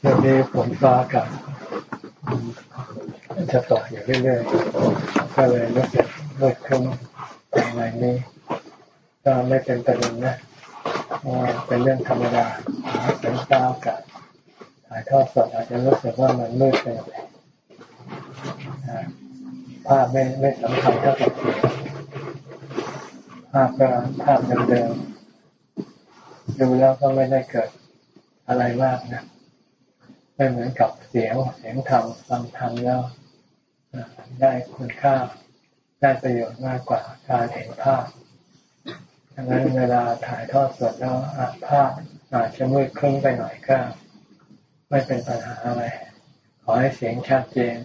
เรื่องนี้ฝนฟ้าอากาศจะตกอยู่เรื่อยๆก็เลยรู้สึกมืดครึ้มอะไรนี้ ก็ไม่เป็นประเด็นนะเป็นเรื่องธรรมดาฝนฟ้าอากาศถ่ายทอดสดอาจจะรู้สึกว่ามันมืดไปหน่อยภาพไม่ไม่สำคัญเท่ากับเสียงภาพก็ภาพเดิมๆดูแล้วก็ไม่ได้เกิด อะไรมากนะไม่เหมือนกับเสียงเสียงธรรมฟังธรรมแล้วได้คุณค่าได้ประโยชน์มากกว่าการเห็นภาพดังนั้นเวลาถ่ายทอดสดแล้วอาภาพอาจจะมืดครึ่งไปหน่อยก็ ไม่เป็นปัญหาอะไร ขอให้เสียงชัดเจน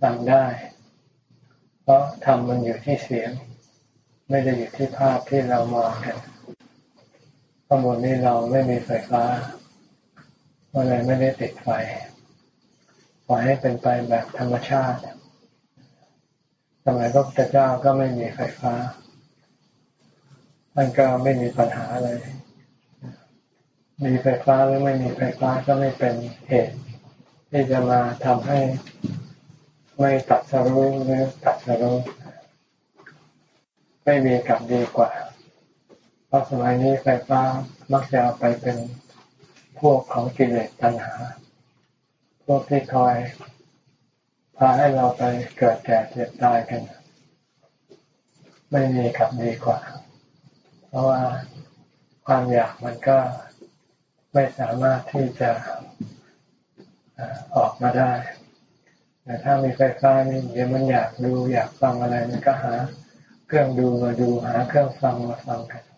ฟังได้ เพราะทำมันอยู่ที่เสียง ไม่ได้อยู่ที่ภาพที่เรามองกันข้างบนนี้เราไม่มีไฟฟ้า ก็เลยไม่ได้ติดไฟปล่อยให้เป็นไปแบบธรรมชาติสมัยพระพุทธเจ้าก็ไม่มีไฟฟ้ามันก็ไม่มีปัญหาอะไรมีไฟฟ้าหรือไม่มีไฟฟ้าก็ไม่เป็นเหตุที่จะมาทำให้ไม่ตัดสรุปหรือตัดสรุปไม่มีกับดีกว่า เพราะสมัยนี้ไฟฟ้ามักจะเอาไปเป็น พวกของกิเลสตัณหา พวกที่คอยพาให้เราไปเกิดแก่เจ็บตายกัน ไม่มีกับดีกว่า เพราะว่าความอยากมันก็ไม่สามารถที่จะออกมาได้แต่ถ้ามีไฟฟ้านี่เดี๋ยวมันอยากดูอยากฟังอะไรมันก็หา เครื่องดูมาดูหาเครื่องฟังมาฟังกัน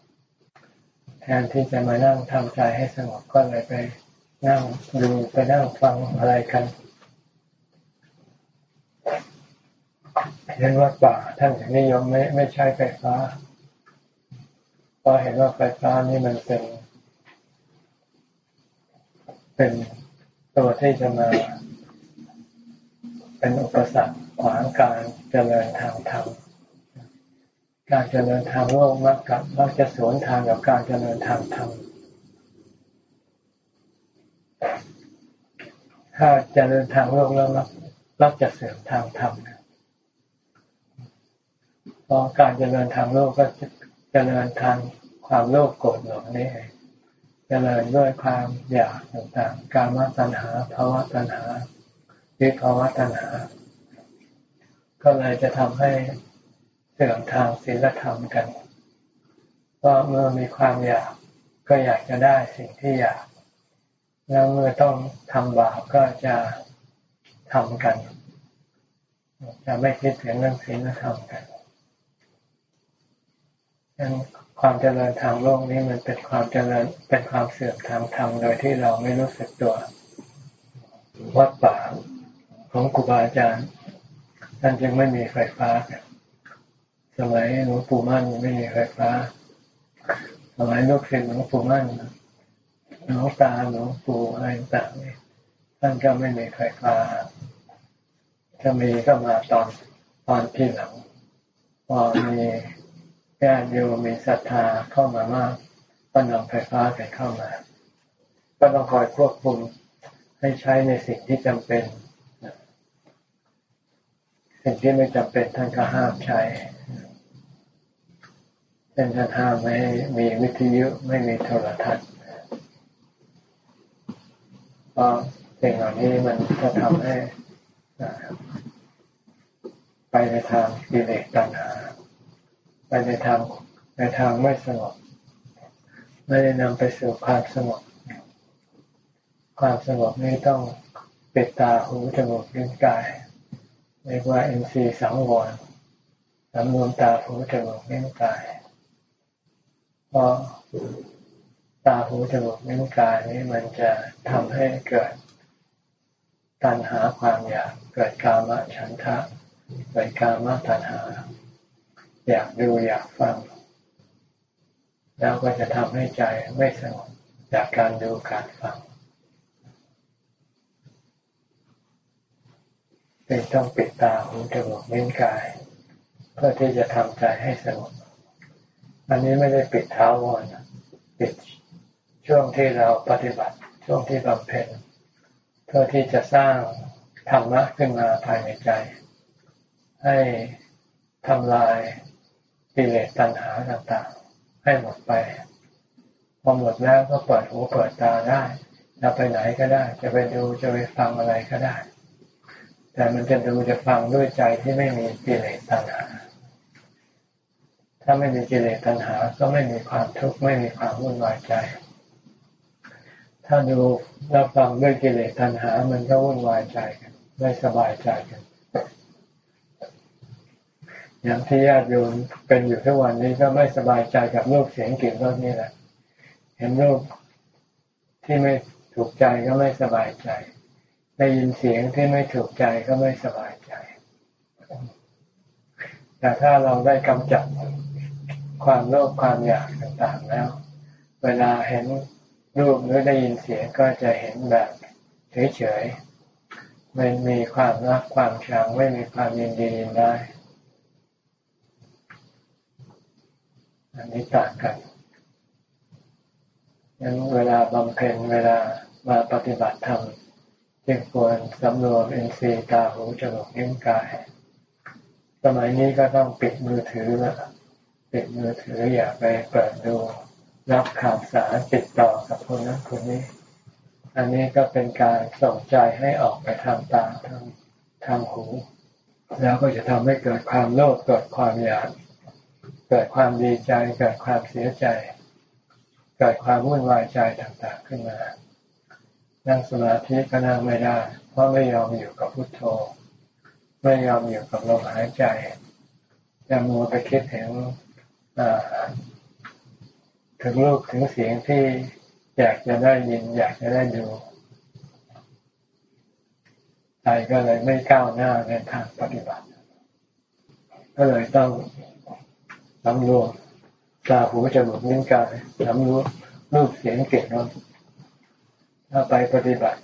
แทนที่จะมานั่งทำใจให้สงบก็เลยไปนั่งดูไปนั่งฟังอะไรกันเห็นว่าป่าท่านถึงนิยมไม่ไม่ใช้ไฟฟ้าเพราะเห็นว่าไฟฟ้านี่มันเป็น เป็นตัวที่จะมา เป็นอุปสรรคขวางการเจริญทางธรรม การเจริญทางโลกมักกับมักจะสวนทางกับการเจริญทางธรรมถ้าเจริญทางโลกแล้วมักมักจะเสื่อมทางธรรมเพราะการเจริญทางโลกก็จะเจริญทางความโลภโกรธหลงนี่เองเจริญด้วยความอยากต่างๆ การมาตัณหาภาวะตัณหาวิภาวะตัณหา ก็เลยจะทำให้ เสื่อมทางศีลธรรมกันเพราะเมื่อมีความอยากก็อยากจะได้สิ่งที่อยาก แล้วเมื่อต้องทำบาปก็จะทำกัน จะไม่คิดถึงเรื่องศีลธรรมกันดังความเจริญทางโลกนี้มันเป็นความเจริญเป็นความเสื่อมทางธรรมโดยที่เราไม่รู้สึกตัววัดป่าของครูบาอาจารย์ท่านจึงไม่มีไฟฟ้า สมัยหลวงปู่มั่นไม่มีไฟฟ้า สมัยลูกศิษย์หลวงปู่มั่นหลวงตาหลวงปู่อะไรต่างๆท่านก็ไม่มีไฟฟ้าถ้ามีก็มาตอนตอนที่หลังพอมีญาติโยมมีศรัทธาเข้ามามากก็นำไฟฟ้าไปเข้ามา ก็ต้องคอยควบคุมให้ใช้ในสิ่งที่จำเป็น สิ่งที่ไม่จำเป็นท่านก็ห้ามใช้เป็นท่านห้ามไม่มีวิทยุไม่มีโทรทัศน์เพราะสิ่งเหล่านี้มันจะทำให้ไปในทางกิเลสตัณหา ไปในทางในทางไม่สงบไม่ได้นำไปสู่ความสงบความสงบนี้ต้องเปิดตาหูจมูกลิ้นกาย เรียกว่าเอ็นซีสังวรสำรวมตาหูจมูกลิ้นกายเพราะตาหูจมูกลิ้นกายนี้มันจะทำให้เกิดตัณหาความอยากเกิดกามฉันทะเกิดกามตัณหา อยากดูอยากฟัง แล้วก็จะทำให้ใจไม่สงบจากการดูการฟัง เป็นต้องปิดตาหูจมูกลิ้นกาย เพื่อที่จะทำใจให้สงบอันนี้ไม่ได้ปิดเท้าวอนปิดช่วงที่เราปฏิบัติช่วงที่บำเพ็ญเพื่อที่จะสร้างธรรมะขึ้นมาภายในใจ ให้ทำลายกิเลสตัณหาต่างๆ ให้หมดไป พอหมดแล้วก็เปิดหูเปิดตาได้จะไปไหนก็ได้ จะไปดูจะไปฟังอะไรก็ได้ แต่มันจะดูจะฟังด้วยใจที่ไม่มีกิเลสตัณหา ถ้าไม่มีกิเลสตัณหา ก็ไม่มีความทุกข์ไม่มีความวุ่นวายใจ ถ้าดูรับฟังด้วยกิเลสตัณหา มันก็วุ่นวายใจกันไม่สบายใจกัน อย่างที่ญาติโยมเป็นอยู่ทุกวันนี้ก็ไม่สบายใจกับรูปเสียงกลิ่นรสนี่แหละ เห็นรูปที่ไม่ถูกใจก็ไม่สบายใจ ได้ยินเสียงที่ไม่ถูกใจก็ไม่สบายใจ แต่ถ้าเราได้กำจัดความโลภความอยากต่างๆแล้ว เวลาเห็นรูปหรือได้ยินเสียงก็จะเห็นแบบเฉยๆไม่มีความรักความชังไม่มีความยินดียินได้อันนี้ต่างกันงั้นเวลาบำเพ็ญเวลามาปฏิบัติธรรม จึงควรสำรวมอินทรีตาหูจมูกนิ้วกาย สมัยนี้ก็ต้องปิดมือถือละปิดมือถืออย่าไปเปิดดู รับข่าวสารติดต่อกับคนนั้นคนนี้ อันนี้ก็เป็นการส่งใจให้ออกไปทางตาทางทางหู แล้วก็จะทำให้เกิดความโลภเกิดความอยากเกิดความดีใจเกิดความเสียใจ เกิดความวุ่นวายใจต่างๆขึ้นมา นั่งสมาธิก็นั่งไม่ได้ เพราะไม่ยอมอยู่กับพุทโธ ไม่ยอมอยู่กับลมหายใจยังมัวไปคิดถึงถึงรูปถึงเสียงที่อยากจะได้ยิน อยากจะได้ดูใจก็เลยไม่ก้าวหน้าในทางปฏิบัติ ก็เลยต้องสำรวมตาหูจมูกนิ้วกายสำรวมรูปเสียงเกตนน ถ้าไปปฏิบัติ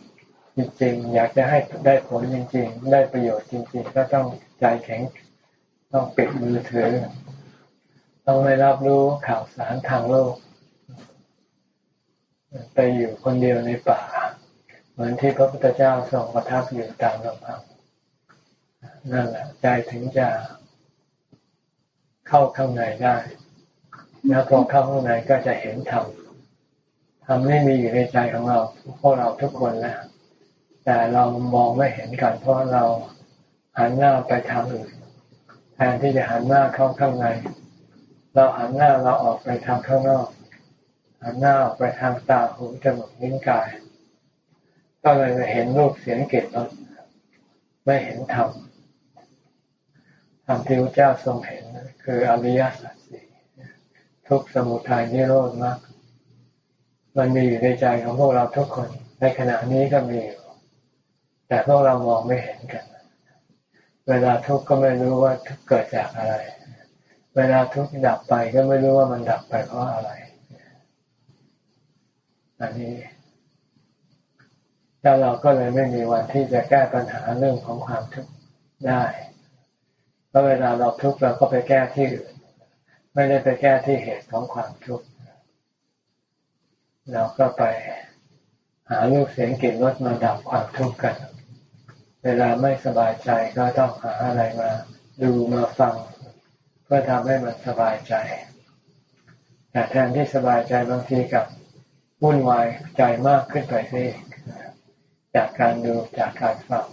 จริงๆ อยากจะให้ได้ผลจริง ๆ ได้ประโยชน์จริง ๆ ก็ต้องใจแข็ง ต้องปิดมือถือ ต้องไม่รับรู้ข่าวสารทางโลก ไปอยู่คนเดียวในป่า เหมือนที่พระพุทธเจ้าทรงประทับอยู่ตามลำพังนั่นแหละใจถึงจะเข้าข้างในได้ แล้วพอเข้าข้างในก็จะเห็นธรรม ธรรมไม่มีอยู่ในใจของเราพวกเราทุกคนแล้วแต่เรามองไม่เห็นกันเพราะเราหันหน้าไปทางอื่นแทนที่จะหันหน้าเข้าข้างใน เราหันหน้าเราออกไปทางข้างนอก หันหน้าออกไปทางตาหูจมูกนิ้วกาย ก็เลยเห็นรูปเสียงเกตรสไม่เห็นธรรมธรรมที่พระเจ้าทรงเห็นคืออริยสัจสี่ทุกสมุทัยนิโรธมาก มันมีอยู่ในใจของพวกเราทุกคน ในขณะนี้ก็มีอยู่แต่พวกเรามองไม่เห็นกัน เวลาทุกข์ก็ไม่รู้ว่าเกิดจากอะไร เวลาทุกข์ดับไปก็ไม่รู้ว่ามันดับไปเพราะอะไรอันนี้แล้วเราก็เลยไม่มีวันที่จะแก้ปัญหาเรื่องของความทุกข์ได้เพราะเวลาเราทุกข์เราก็ไปแก้ที่อื่น ไม่ได้ไปแก้ที่เหตุของความทุกข์ เราก็ไปหาลูกเสียงกลิ่นรสมาดับความทุกข์กัน เวลาไม่สบายใจก็ต้องหาอะไรมาดูมาฟัง เพื่อทำให้มันสบายใจ แต่แทนที่สบายใจบางทีกับวุ่นวายใจมากขึ้นไปสิจากการดูจากการฟัง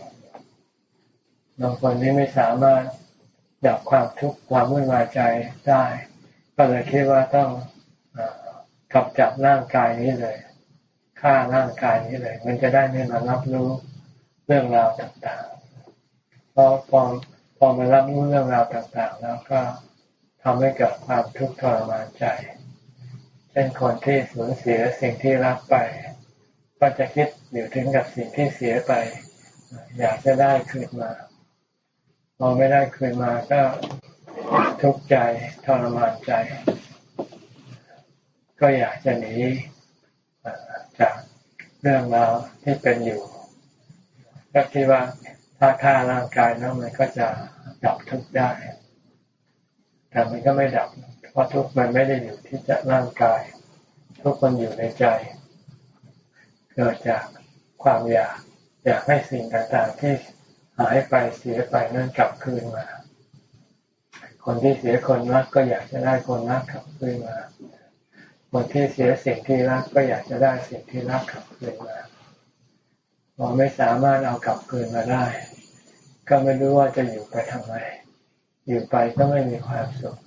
บางคนนี่ไม่สามารถดับความทุกข์ความวุ่นวายใจได้ ก็เลยคิดว่าต้อง กำจัดร่างกายนี้เลยฆ่าร่างกายนี้เลย มันจะได้ไม่มารับรู้เรื่องราวต่างๆพอพอพอมารับรู้เรื่องราวต่างๆ แล้วก็ทำให้เกิดความทุกข์ทรมานใจเป็นคนที่สูญเสียสิ่งที่รักไป ก็จะคิดอยู่ถึงกับสิ่งที่เสียไป อยากจะได้คืนมาพอไม่ได้คืนมาก็ทุกข์ใจทรมานใจ ก็อยากจะหนีจากเรื่องราวที่เป็นอยู่ ก็คิดว่าถ้าฆ่าร่างกายแล้วมันก็จะดับทุกข์ได้ แต่มันก็ไม่ดับ เพราะทุกข์มันไม่ได้อยู่ที่จะร่างกาย ทุกข์มันอยู่ในใจ เกิดจากความอยากอยากให้สิ่งต่างๆที่หายไปเสียไปนั่นกลับคืนมา คนที่เสียคนรักก็อยากจะได้คนรักกลับคืนมา คนที่เสียสิ่งที่รักก็อยากจะได้สิ่งที่รักกลับคืนมาพอไม่สามารถเอากลับคืนมาได้ ก็ไม่รู้ว่าจะอยู่ไปทำไม อยู่ไปก็ไม่มีความสุข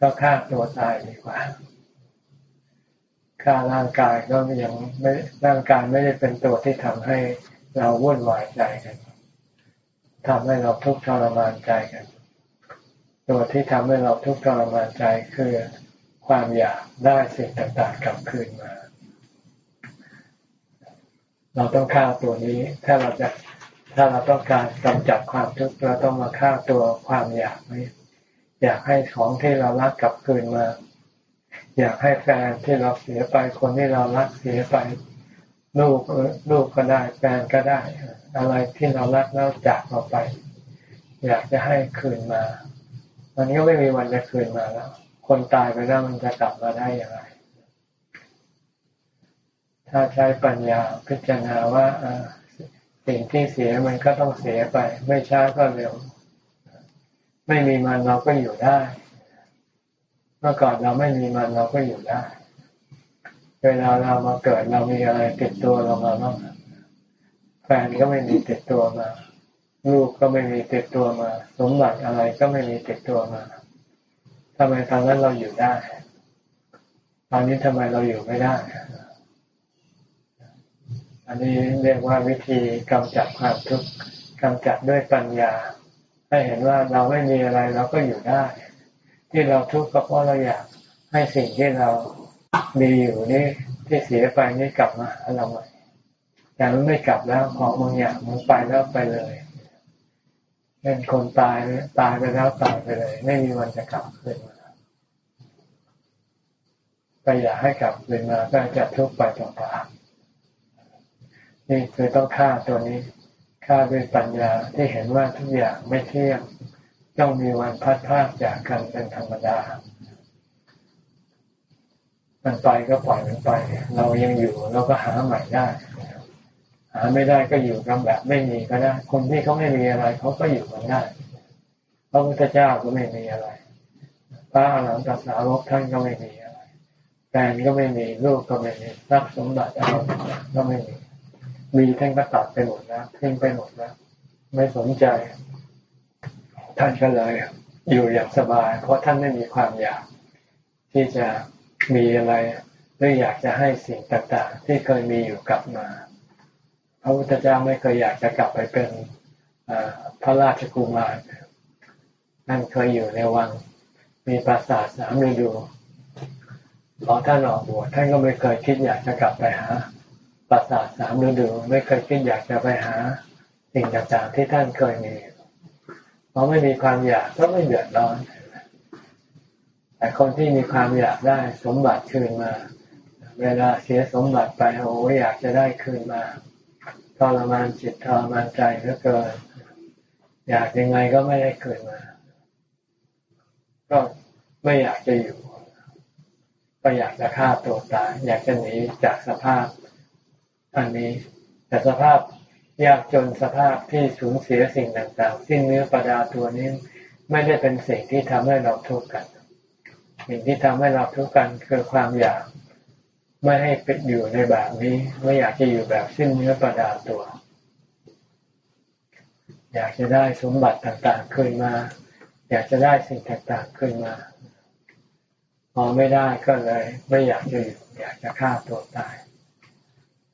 ก็ฆ่าตัวตายดีกว่าฆ่าร่างกายก็ยังไม่ร่างกายไม่ได้เป็นตัวที่ทำให้เราวุ่นวายใจกันทำให้เราทุกข์ทรมานใจกัน ตัวที่ทำให้เราทุกข์ทรมานใจคือ ความอยากได้สิ่งต่างๆกลับคืนมา เราต้องฆ่าตัวนี้ ถ้าเราจะถ้าเราต้องการกำจัดความทุกข์เราต้องมาฆ่าตัวความอยากนี้ อยากให้ของที่เรารักกลับคืนมา อยากให้แฟนที่เราเสียไปคนที่เรารักเสียไปลูกลูกก็ได้แฟนก็ได้ อะไรที่เรารักแล้วจากเราไป อยากจะให้คืนมา มันก็ไม่มีวันจะคืนมาแล้ว คนตายไปแล้วมันจะกลับมาได้อย่างไร ถ้าใช้ปัญญาพิจารณาว่าสิ่งที่เสียมันก็ต้องเสียไป ไม่ช้าก็เร็ว ไม่มีมันเราก็อยู่ได้ เมื่อก่อนเราไม่มีมันเราก็อยู่ได้ เวลาเรามาเกิดเรามีอะไรติดตัวเรามาบ้างแฟนก็ไม่มีติดตัวมา ลูกก็ไม่มีติดตัวมา สมบัติอะไรก็ไม่มีติดตัวมาำไมตอนนั้นเราอยู่ได้ ตอนนี้ทำไมเราอยู่ไม่ได้ อันนี้เรียกว่าวิธีกำจัดความทุกข์กำจัดด้วยปัญญา ให้เห็นว่าเราไม่มีอะไรเราก็อยู่ได้ ที่เราทุกข์ก็เพราะเราอยากให้สิ่งที่เรามีอยู่นี่ที่เสียไปนี่กลับมาหาเราใหม่แต่มันไม่กลับแล้วของบางอย่างมันไปแล้วไปเลยเป็นคนตายตายไปแล้วตายไปเลย ไม่มีวันจะกลับคืนมา ก็อยากให้กลับคืนมาก็จะทุกข์ไปต่อๆนี่คือต้องฆ่าตัวนี้ฆ่าด้วยปัญญาที่เห็นว่าทุกอย่างไม่เที่ยงต้องมีวันพัดพากจากกันเป็นธรรมดา มันไปก็ปล่อยมันไป เรายังอยู่เราก็หาใหม่ได้หาไม่ได้ก็อยู่กันแบบไม่มีก็ได้ คนที่เขาไม่มีอะไรเขาก็อยู่กันได้พระพุทธเจ้าก็ไม่มีอะไรพระอรหันตสาวกท่านก็ไม่มี แฟนก็ไม่มีลูกก็ไม่มีรัพย์สมบัติอะไรก็ไม่มีมีท่านก็ตัดไปหมดแล้วทิ้งไปหมดแล้วไม่สนใจ ท่านก็เลยอยู่อย่างสบาย เพราะท่านไม่มีความอยาก ที่จะมีอะไรหรืออยากจะให้สิ่งต่างๆ ที่เคยมีอยู่กลับมาพระพุทธเจ้าไม่เคยอยากจะกลับไปเป็นพระราชกุมารท่นเคยอยู่ในวังมีปราสาทสามฤดู พอท่านออกบวชท่านก็ไม่เคยคิดอยากจะกลับไปหาปราสาทสามฤดู ไม่เคยคิดอยากจะไปหาสิ่งต่างๆที่ท่านเคยมีเพราะไม่มีความอยากก็ไม่เดือดร้อน แต่คนที่มีความอยากได้สมบัติคืนมา เวลาเสียสมบัติไปโอ้อยากจะได้คืนมาทรมานจิตทรมานใจเหลือเกิน อยากยังไงก็ไม่ได้คืนมา ก็ไม่อยากจะอยู่ ก็อยากจะฆ่าตัวตาย อยากจะหนีจากสภาพอันนี้ แต่สภาพยากจนสภาพที่สูญเสียสิ่งต่างๆ สิ้นเนื้อประดาตัวนี้ไม่ได้เป็นสิ่งที่ทำให้เราทุกข์กันสิ่งที่ทำให้เราทุกข์กันคือความอยากไม่ให้เป็นอยู่ในแบบนี้ ไม่อยากจะอยู่แบบสิ้นเนื้อประดาตัว อยากจะได้สมบัติต่างๆคืนมา อยากจะได้สิ่งต่างๆคืนมา พอไม่ได้ก็เลย ไม่อยากจะอยู่อยากจะฆ่าตัวตาย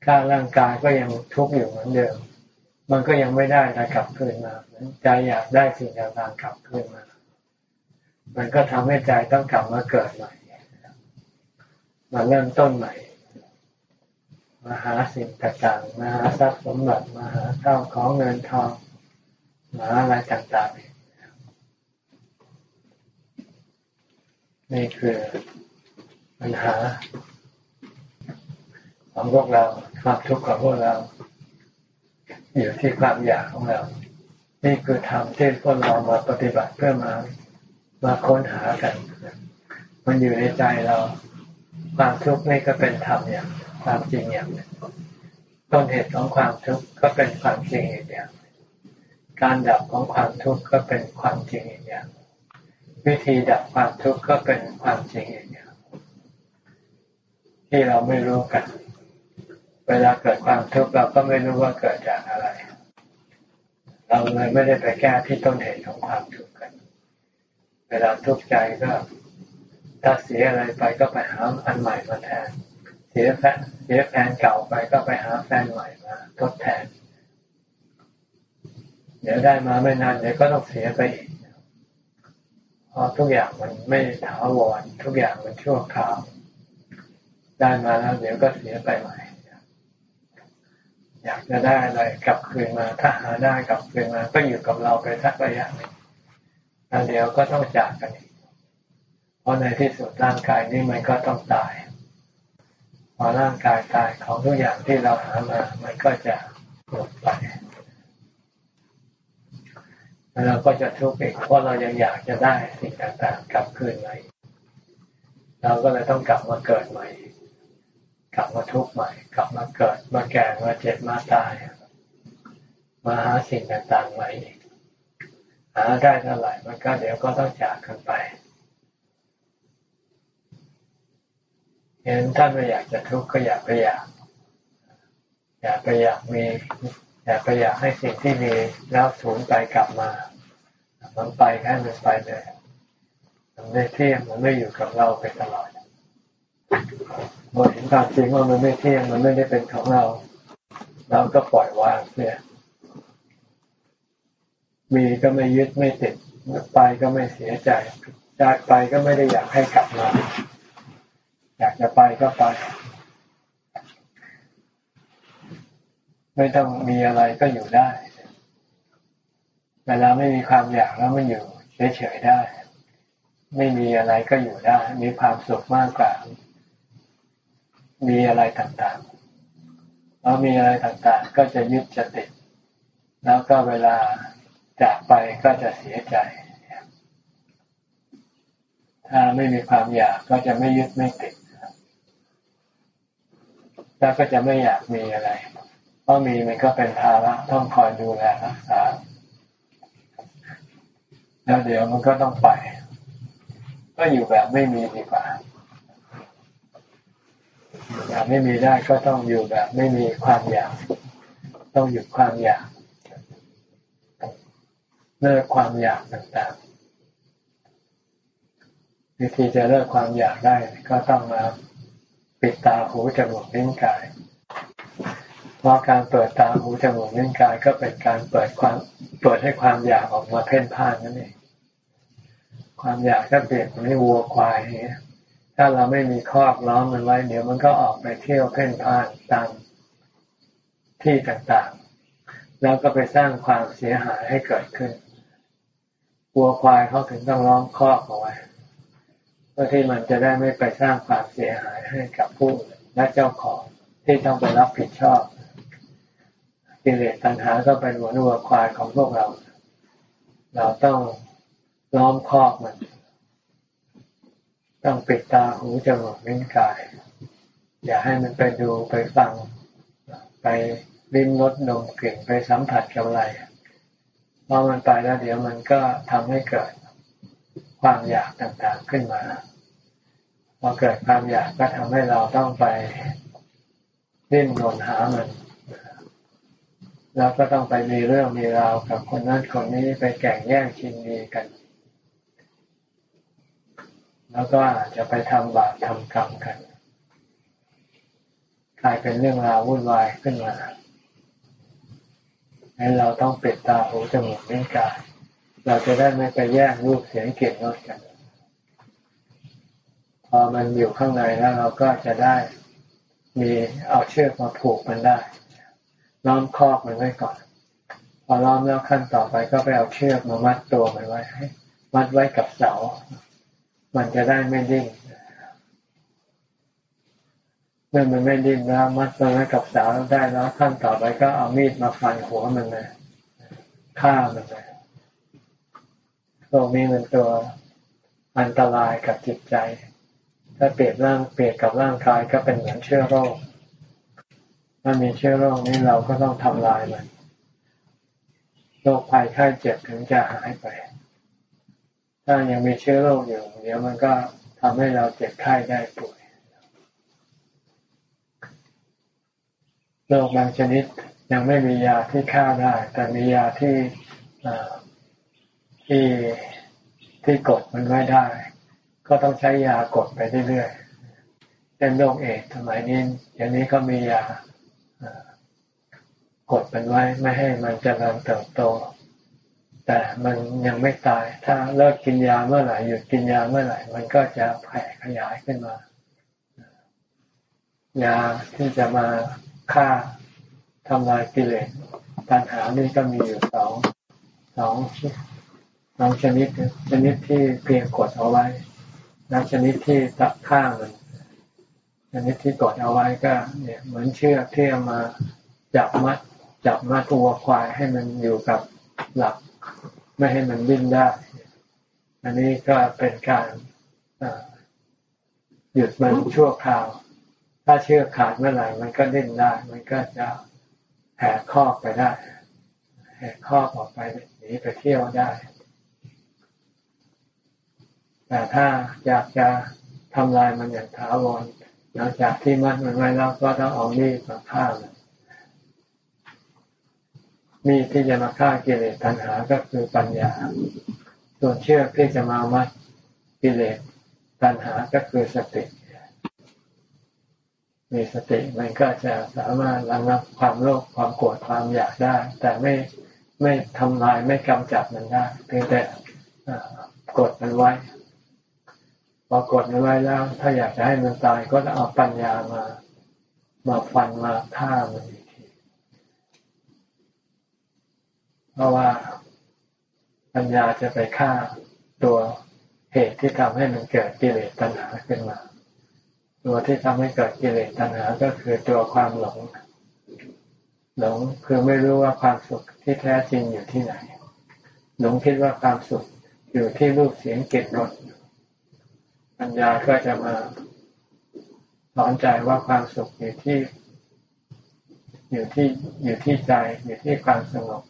ฆ่าร่างกายก็ยังทุกข์อยู่เหมือนเดิม มันก็ยังไม่ได้อะไรกลับคืนมาใจอยากได้สิ่งต่างๆกลับคืนมา มันก็ทำให้ใจต้องกลับมาเกิดใหม่มาเริ่มต้นใหม่มาหาสิ่งต่างๆมาหาทรัพย์สมบัติมาหาข้าวของเงินทองมาอะไรต่างๆ นี่คือปัญหาของพวกเราความทุกข์ของพวกเรา อยู่ที่ความอยากของเรา นี่คือธรรมที่พวกเรามาปฏิบัติเพื่อมามาค้นหากัน มันอยู่ในใจเรา ความทุกข์นี่ก็เป็นธรรมอย่างความจริงอย่างหนึ่งต้นเหตุของความทุกข์ก็เป็นความจริงอีกอย่างการดับของความทุกข์ก็เป็นความจริงอีกอย่าง วิธีดับความทุกข์ก็เป็นความจริงอีกอย่างที่เราไม่รู้กัน เวลาเกิดความทุกข์เราก็ไม่รู้ว่าเกิดจากอะไร เราเลยไม่ได้ไปแก้ที่ต้นเหตุของความทุกข์กัน เวลาทุกข์ใจก็ถ้าเสียอะไรไปก็ไปหาอันใหม่มาแทน เสียแฟนเสียแฟนเก่าไปก็ไปหาแฟนใหม่มาทดแทน เดี๋ยวได้มาไม่นานเดี๋ยวก็ต้องเสียไปอีก ราะทุกอย่างมันไม่ถาวรทุกอย่างมันชั่วคราว ได้มาแล้วเดี๋ยวก็เสียไปใหม่ อยากจะได้อะไรกลับคืนมา ถ้าหาได้กลับคืนมาก็อยู่กับเราไปสักระยะหนึ่งแล้วเดี๋ยวก็ต้องจากกันอีกเพราะในที่สุดร่างกายนี้มันก็ต้องตาย พอร่างกายตายของทุกอย่างที่เราหามา มันก็จะหมดไป เราก็จะทุกข์อีกเพราะเรายังอยากจะได้สิ่งต่างๆกลับคืนใหม่เราก็เลยต้องกลับมาเกิดใหม่ กลับมาทุกข์ใหม่ กลับมาเกิดมาแก่มาเจ็บมาตาย มาหาสิ่งต่างๆใหม่หาได้เท่าไหร่มันก็เดี๋ยวก็ต้องจากกันไปเห็นท่านไม่อยากจะทุกข์ก็อยากไปอยาก อยากไปอยากมี อยากไปอยากให้สิ่งที่มีแล้วสูญไปกลับมา มันไปแค่มันไปเลยมันไม่เที่ยงมันไม่อยู่กับเราไปตลอดเมื่อเห็นความจริงว่ามันไม่เที่ยงมันไม่ได้เป็นของเรา เราก็ปล่อยวางเนี่ยมีก็ไม่ยึดไม่ติดไปก็ไม่เสียใจจากไปก็ไม่ได้อยากให้กลับมา อยากจะไปก็ไป ไม่ต้องมีอะไรก็อยู่ได้ เวลาไม่มีความอยากแล้วมันอยู่เฉยๆได้ ไม่มีอะไรก็อยู่ได้ มีความสุขมากกว่า มีอะไรต่างๆแล้วมีอะไรต่างๆ ก็จะยึดจะติด แล้วก็เวลาจากไปก็จะเสียใจ ถ้าไม่มีความอยากก็จะไม่ยึดไม่ติด แล้วก็จะไม่อยากมีอะไร ราะมีมันก็เป็นภาระต้องคอยดูแลรักษา แล้วเดี๋ยวมันก็ต้องไป ก็อยู่แบบไม่มีดีกว่าแบบไม่มีได้ก็ต้องอยู่แบบไม่มีความอยาก ต้องหยุดความอยากเลิกความอยากต่างๆวิธีจะเลิกความอยากได้ ก็ต้องมาปิดตาหูจมูกลิ้นกาย เพราะการเปิดตาหูจมูกลิ้นกายก็เป็นการเปิดความเปิดให้ความอยากออกมาเพ่นพ่านนั่นเองความอยากก็เปลี่ยนเป็นวัวควายเงี้ยถ้าเราไม่มีครอบล้อมมันไว้เดี๋ยวมันก็ออกไปเที่ยวเพ่นพ่านตามที่ต่างๆ แล้วก็ไปสร้างความเสียหายให้เกิดขึ้นวัวควายเขาถึงต้องล้อมครอบเอาไว้เพื่อที่มันจะได้ไม่ไปสร้างความเสียหายให้กับผู้และเจ้าของที่ต้องไปรับผิดชอบ กิเลสตัณหาก็เป็นหัวนัวควายของพวกเรา เราต้องล้อมคอกมัน ต้องปิดตาหูจมูกลิ้นกาย อย่าให้มันไปดูไปฟัง ไปลิ้มรสนมกลิ่นไปสัมผัสกับอะไรพอมันไปแล้วเดี๋ยวมันก็ทำให้เกิดความอยากต่างๆขึ้นมาพอเกิดความอยากก็ทำให้เราต้องไปดิ้นรนหามัน แล้วก็ต้องไปมีเรื่องมีราวกับคนนั้นคนนี้ไปแข่งแย่งชิงดีกัน แล้วก็อาจจะไปทำบาปทำกรรมกันกลายเป็นเรื่องราววุ่นวายขึ้นมาให้เราต้องปิดตาหูจมูกลิ้นกายเราจะได้ไม่ไปแย่งรูปเสียงเกลียดรสกัน พอมันอยู่ข้างในแล้วเราก็จะได้มีเอาเชือกมาผูกมันได้ ล้อมคอกมันไว้ก่อน พอล้อมแล้วขั้นต่อไปก็ไปเอาเชือกมามัดตัวมันไว้ให้มัดไว้กับเสา มันจะได้ไม่ดิ้นเมื่อมันไม่ดิ้นแล้วมัดตัวไว้กับเสาได้แล้วขั้นต่อไปก็เอามีดมาฟันหัวมันเลยฆ่ามันเลยตรงนี้มันตัวอันตรายกับจิตใจ ถ้าเปรียบร่างเปรียบกับร่างกายก็เป็นเหมือนเชื้อโรค ถ้ามีเชื้อโรคนี้เราก็ต้องทำลายมันโรคภัยไข้เจ็บถึงจะหายไป ถ้ายังมีเชื้อโรคอยู่เดี๋ยวมันก็ทำให้เราเจ็บไข้ได้ป่วยโรคบางชนิดยังไม่มียาที่ฆ่าได้ แต่มียาที่ที่ที่กดมันไว้ได้ ก็ต้องใช้ยากดไปเรื่อยๆเป็นโรคเอดสมัยนี้อย่างนี้ก็มียา กดมันไว้ไม่ให้มันจเจริญเติบโต แต่มันยังไม่ตาย ถ้าเลิกกินยาเมื่อไหร่หยุดกินยาเมื่อไหร่ มันก็จะแผ่ขยายขึ้นมา ยาที่จะมาฆ่าทำลายกิเลสปัญหานี่ก็มีอยู่สองสองสองชนิดชนิดที่เพียงกดเอาไว้และชนิดที่ตัดข้างมันชนิดที่กดเอาไว้ก็เนี่ยเหมือนเชือกที่เอามาจับมัด จับมัดตัวควายให้มันอยู่กับหลัก ไม่ให้มันดิ้นได้ อันนี้ก็เป็นการหยุดมันชั่วคราว ถ้าเชือกขาดเมื่อไหร่มันก็ดิ้นได้ มันก็จะแหกข้อไปได้แหกข้อออกไปหนีไปเที่ยวได้ แต่ถ้าอยากจะทำลายมันอย่างถาวรหลังจากที่มัดมันไว้แล้วก็ต้องเอามีดมาฆ่ามัน มีดที่จะมาฆ่ากิเลสตัณหาก็คือปัญญา ส่วนเชือกที่จะมามัดกิเลสตัณหาก็คือสติ มีสติมันก็จะสามารถระงับความโลภความโกรธความอยากได้ แต่ไม่ไม่ทำลายไม่กำจัดมันได้เพียงแต่กดมันไว้พอกดมันไว้แล้ว ถ้าอยากจะให้มันตายก็จะเอาปัญญามา มาฟันมาฆ่ามันอีกทีเพ ราะว่าปัญญาจะไปฆ่าตัวเหตุที่ทำให้มันเกิดกิเลสตัณหาขึ้นมา ตัวที่ทำให้เกิดกิเลสตัณหาก็คือตัวความหลง หลงคือไม่รู้ว่าความสุขที่แท้จริงอยู่ที่ไหน หลงคิดว่าความสุขอยู่ที่รูปเสียงเกตรสปัญญาก็จะมาสอนใจว่าความสุขอยู่ที่ อยู่ที่อยู่ที่ใจอยู่ที่ความสงบ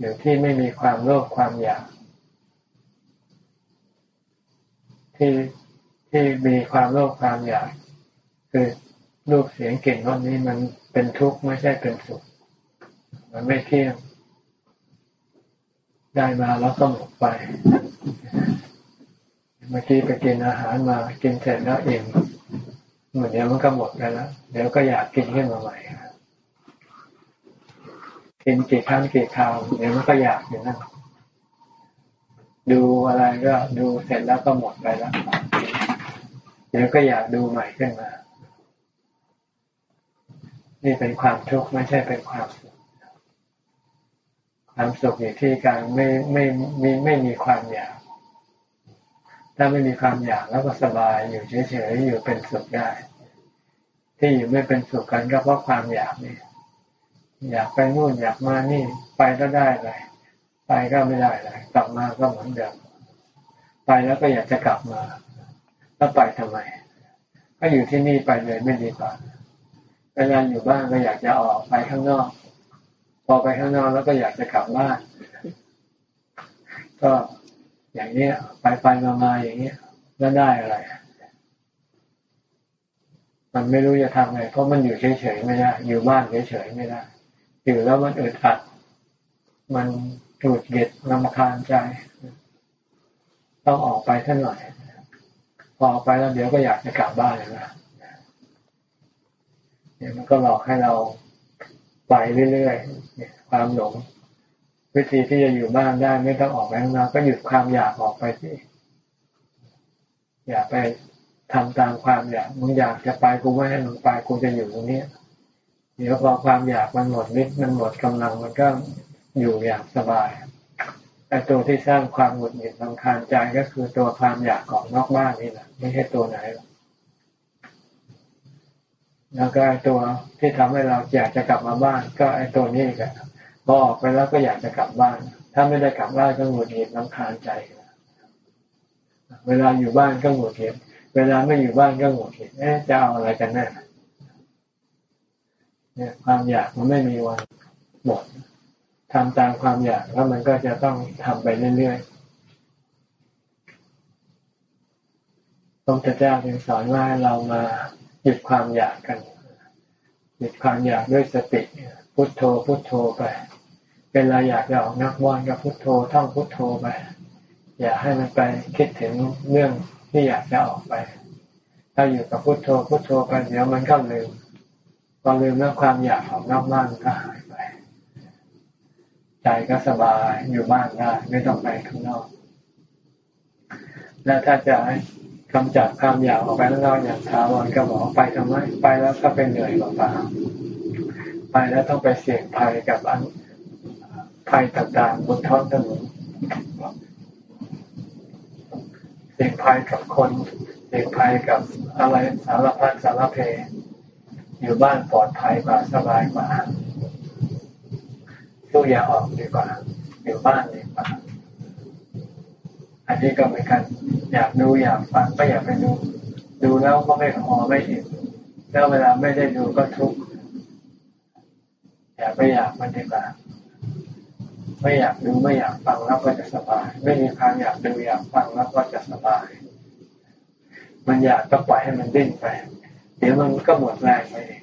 อยู่ที่ไม่มีความโลภความอยากที่ที่มีความโลภความอยาก คือรูปเสียงกลิ่นรสนี้มันเป็นทุกข์ไม่ใช่เป็นสุข มันไม่เที่ยง ได้มาแล้วก็หมดไป เมื่อกี้ไปกินอาหารมากินเสร็จแล้วเองเหมือนเดี๋ยวมันก็หมดไปแล้ว เดี๋ยวก็อยากกินขึ้นมาใหม่ กินกี่ครั้งกี่คราวเดี๋ยวมันก็อยากอยู่นั่นดูอะไรก็ดูเสร็จแล้วก็หมดไปแล้วเดี๋ยวก็อยากดูใหม่ขึ้นมา นี่เป็นความทุกข์ไม่ใช่เป็นความสุขความสุขอยู่ที่การไม่ไม่ไม่ไม่มีความอยาก ถ้าไม่มีความอยากแล้วก็สบายอยู่เฉยๆอยู่เป็นสุขได้ ที่อยู่ไม่เป็นสุขกันก็เพราะความอยากนี่ อยากไปนู่นอยากมานี่ไปก็ได้เลยไปก็ไม่ได้เลยกลับมาก็เหมือนเดิมไปแล้วก็อยากจะกลับมาแล้วไปทำไม ก็อยู่ที่นี่ไปเลยไม่ดีกว่าเวลาอยู่บ้านก็อยากจะออกไปข้างนอก พอไปข้างนอกแล้วก็อยากจะกลับบ้าน ก็อย่างเนี้ย ไปไปมามาอย่างเนี้ยแล้วได้อะไร มันไม่รู้จะทำไงเพราะมันอยู่เฉยๆไม่ได้ อยู่บ้านเฉยๆไม่ได้ อยู่แล้วมันอึดอัด มันถูดเก็ดลำคาญใจ ต้องออกไปท่านหน่อยพอไปแล้วเดี๋ยวก็อยากจะกลับบ้านเลยนะเนี่ยมันก็หลอกให้เราไปเรื่อยๆความหลง วิธีที่จะอยู่บ้านได้ไม่ต้องออกไปข้างนอกก็หยุดความอยากออกไปสิอย่าไปทำตามความอยากมึงอยากจะไปกูไม่ให้มึงไปกูจะอยู่ตรงนี้ เดี๋ยวพอความอยากมันหมดนิดมันหมดกำลังมันก็อยู่อย่างสบายไอ้ตัวที่สร้างความหงุดหงิดลำคาญใจก็คือตัวความอยากออกนอกบ้านนี่แหละไม่ใช่ตัวไหนหรอกแล้วก็ไอ้ตัวที่ทำให้เราอยากจะกลับมาบ้าน ก็ไอ้ตัวนี้กันพอออกไปแล้วก็อยากจะกลับบ้าน ถ้าไม่ได้กลับบ้านก็หงุดหงิดลำคาญใจเวลาอยู่บ้านก็หงุดหงิดเวลาไม่อยู่บ้านก็หงุดหงิดเอ๊ะจะเอาอะไรกันแน่ เนี่ยความอยากมันไม่มีวันหมดทำตามความอยากแล้วมันก็จะต้องทำไปเรื่อยๆพระพุทธเจ้าจึงสอนว่าเรามาหยุดความอยากกัน หยุดความอยากด้วยสติ พุโทโธ พุโทโธไป เวลาอยากจะออกนักบอลก็พุโทโธท่องพุโทโธไป อย่าให้มันไปคิดถึงเรื่องที่อยากจะออกไป ถ้าอยู่กับพุโทโธ พุโทโธไปเดี๋ยวมันก็ลืม พอลืมแล้วความอยากออกนอกบ้านก็หายไป ใจก็สบายอยู่บ้านได้ไม่ต้องไปข้างนอก แล้วถ้าจะกำจัดความอยากออกไปข้างนอกอย่างท้าวรก็บอกไปทำไมไปแล้วก็เป็นเหนื่อยเปล่าไปแล้วต้องไปเสี่ยงภัยกับอันภัยต่างๆบนท้องถนนเสี่ยงภัยกับคนเสี่ยงภัยกับอะไรสารพัดสารเพ อยู่บ้านปลอดภัยกว่าสบายกว่าตู้อย่าออกดีกว่าอยู่บ้านดีกว่าอันนี้ก็เหมือนกันอยากดูอยากฟังก็อยากไปดู ดูแล้วก็ไม่พอไม่อิ่มแล้วเวลาไม่ได้ดูก็ทุกข์อยากไปอยากมันดีกว่าไม่อยากดูไม่อยากฟังแล้วก็จะสบาย ไม่มีความอยากดูอยากฟังแล้วก็จะสบาย มันอยากก็ปล่อยให้มันดิ้นไป เดี๋ยวมันก็หมดแรงไปเอง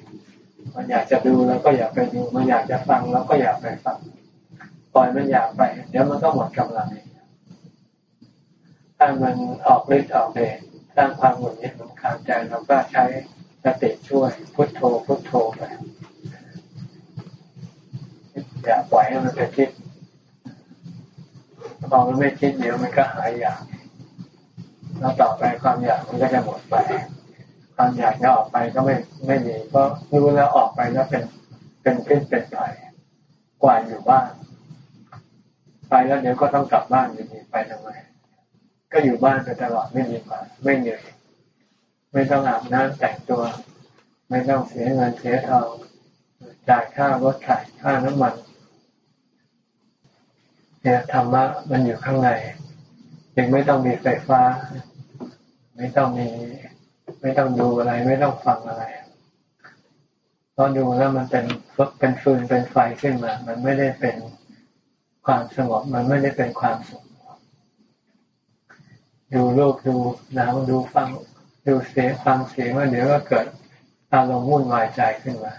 มันอยากจะดูแล้วก็อยากไปดู มันอยากจะฟังแล้วก็อยากไปฟังปล่อยมันอยากไป เดี๋ยวมันก็หมดกำลังเองถ้ามันออกฤทธิ์ออกเดชสร้างความหงุดหงิดรำคาญใจเราก็ใช้สติช่วยพุทโธพุทโธไปอย่าปล่อยให้มันไปคิดพอมันไม่คิดเดี๋ยวมันก็หายอยากแล้วต่อไปความอยากมันก็จะหมดไป ความอยากจะออกไปก็ไม่ไม่มีเพราะรู้แล้วออกไปแล้วเป็นเป็นพิษเป็นภัยกว่าอยู่บ้านไปแล้วเดี๋ยวก็ต้องกลับบ้านอยู่ดีไปทำไมก็อยู่บ้านไปตลอดไม่มีควาไม่เหนื่อยไม่ต้องอาบน้ำแต่งตัว ไม่ต้องเสียเงินเสียทองจ่ายค่ารถขายค่าน้ำมันเนี่ยธรรมะมันอยู่ข้างในยังไม่ต้องมีไฟฟ้า ไม่ต้องมี ไม่ต้องดูอะไร ไม่ต้องฟังอะไรพอดูแล้วมันเป็นเป็นฟืนเป็นไฟขึ้นมา มันไม่ได้เป็นความสงบมันไม่ได้เป็นความสุขดูรูปดูหนังดูฟังดูเสียงฟังเสียงว่าเดี๋ยวก็เกิดอารมณ์วุ่นวายใจขึ้นมา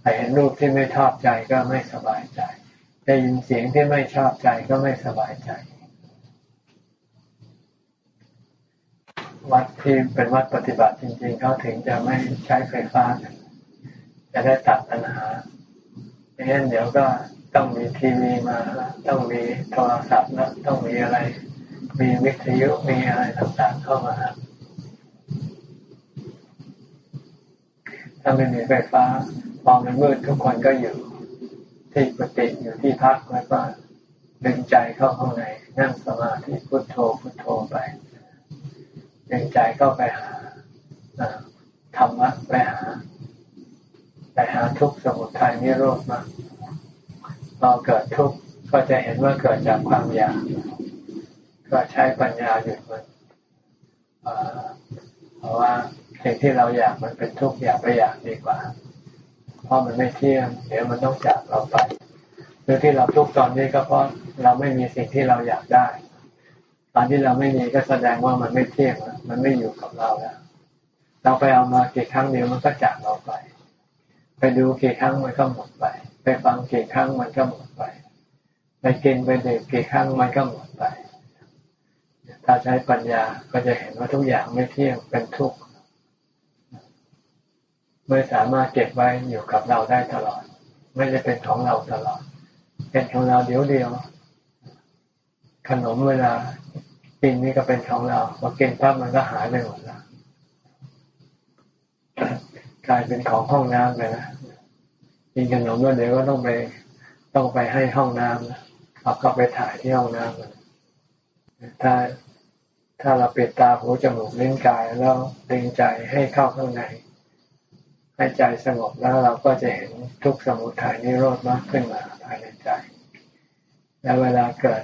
แต่เห็นรูปที่ไม่ชอบใจก็ไม่สบายใจ ได้ยินเสียงที่ไม่ชอบใจก็ไม่สบายใจ วัดที่เป็นวัดปฏิบัติจริง ๆ เขาถึงจะไม่ใช้ไฟฟ้าจะได้ตัดปัญหาไม่งั้นเดี๋ยวก็ต้องมีทีวีมา ต้องมีโทรศัพท์นะต้องมีอะไร มีวิทยุมีอะไรต่างๆเข้ามา ถ้าไม่มีไฟฟ้าพอมันมืดทุกคนก็อยู่ ที่ปฏิอยู่ที่พักแล้วก็ดึงใจเข้าข้างในนั่งสมาธิพุโทโธพุโทโธไป ดึงใจเข้าไปหาธรรมะไปหาไปหาทุกสมุทัยนิโรธมาพอเกิดทุกข์ก็จะเห็นว่าเกิดจากความอยาก ก็ใช้ปัญญาหยุดมันเพราะว่าสิ่งที่เราอยากมันเป็นทุกข์อยากไปอยากดีกว่า เพราะมันไม่เที่ยงเดี๋ยวมันต้องจากเราไปหรือที่เราทุกข์ตอนนี้ก็เพราะเราไม่มีสิ่งที่เราอยากได้ อนที่เราไม่มีก็แสดงว่ามันไม่เที่ยงแล้วมันไม่อยู่กับเราแล้ว เราไปเอามากี่ครั้งเดียวมันก็จากเราไป ไปดูกี่ครั้งมันก็หมดไป ไปฟังกี่ครั้งมันก็หมดไป ไปกินไปดื่มกี่ครั้งมันก็หมดไป ถ้าใช้ปัญญาก็จะเห็นว่าทุกอย่างไม่เที่ยงเป็นทุกข์ไม่สามารถเก็บไว้อยู่กับเราได้ตลอด ไม่ได้เป็นของเราตลอด เป็นของเราเดียวเดียวขนมเวลา กินนี่ก็เป็นของเราพอกินปั๊บมันก็หายไปหมดแล้วกลายเป็นของห้องน้ำไปนะกินขนมแล้วเดี๋ยวก็ต้องไปต้องไปให้ห้องน้ำนะเอาเข้าไปถ่ายที่ห้องน้ำถ้าถ้าเราปิดตาหูจมูกเลิ้นกายแล้วดึงใจให้เข้าข้างใน ให้ใจสงบแล้วเราก็จะเห็นทุกสมุทัยนิโรธมากขึ้นมาภายในใจ แล้วเวลาเกิด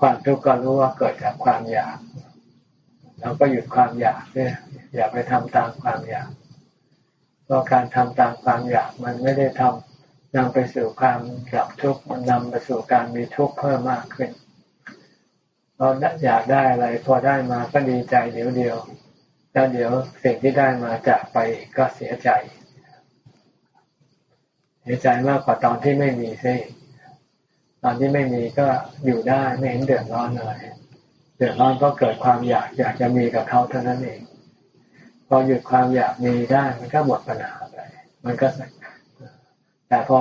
ความทุกข์ก็รู้ว่าเกิดจากความอยาก เราก็หยุดความอยากเนี่ยอย่าไปทำตามความอยากเพราะการทำตามความอยากมันไม่ได้ทำนำไปสู่ความดับทุกข์มันนำไปสู่การมีทุกข์เพิ่มมากขึ้นเราอยากได้อะไรพอได้มาก็ดีใจเดี๋ยวเดียว แล้วเดี๋ยวสิ่งที่ได้มาจากไปก็เสียใจ เสียใจมากกว่าตอนที่ไม่มีซิ ตอนที่ไม่มีก็อยู่ได้ไม่เห็นเดือดร้อนอะไรเดือดร้อนก็เกิดความอยากอยากจะมีกับเขาเท่านั้นเองพอหยุดความอยากมีได้มันก็หมดปัญหาไปมันก็แต่พอ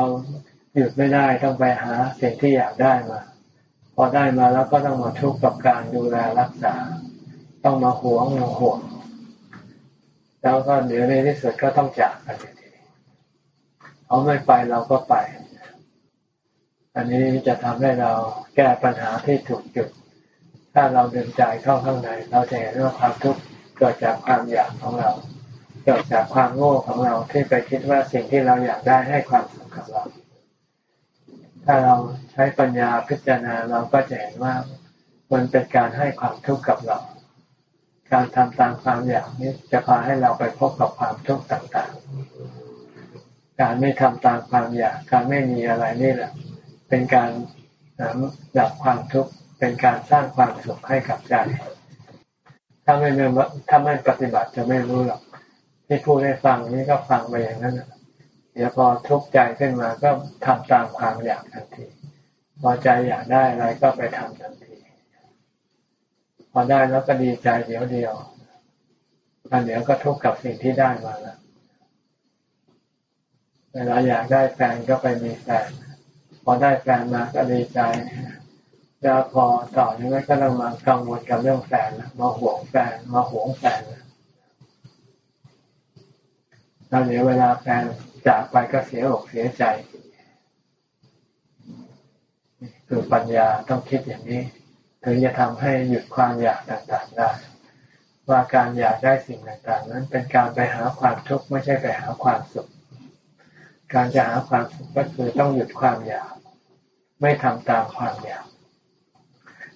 หยุดไม่ได้ต้องไปหาสิ่งที่อยากได้มา พอได้มาแล้วก็ต้องมาทุกข์กับการดูแลรักษา ต้องมาหวงมาห่วงแล้วก็เดี๋ยวในที่สุดก็ต้องจากกันทีเขาไม่ไปเราก็ไป อันนี้จะทำให้เราแก้ปัญหาที่ถูกจุด ถ้าเราเดินใจเข้าข้างใน เราจะเห็นว่าความทุกข์เกิดจากความอยากของเรา เกิดจากความโง่ของเราที่ไปคิดว่าสิ่งที่เราอยากได้ให้ความสุขกับเรา ถ้าเราใช้ปัญญาพิจารณาเราก็จะเห็นว่ามันเป็นการให้ความทุกข์กับเรา การทำตามความอยากนี้จะพาให้เราไปพบกับความทุกข์ต่างๆ การไม่ทำตามความอยาก การไม่มีอะไรนี่แหละ เป็นการดับความทุกข์เป็นการสร้างความสุขให้กับใจ ถ้าไม่ถ้าไม่ปฏิบัติจะไม่รู้หรอกที่พูดให้ฟังนี้ก็ฟังไปอย่างนั้นเดี๋ยวพอทุกข์ใจขึ้นมาก็ทำตามความอยากทันที พอใจอยากได้อะไรก็ไปทำทันที พอได้แล้วก็ดีใจเดี๋ยวเดียวอันเดี๋ยวก็ทุกข์กับสิ่งที่ได้มาแล้วเวลาอยากได้แฟนก็ไปมีแฟน อได้แฟนมาก็ดีใจแล้วพอต่อนี้ก็ต้องมากังวลกับเรื่องแฟนมาห่วงแฟนมาห่วงแฟนแล้วเดี๋ยวเวลาแฟนจากไปก็เสียอกเสียใจคือปัญญาต้องคิดอย่างนี้ถึงจะทำให้หยุดความอยากต่างๆได้ ว่าการอยากได้สิ่งต่างๆ นั้นเป็นการไปหาความทุกข์ไม่ใช่ไปหาความสุข การจะหาความสุขก็คือต้องหยุดความอยาก ไม่ทำตามความอยาก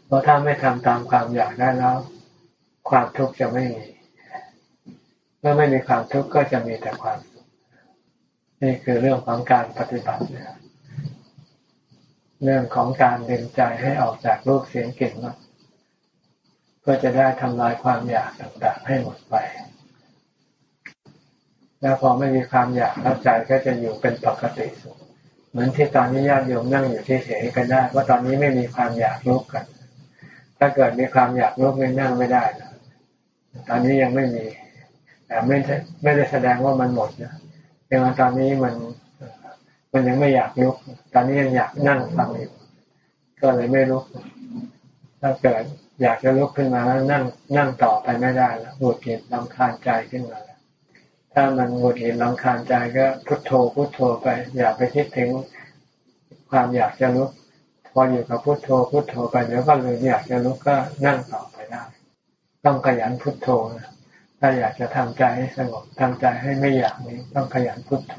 เพราะถ้าไม่ทำตามความอยากได้แล้ว ความทุกข์จะไม่มี เมื่อไม่มีความทุกข์ก็จะมีแต่ความสุขนี่คือเรื่องของการปฏิบัติเนี่ยเรื่องของการดึงใจให้ออกจากรูปเสียงกลิ่นรสเพื่อจะได้ทำลายความอยากต่างๆให้หมดไป แล้วพอไม่มีความอยากแล้วใจก็จะอยู่เป็นปกติสุข เหมือนที่ตอนนี้ญาติโยมนั่งอยู่ที่เฉยกันได้ว่าตอนนี้ไม่มีความอยากลุกกัน ถ้าเกิดมีความอยากลุกม่นั่งไม่ได้นะตอนนี้ยังไม่มี แต่ไม่ไม่ได้แสดงว่ามันหมดนะเพียงตอนนี้มันมันยังไม่อยากลุก ตอนนี้ยังอยากนั่งฟังอยู่ก็เลยไม่ลุก ถ้าเกิดอยากจะลุกขึ้นมาแล้วนั่งนั่งต่อไปไม่ได้แล้วหงุดหงิดลำคาญใจขึ้นมา ถ้ามันหงุดหงิดลำคาญใจก็พุทโธพุทโธไป อย่าไปคิดถึงความอยากจะลุกพออยู่กับพุโทโธพุโทโธไปเดี๋ยวก็เลยอยากจะลุกก็นั่งต่อไปได้ ต้องขยันพุโทโธนะถ้าอยากจะทำใจให้สงบทำใจให้ไม่อยากนี้ ต้องขยันพุโทโธ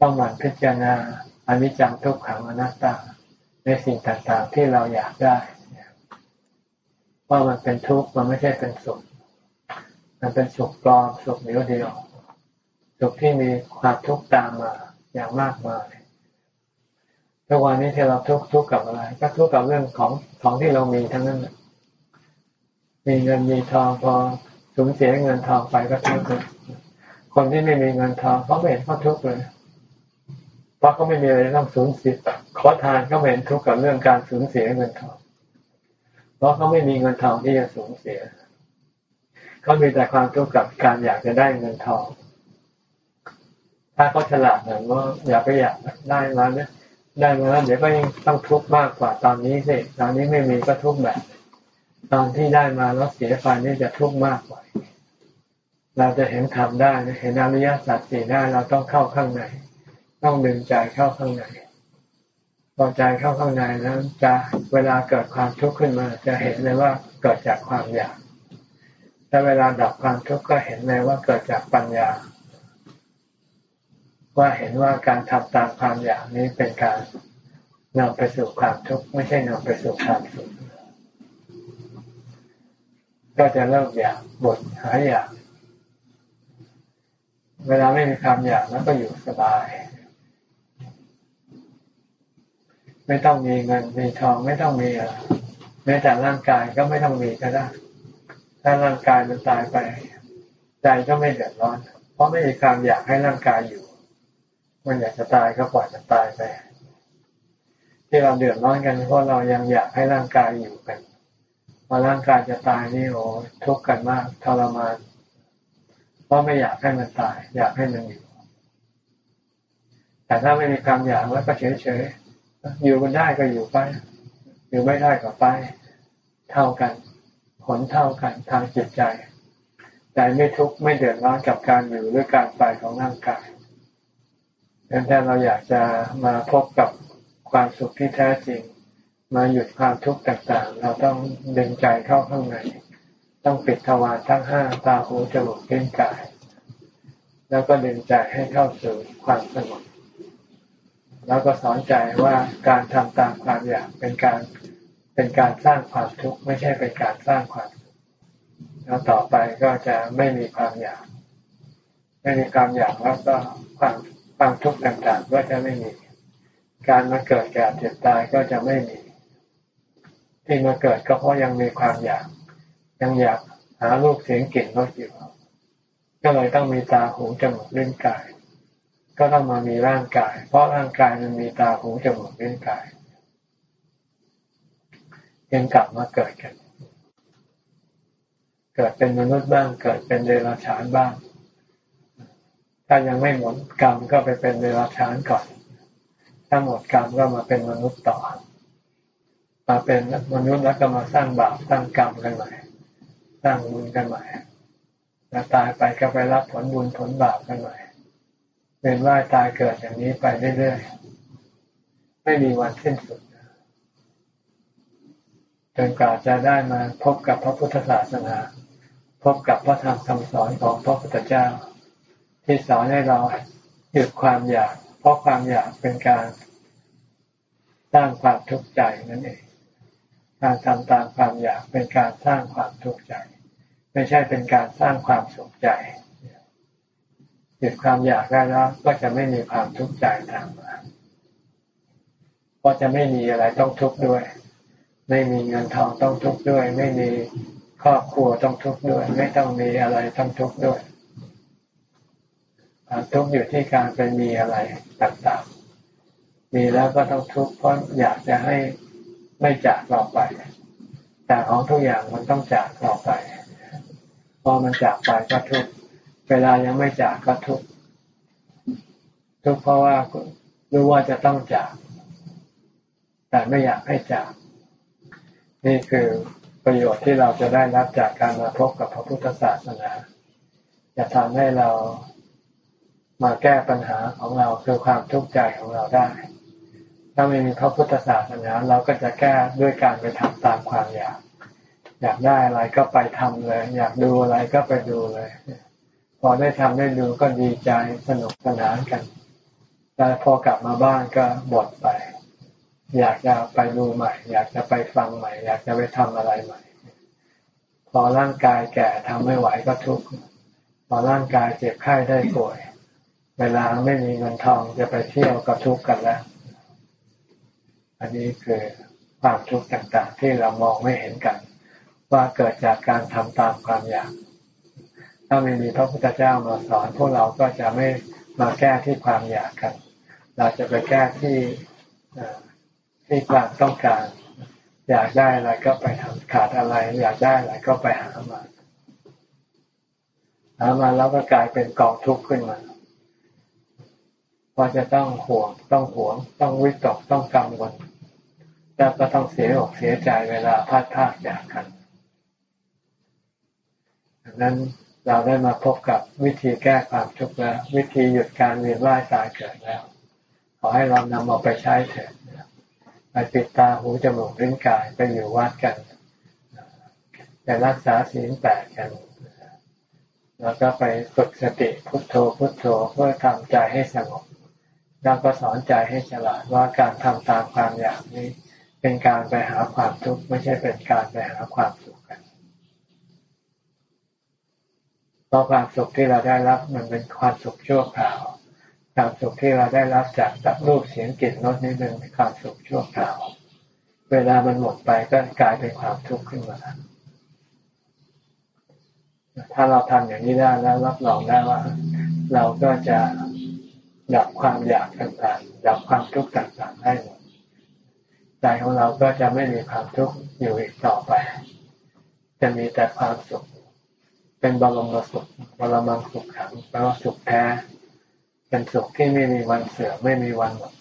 ต้องหมั่นพิจารณาอนิจจังทุกขังอนัตตาในสิ่งต่างๆที่เราอยากได้ว่ามันเป็นทุกข์มันไม่ใช่เป็นสุข มันเป็นสุขปลอมสุขเดียวเดียวสุขที่มีความทุกข์ตามมาอย่างมากมายทุกวันนี้ที่เราทุกข์ทุกข์กับอะไร ก็ทุกข์กับเรื่องของของที่เรามีทั้งนั้นมีเงินมีทองพอสูญเสียเงินทองไปก็ทุกข์คนที่ไม่มีเงินทองเขาไม่เห็นเขาทุกข์เลยเพราะเขาไม่มีอะไรต้องสูญเสียขอทานก็ไม่เห็นทุกข์กับเรื่องการสูญเสียเงินทอง เพราะเขาไม่มีเงินทองที่จะสูญเสียเขามีแต่ความทุกข์กับการอยากจะได้เงินทอง ถ้าเขาฉลาดหน่อยว่าอยากไปอยากได้มาเนี่ยได้มาแล้วเดี๋ยวก็ยังต้องทุกข์มากกว่าตอนนี้สิตอนนี้ไม่มีก็ทุกข์แบบ ตอนที่ได้มาแล้วเสียไปนี่จะทุกข์มากกว่า เราจะเห็นธรรมได้เห็นอริยสัจสี่ได้เราต้องเข้าข้างในต้องดึงใจเข้าข้างในพอใจเข้าข้างในแล้วจะเวลาเกิดความทุกข์ขึ้นมา จะเห็นเลยว่าเกิดจากความอยาก แต่เวลาดับความทุกข์ก็เห็นเลยว่าเกิดจากปัญญา ว่าเห็นว่าการทำตามความอยากนี้เป็นการนำไปสู่ความทุกข์ไม่ใช่นำไปสู่ความสุขก็จะเริ่มอยากบทหายอยาก เวลาไม่มีความอยากแล้วก็อยู่สบาย ไม่ต้องมีเงินมีทองไม่ต้องมีอะไรแม้แต่ร่างกายก็ไม่ต้องมีก็ได้ ถ้าร่างกายมันตายไป ใจก็ไม่เดือดร้อน เพราะไม่มีความอยากให้ร่างกายอยู่ มันอยากจะตายก็ปล่อยมันตายไป ที่เราเดือดร้อนกันเพราะเรายังอยากให้ร่างกายอยู่กันพอร่างกายจะตายนี่โอ้ทุกข์กันมากทรมานเพราะไม่อยากให้มันตาย อยากให้มันอยู่ แต่ถ้าไม่มีความอยากแล้วก็เฉยๆอยู่กันได้ก็อยู่ไป อยู่ไม่ได้ก็ไป เท่ากัน ผลเท่ากันทางจิตใจใจไม่ทุกข์ไม่เดือดร้อนกับการอยู่หรือการไปของร่างกายดังนั้นเราอยากจะมาพบกับความสุขที่แท้จริง มาหยุดความทุกข์ต่างๆ เราต้องดึงใจเข้าข้างในต้องปิดทวารทั้งห้าตาหูจมูกลิ้นกาย แล้วก็ดึงใจให้เข้าสู่ความสงบแล้วก็สอนใจว่าการทำตามความอยากเป็นการ เป็นการสร้างความทุกข์ไม่ใช่เป็นการสร้างความสุขแล้วต่อไปก็จะไม่มีความอยาก ไม่มีความอยากแล้วก็ความความทุกข์ต่างๆก็จะไม่มี การมาเกิดแก่เจ็บตายก็จะไม่มี ที่มาเกิดก็เพราะยังมีความอยาก ยังอยากหาลูกเสียงกลิ่นรสอยู่ก็เลยต้องมีตาหูจมูกเล่นกาย ก็ต้องมามีร่างกาย เพราะร่างกายมันมีตาหูจมูกเล่นกาย ยังกลับมาเกิดกัน เกิดเป็นมนุษย์บ้าง เกิดเป็นเดรัจฉานบ้าง ถ้ายังไม่หมดกรรมก็ไปเป็นเดรัจฉานก่อน ถ้าหมดกรรมก็มาเป็นมนุษย์ต่อ มาเป็นมนุษย์แล้วก็มาสร้างบาปสร้างกรรมกันใหม่ สร้างบุญกันใหม่แล้วตายไปก็ไปรับผลบุญผลบาปกันใหม่เป็นว่าตายเกิดอย่างนี้ไปเรื่อยๆ ไม่มีวันสิ้นสุด จนกว่าจะได้มาพบกับพระพุทธศาสนา พบกับพระธรรมคำสอนของพระพุทธเจ้า ที่สอนให้เราหยุดความอยาก เพราะความอยากเป็นการสร้างความทุกข์ใจนั่นเอง การทำตามความอยากเป็นการสร้างความทุกข์ใจ ไม่ใช่เป็นการสร้างความสุขใจหยุดความอยากได้แล้วก็จะไม่มีความทุกข์ใจตามมาเพราะจะไม่มีอะไรต้องทุกข์ด้วย ไม่มีเงินทองต้องทุกข์ด้วย ไม่มีครอบครัวต้องทุกข์ด้วย ไม่ต้องมีอะไรต้องทุกข์ด้วยความทุกข์อยู่ที่การเป็นมีอะไรต่างๆ มีแล้วก็ต้องทุกข์เพราะอยากจะให้ไม่จากเราไป แต่ของทุกอย่างมันต้องจากเราไป พอมันจากไปก็ทุกข์เวลายังไม่จากก็ทุกข์ทุกข์เพราะว่ารู้ว่าจะต้องจาก แต่ไม่อยากให้จาก นี่คือประโยชน์ที่เราจะได้รับจากการมาพบกับพระพุทธศาสนาจะทำให้เรามาแก้ปัญหาของเราคือความทุกข์ใจของเราได้ ถ้าไม่มีพระพุทธศาสนาเราก็จะแก้ด้วยการไปทำตามความอยากอยากได้อะไรก็ไปทำเลย อยากดูอะไรก็ไปดูเลย พอได้ทำได้ดูก็ดีใจสนุกสนานกันแต่พอกลับมาบ้านก็หมดไป อยากจะไปดูใหม่ อยากจะไปฟังใหม่ อยากจะไปทำอะไรใหม่ พอร่างกายแก่ทำไม่ไหวก็ทุกข์พอร่างกายเจ็บไข้ได้ป่วย เวลาไม่มีเงินทองจะไปเที่ยวก็ทุกข์กันแล้ว อันนี้คือความทุกข์ต่างๆ ที่เรามองไม่เห็นกัน ว่าเกิดจากการทำตามความอยาก ถ้าไม่มีพระพุทธเจ้ามาสอนพวกเราก็จะไม่มาแก้ที่ความอยากกัน เราจะไปแก้ที่ ที่ความต้องการ อยากได้อะไรก็ไปทำขาดอะไร อยากได้อะไรก็ไปหามาหามาแล้วก็กลายเป็นกองทุกข์ขึ้นมาพอจะต้องห่วงต้องห่วง ต้องวิตกต้องกังวลแล้วก็ต้องเสียอกเสียใจเวลาพลาดพลาดจากกันดังนั้นเราได้มาพบกับวิธีแก้ความทุกข์แล้ว วิธีหยุดการเวียนว่ายตายเกิดแล้ว ขอให้เรานำเอาไปใช้เถิด ไปปิดตาหูจมูกลิ้นกายไปอยู่วัดกันจะรักษาศีลแปดกัน แล้วก็ไปฝึกสติพุทโธพุทโธเพื่อทำใจให้สงบแล้วก็สอนใจให้ฉลาดว่าการทำตามความอยากนี้ เป็นการไปหาความทุกข์ไม่ใช่เป็นการไปหาความสุขกันพราะความสุขที่เราได้รับมันเป็นความสุขชั่วคราว ความสุขที่เราได้รับจากตับรูปเสียงกลิ่นรสนี่เป็นความสุขชั่วคราว เวลามันหมดไปก็กลายเป็นความทุกข์ขึ้นมาถ้าเราทำอย่างนี้ได้แล้วรับรองได้ว่า เราก็จะดับความอยากต่างๆดับความทุกข์ต่างๆให้หมดใจของเราก็จะไม่มีความทุกข์อยู่อีกต่อไป จะมีแต่ความสุข เป็นบรมสุขบรมังสุขขังแปลว่าสุขแท้ เป็นสุขที่ไม่มีวันเสื่อมไม่มีวันหมด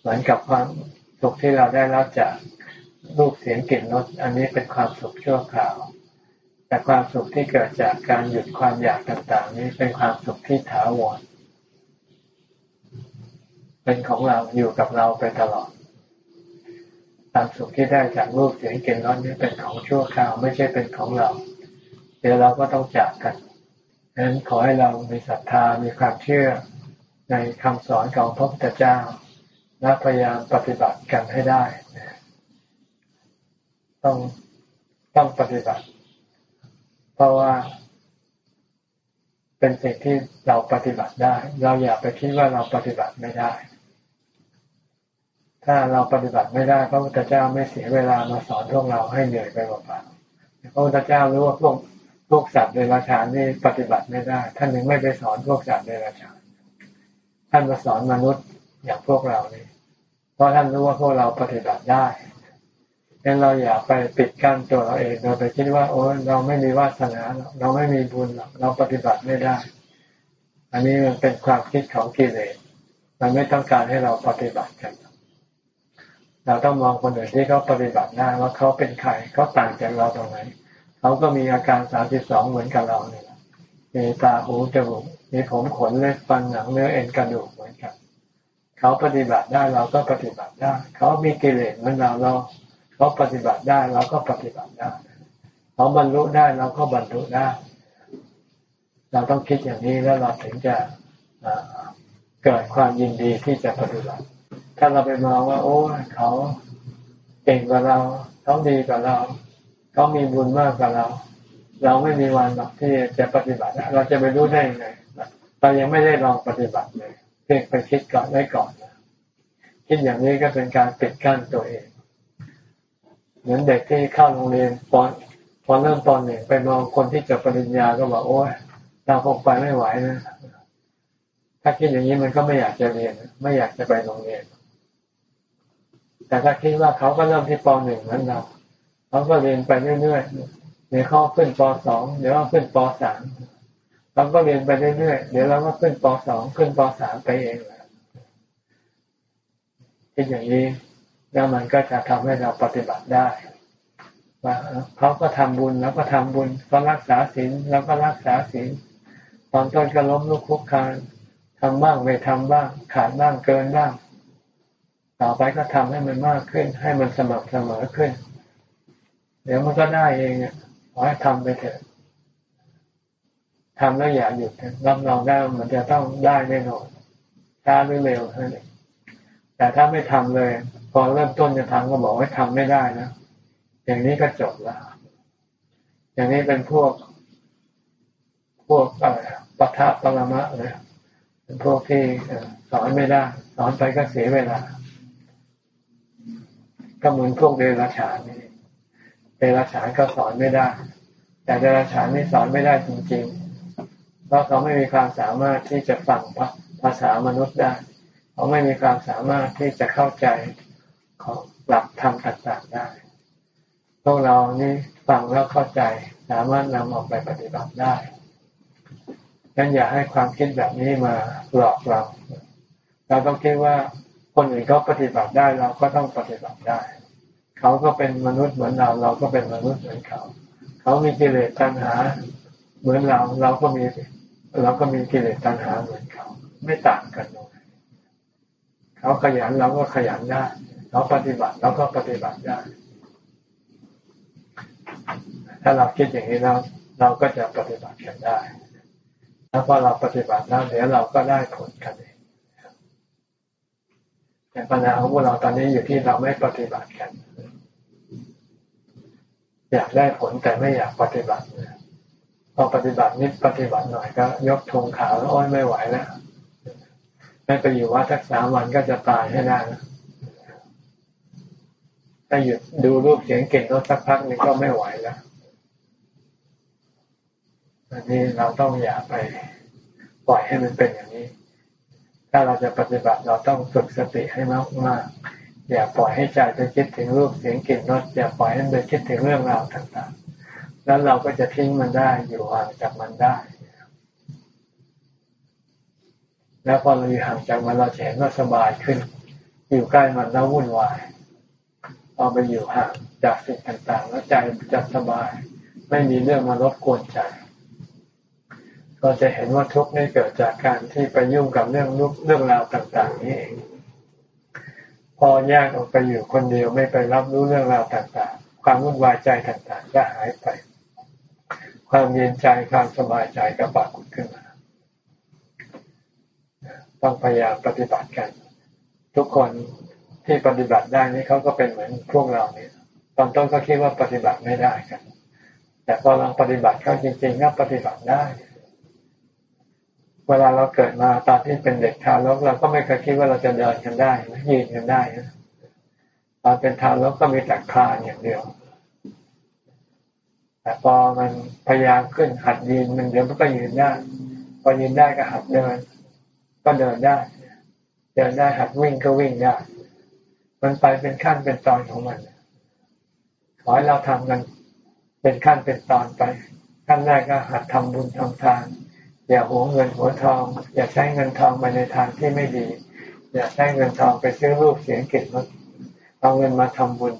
เหมือนกับความสุขที่เราได้รับจากรูปเสียงกลิ่นรสอันนี้เป็นความสุขชั่วคราว แต่ความสุขที่เกิดจากการหยุดความอยากต่างๆ นี้เป็นความสุขที่ถาวรเป็นของเราอยู่กับเราไปตลอดความสุขที่ได้จากรูปเสียงกลิ่นรสนี้เป็นของชั่วคราวไม่ใช่เป็นของเรา เดี๋ยวเราก็ต้องจากกันดังนั้นขอให้เรามีศรัทธามีความเชื่อ ในคำสอนของพระพุทธเจ้า และพยายามปฏิบัติกันให้ได้ ต้องต้องปฏิบัติ เพราะว่า เป็นสิ่งที่เราปฏิบัติได้ เราอย่าไปคิดว่าเราปฏิบัติไม่ได้ ถ้าเราปฏิบัติไม่ได้ พระพุทธเจ้าไม่เสียเวลามาสอนพวกเราให้เหนื่อยไปเปล่าๆพระพุทธเจ้ารู้ว่าพวกพวกสัตว์เดรัจฉานนี่ปฏิบัติไม่ได้ ท่านยังไม่ไปสอนพวกสัตว์เดรัจฉาน ท่านมาสอนมนุษย์อย่างพวกเราเนี่ยเพราะท่านรู้ว่าพวกเราปฏิบัติได้ดังนั้นเราอย่าไปปิดกั้นตัวเราเองเราไปคิดว่าโอ้เราไม่มีวาสนาเราไม่มีบุญเราปฏิบัติไม่ได้ อันนี้มันเป็นความคิดของกิเลสมันไม่ต้องการให้เราปฏิบัติกัน เราต้องมองคนอื่นที่เขาปฏิบัติได้ว่าเขาเป็นใครเขาต่างจากเราตรงไหนเขาก็มีอาการสามสิบสองเหมือนกับเราเนี่ยมีตาหูจมูกมีผมขนเล็บฟันหนังเนื้อเอ็นกระดูกเหมือนกันเขาปฏิบัติได้เราก็ปฏิบัติได้ เขามีกิเลสเหมือนเราเราเขาปฏิบัติได้เราก็ปฏิบัติได้เขาบรรลุได้เราก็บรรลุได้ เราต้องคิดอย่างนี้แล้วเราถึงจะเกิดความยินดีที่จะปฏิบัติ ถ้าเราไปมองว่า โอ้เขาเก่งกว่าเราเขาดีกว่าเราเขามีบุญมากกว่าเรา เราไม่มีวันหรอกที่จะปฏิบัติเราจะไปรู้ได้ยังไง เรายังไม่ได้ลองปฏิบัติเลยเพียงไปคิดก่อนไว้ก่อนคิดอย่างนี้ก็เป็นการปิดกั้นตัวเอง เหมือนเด็กที่เข้าโรงเรียนปอนพอเริ่มตอนหนึ่งไปมองคนที่จบปริญญาก็บอกโอ้ยเราคงไปไม่ไหวนะ ถ้าคิดอย่างนี้มันก็ไม่อยากจะเรียน ไม่อยากจะไปโรงเรียน แต่ถ้าคิดว่าเขาก็เริ่มที่ปหนึ่งเหมือนเราเขาก็เรียนไปเรื่อยๆเดี๋ยวเขาขึ้นปสองเดี๋ยวเขาขึ้นปสาม เราก็เรียนไปเรื่อยๆ เดี๋ยวเราก็ขึ้นปสองขึ้นปสามไปเองแหละที่อย่างนี้แล้วมันก็จะทำให้เราปฏิบัติได้ ว่าเขาก็ทำบุญแล้วก็ทำบุญก็รักษาศีลแล้วก็รักษาศีลตอนต้นก็ล้มลุกคุกคานทำบ้างไม่ทำบ้าง ขาดบ้างเกินบ้าง ต่อไปก็ทำให้มันมากขึ้น ให้มันสม่ำเสมอขึ้น เดี๋ยวมันก็ได้เองขอให้ทำไปเถอะ ทำแล้วอย่าหยุดรับรองได้มันจะต้องได้แน่นอนช้าหรือเร็วเท่านั้นแต่ถ้าไม่ทำเลย พอเริ่มต้นจะทำก็บอกว่าทำไม่ได้นะอย่างนี้ก็จบแล้ว อย่างนี้เป็นพวก พวกอะไรปะทะปรมะเลยเป็นพวกที่สอนไม่ได้ สอนไปก็เสียเวลา ก็เหมือนพวกเดรัจฉานนี่เดรัจฉานก็สอนไม่ได้ แต่เดรัจฉานนี่สอนไม่ได้จริงๆ ราะเขาไม่มีความสามารถที่จะฟังภาษามนุษย์ได้ เขาไม่มีความสามารถที่จะเข้าใจของหลักธรรมต่างๆได้พวกเรานี่ฟังแล้วเข้าใจสามารถนำออกไปปฏิบัติได้งั้นอย่าให้ความคิดแบบนี้มาหลอกเรา เราต้องคิดว่าคนอื่นเขาปฏิบัติได้เราก็ต้องปฏิบัติได้ เขาก็เป็นมนุษย์เหมือนเรา เราก็เป็นมนุษย์เหมือนเขา เขามีกิเลสตัณหา เหมือนเรา เราก็มี เราก็มีกิเลสตัณหาเหมือนเขา ไม่ต่างกันเลยเขาขยันเราก็ขยันได้เขาปฏิบัติเราก็ปฏิบัติได้ ถ้าเราคิดอย่างนี้แล้วเราก็จะปฏิบัติกันได้ แล้วพอเราปฏิบัติแล้วเดี๋ยวเราก็ได้ผลกันเองแต่ปัญหาของพวกเราตอนนี้อยู่ที่เราไม่ปฏิบัติกัน อยากได้ผลแต่ไม่อยากปฏิบัติ พอปฏิบัตินิดปฏิบัติหน่อยก็ยกธงขาวแล้วอ้อยไม่ไหวแล้วไม่ไปอยู่ว่าทักสามวันก็จะตายให้ได้นะถ้าหยุดดูรูปเสียงเก่งรสักพักนึงก็ไม่ไหวแล้วอันนี้เราต้องอย่าไปปล่อยให้มันเป็นอย่างนี้ ถ้าเราจะปฏิบัติเราต้องฝึกสติให้มากมากอย่าปล่อยให้ใจไปคิดถึงรูปเสียงกลิ่นรสอย่าปล่อยให้ไปคิดถึงเรื่องราวต่างๆ แล้วเราก็จะทิ้งมันได้อยู่ห่างจากมันได้ แล้วพอเราอยู่ห่างจากมันเราเห็นว่าสบายขึ้น อยู่ใกล้มันแล้ววุ่นวายพอไปอยู่ห่างจากสิ่งต่าง ๆ แล้วใจจะสบาย ไม่มีเรื่องมารบกวนใจ ก็จะเห็นว่าทุกข์นี่เกิดจากการที่ไปยุ่งกับเรื่องเรื่องราวต่าง ๆ นี่เองพอแยกออกไปอยู่คนเดียวไม่ไปรับรู้เรื่องราวต่าง ๆ ความวุ่นวายใจต่าง ๆ ก็หายไป ความเย็นใจความสบายใจก็ปรากฏขึ้นมา ต้องพยายามปฏิบัติกัน ทุกคนที่ปฏิบัติได้นี่เขาก็เป็นเหมือนพวกเราเนี่ยตอนต้นก็คิดว่าปฏิบัติไม่ได้กัน แต่พอลองปฏิบัติเข้าจริงๆก็ปฏิบัติได้ เวลาเราเกิดมาตอนที่เป็นเด็กทารกเราก็ไม่เคยคิดว่าเราจะเดินกันได้ยืนกันได้นะตอนเป็นทารกก็มีแต่คลานอย่างเดียว แต่พอมันพยายามขึ้นหัดยืนมันเดี๋ยวมันก็ยืนได้พอยืนได้ก็หัดเดิน ก็เดินได้เดินได้หัดวิ่งก็วิ่งได้ มันไปเป็นขั้นเป็นตอนของมันขอให้เราทำกันเป็นขั้นเป็นตอนไป ขั้นแรกก็หัดทำบุญทำทาน อย่าหัวเงินหัวทอง อย่าใช้เงินทองไปในทางที่ไม่ดี อย่าใช้เงินทองไปซื้อรูปเสียงเก็บรถเอาเงินมาทำบุญ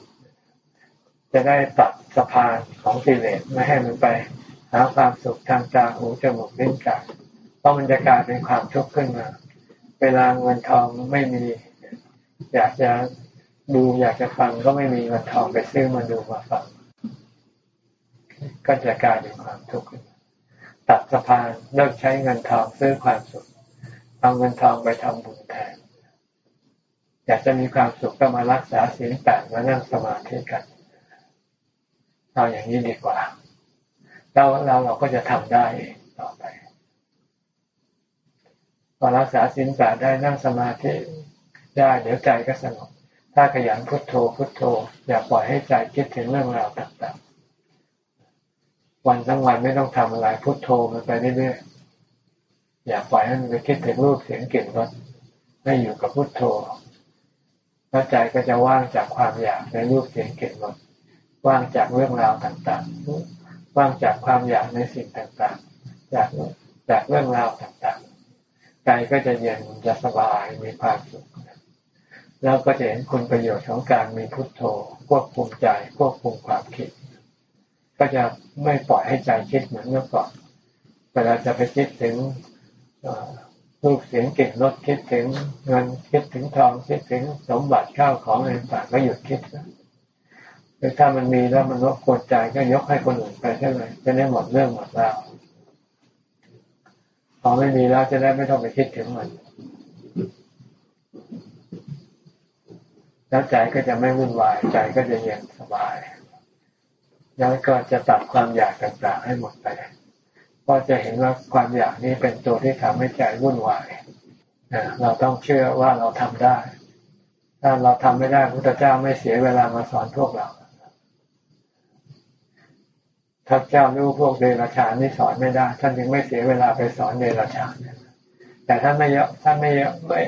จะได้ตัดสะพานของกิเลสไม่ให้มันไปหาความสุขทางตาหูจมูกลิ้นกายเพราะมันจะกลายเป็นความทุกข์ขึ้นมา เวลาเงินทองไม่มี อยากจะดูอยากจะฟังก็ไม่มีเงินทองไปซื้อมาดูมาฟัง ก็จะกลายเป็นความทุกข์ขึ้นตัดสะพานเลิกใช้เงินทองซื้อความสุขเอาเงินทองไปทำบุญแทนอยากจะมีความสุขก็มารักษาศีลแปดมานั่งสมาธิกัน เอาอย่างนี้ดีกว่าแล้วเราเราก็จะทำได้ต่อไปพอรักษาศีลแปดได้นั่งสมาธิได้เดี๋ยวใจก็สงบถ้าขยันพุทโธพุทโธ อย่าปล่อยให้ใจคิดถึงเรื่องราวต่างๆ วันทั้งวันไม่ต้องทำอะไรพุทโธมันไปเรื่อยๆอย่าปล่อยให้มันไปคิดถึงรูปเสียงกลิ่นรสให้อยู่กับพุทโธแล้วใจก็จะว่างจากความอยากในรูปเสียงกลิ่นรส ว่างจากเรื่องราวต่างๆ ว่างจากความอยากในสิ่งต่างๆ จากจากเรื่องราวต่างๆ ใจก็จะเย็นจะสบายมีความสุข แล้วก็จะเห็นคุณประโยชน์ของการมีพุทโธควบคุมใจควบคุมความคิด ก็จะไม่ปล่อยให้ใจคิดเหมือนเมื่อก่อนเวลาจะไปคิดถึงรูปเสียงเก่งรถคิดถึงเงินคิดถึงทองคิดถึงสมบัติข้าวของอะไรต่างก็หยุดคิดนะ คือถ้ามันมีแล้วมันรบกวนใจก็ยกให้คนอื่นไปใช่ไหมจะได้หมดเรื่องหมดราวพอไม่มีแล้วจะได้ไม่ต้องไปคิดถึงมัน แล้วใจก็จะไม่วุ่นวายใจก็จะเย็นสบาย แล้วก็จะตัดความอยากต่างๆให้หมดไปเพราะจะเห็นว่าความอยากนี้เป็นตัวที่ทำให้ใจวุ่นวายเราต้องเชื่อว่าเราทำได้ ถ้าเราทำไม่ได้พระพุทธเจ้าไม่เสียเวลามาสอนพวกเรา ถ้าเจ้ารู้พวกเดรัจฉานนี่สอนไม่ได้ ท่านจึงไม่เสียเวลาไปสอนเดรัจฉานแต่ท่านไม่ยอมท่านไม่ไม่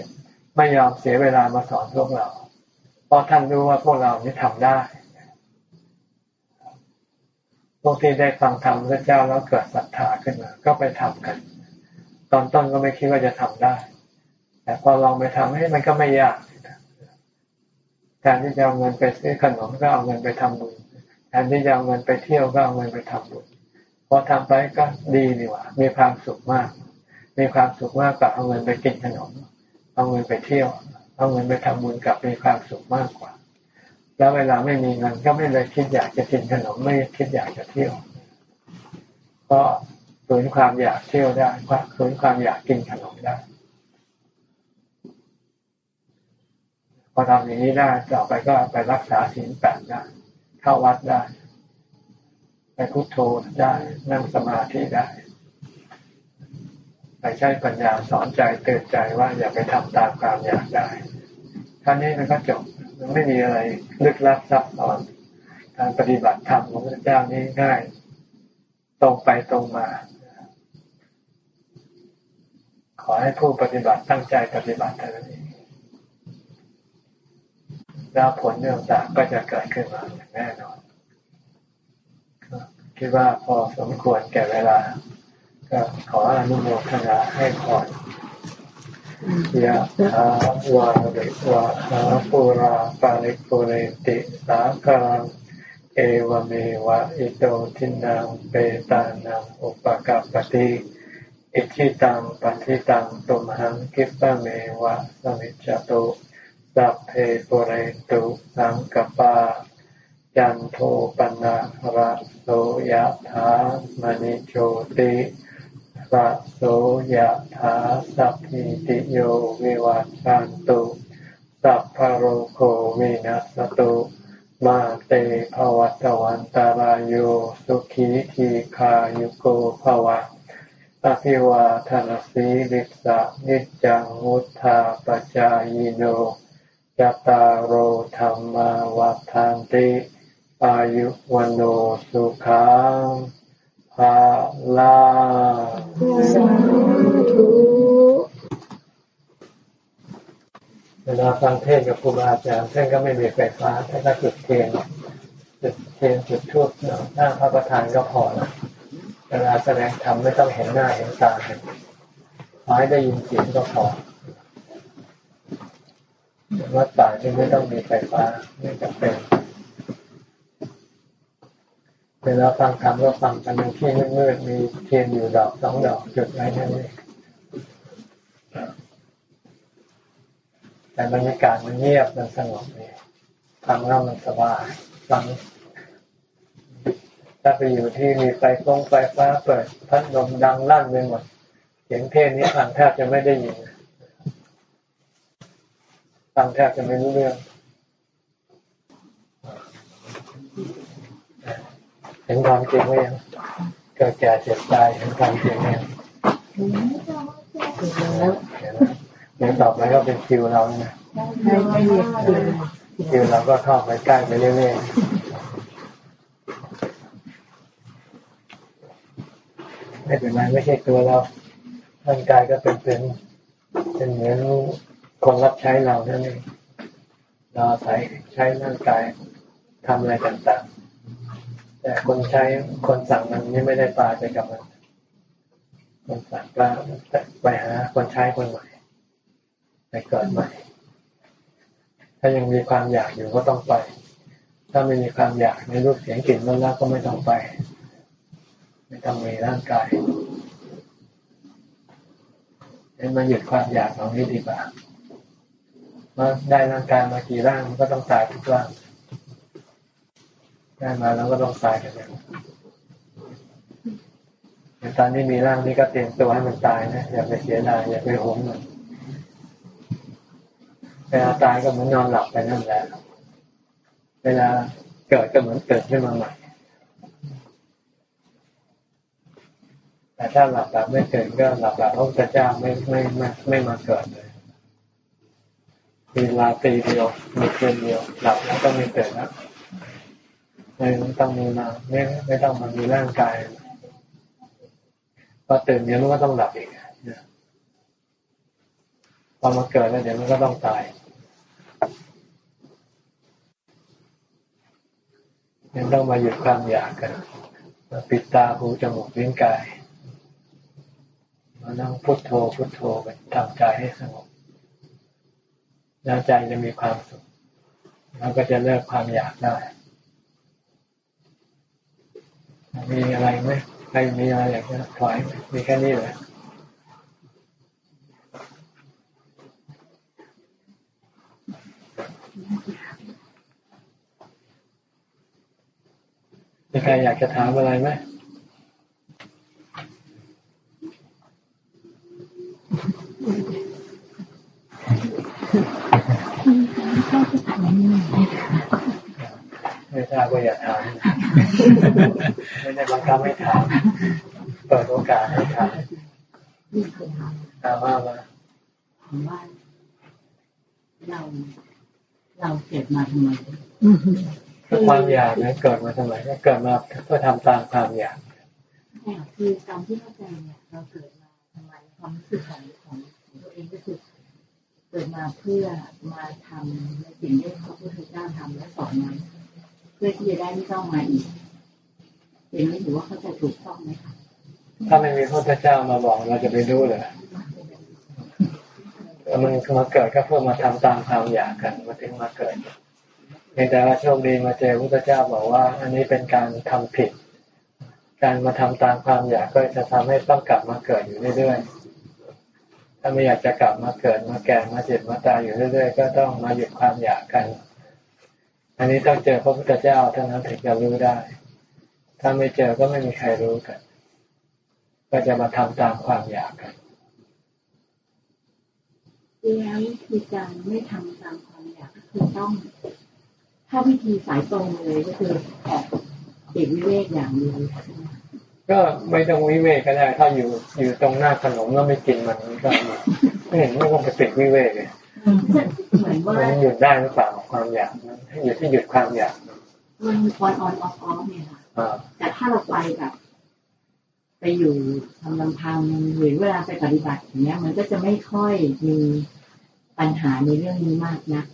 ไม่ยอมเสียเวลามาสอนพวกเรา เพราะท่านรู้ว่าพวกเรานี่ทำได้ พวกที่ได้ฟังธรรมพระเจ้าแล้วเกิดศรัทธาขึ้นมา ก็ไปทำกัน ตอนต้นก็ไม่คิดว่าจะทำได้ แต่พอลองไปทำให้มันก็ไม่ยากแทนที่จะเอาเงินไปซื้อขนมก็เอาเงินไปทำบุญ นที่จะเอาเงินไปเที่ยวก็เอาเงินไปทำบุญพอทำไปก็ดีดีว่า มีความสุขมาก มีความสุขมากกว่าเอาเงินไปกินขนม เอาเงินไปเที่ยว เอาเงินไปทำบุญกับมีความสุขมากกว่า แล้วเวลาไม่มีเงินก็ไม่เลยคิดอยากจะกินขนมไม่คิดอยากจะเที่ยว ก็ฝืนความอยากเที่ยวได้ฝืนความอยากกินขนมได้ พอทำอย่างนี้ได้ต่อไปก็ไปรักษาศีลแปดได้ เข้าวัดได้ไปพุโทโธได้นั่งสมาธิได้ไปใช้ปัญญาสอนใจเตือนใจว่าอย่าไปทำตามความอยากได้ท่านี้มันก็จบมันไม่มีอะไรลึกลับซับซ้อนการปฏิบัติธรรมของพระเจ้านี้ง่าย ตรงไปตรงมา ขอให้ผู้ปฏิบัติตั้งใจปฏิบัติเท่านั้นเอง แล้วผลเรื่องต่างก็จะเกิดขึ้นมาอย่างแน่นอนคิดว่าพอสมควรแก่เวลา ก็ขออนุโมทนาให้พรยะถาวาริวะหาปุราปาริปุเรติสาคารังเอวเมวะอิโตทินังเปตานังอุปกัปติอิชิตังปัฏิตังตุมหังคิปะเมวะสมิจจตุ สัพเพปุเรตุสังกปาจันโทปนะระโสยถามณิโชติระโสยถาสัพพิติโยวิวัชชันตุสัพพโรโควินัสตุมาเตภวัตวันตารโยสุขีทีขายุโกภวะอภิวาทนสีลิสะนิจังวุธาปจายโน ยตาโอธรรมวัฏานติอายุวันโอสุขังภาลาสาธุเวลาฟังเทศกับครูบาอาจารย์ท่านก็ไม่มีไฟฟ้าท่านก็จุดเทียนจุดเทียนจุดทูบหน้าพระประธานก็พอล้วเวลาแสดงธรรมไม่ต้องเห็นหน้าเห็นตาขอให้ได้ยินเสียงก็พอ วัดป่าจึงไม่ต้องมีไฟฟ้าไม่จำเป็นเวลาฟังธรรมก็ฟังกันในที่มืดๆมีเทียนอยู่ดอกสองดอกจุดไว้นั่นเองแต่บรรยากาศมันเงียบมันสงบเลยฟังแล้วมันสบายฟังถ้าไปอยู่ที่มีไฟฟงไฟฟ้าเปิดพัดลมดังลั่นไปหมดเสียงเทศนี้ฟังแทบจะไม่ได้ยิน ฟังแทบจะไม่รู้เรื่องเห็นความจริงไหมยังเกิดแก่เจ็บตายเห็นความจริงไหมแล้วเดี๋ยวต่อไปก็เป็นคิวเราเนี่ยคิวเราก็เข้าไปใกล้ไปเรื่อยๆไม่เป็นไรไม่ใช่ตัวเราร่างกายก็เป็นเป็นเป็นเหมือน คนรับใช้เรานั่นเองเราใช้ใช้ร่างกายทำอะไรต่างๆ แต่คนใช้คนสั่งมันนี่ไม่ได้ปาไปกับมันคนสั่งก็ไปหาคนใช้คนใหม่ไปเกิดใหม่ ถ้ายังมีความอยากอยู่ก็ต้องไป ถ้าไม่มีความอยากในรูปเสียงกลิ่นรสแล้วก็ไม่ต้องไป ไม่ต้องมีร่างกายให้มันหยุดความอยากของนี้ดีกว่า ว่าได้ร่างกายมากี่ร่างมันก็ต้องตายทุกร่างได้มาแล้วก็ต้องตายกันอย่างตอนนี้มีร่างนี้ก็เตรียมตัวให้มันตายนะอย่าไปเสียดายอย่าไปหงมันเวลาตายก็เหมือนนอนหลับไปนั่นแหละเวลาเกิดก็เหมือนเกิดขึ้นมาใหม่ แต่ถ้าหลับแบบไม่เกิดก็หลับแบบพระพุทธเจ้าไม่ไม่ไม่ไม่มาเกิดเลย มีลาตีเดียวมีคืนเดียวหลับแล้วก็ม่ตื่นแล้วไม่ต้องมีมาไม่ไม่ต้องมามีร่างกายพอตื่นเดี๋ยวมันก็ต้องหลับอีกพอมาเกิดแล้วเดี๋ยวมันก็ต้องตายยังต้องมาหยุดความอยากกันปิดตาหูจมูกลิ้นกาย มานั่งพุทโธพุทโธไปทำใจให้สงบ แล้วใจจะมีความสุขแล้วก็จะเลิกความอยากได้ มีอะไรไหมใครมีอะไรอยากจะถอยมีแค่นี้เลยมีใครอยากจะถามอะไรไหม ไม่ทราบก็อย่าถามไม่ได้บังคับให้ถามเปิดโอกาสให้ถามนี่คยถามถามว่ามาถามว่าเราเราเกิดมาทำไมความอยากนั้นเกิดมาทำไมก็เกิดมาเพื่อทำตามความอยากคือตามที่เข้าใจเนี่ยเราเกิดมาทำไมความรู้สึกของของของตัวเองก็คือ กิดมาเพื่อมาทำในสิ่งที่พระพุทธเจ้าทำและสอนนั้นเพื่อที่จะได้ไม่ต้องมาอีกเป็นไม่ถือว่าเขาจะถูกต้องไหมคะถ้าไม่มีพระพุทธเจ้ามาบอกเราจะไปรู้เลยมันมาเกิดก็เพื่อมาทำตามความอยากกันมาถึงมาเกิดเแต่ว่าโชคดีมาเจอพระพุทธเจ้าบอกว่า อันนี้เป็นการทำผิด การมาทำตามความอยากก็จะทำให้ต้องกลับมาเกิดอยู่เรื่อยๆ ถ้าไม่อยากจะกลับมาเกิดมาแก่มาเจ็บมาตายอยู่เรื่อยๆ ก็ต้องมาหยุดความอยากกัน อันนี้ต้องเจอพระพุทธเจ้าเท่านั้นถึงจะรู้ได้ ถ้าไม่เจอก็ไม่มีใครรู้กัน ก็จะมาทำตามความอยากกันแล้ววิธีการไม่ทำตามความอยากก็คือต้อง ถ้าวิธีสายตรงเลยก็คือออกเอกวิเวกอย่างเดียวใช่ไหม ก็ไม่ต้องวิเวกก็ได้ ถ้าอยู่อยู่ตรงหน้าขนมแล้วไม่กินมันก็ไม่เห็นไม่ต้องไปปิดวิเวกเลยเหมือนว่ามันหยุดได้หรือเปล่าความอยากนั้นให้อยู่ที่หยุดความอยากมันออนออนออฟออฟเนี่ยค่ะอ่าแต่ถ้าเราไปแบบ ไปอยู่ทำลำพังหรือเวลาไปปฏิบัติอย่างเงี้ย มันก็จะไม่ค่อยมีปัญหาในเรื่องนี้มากนะ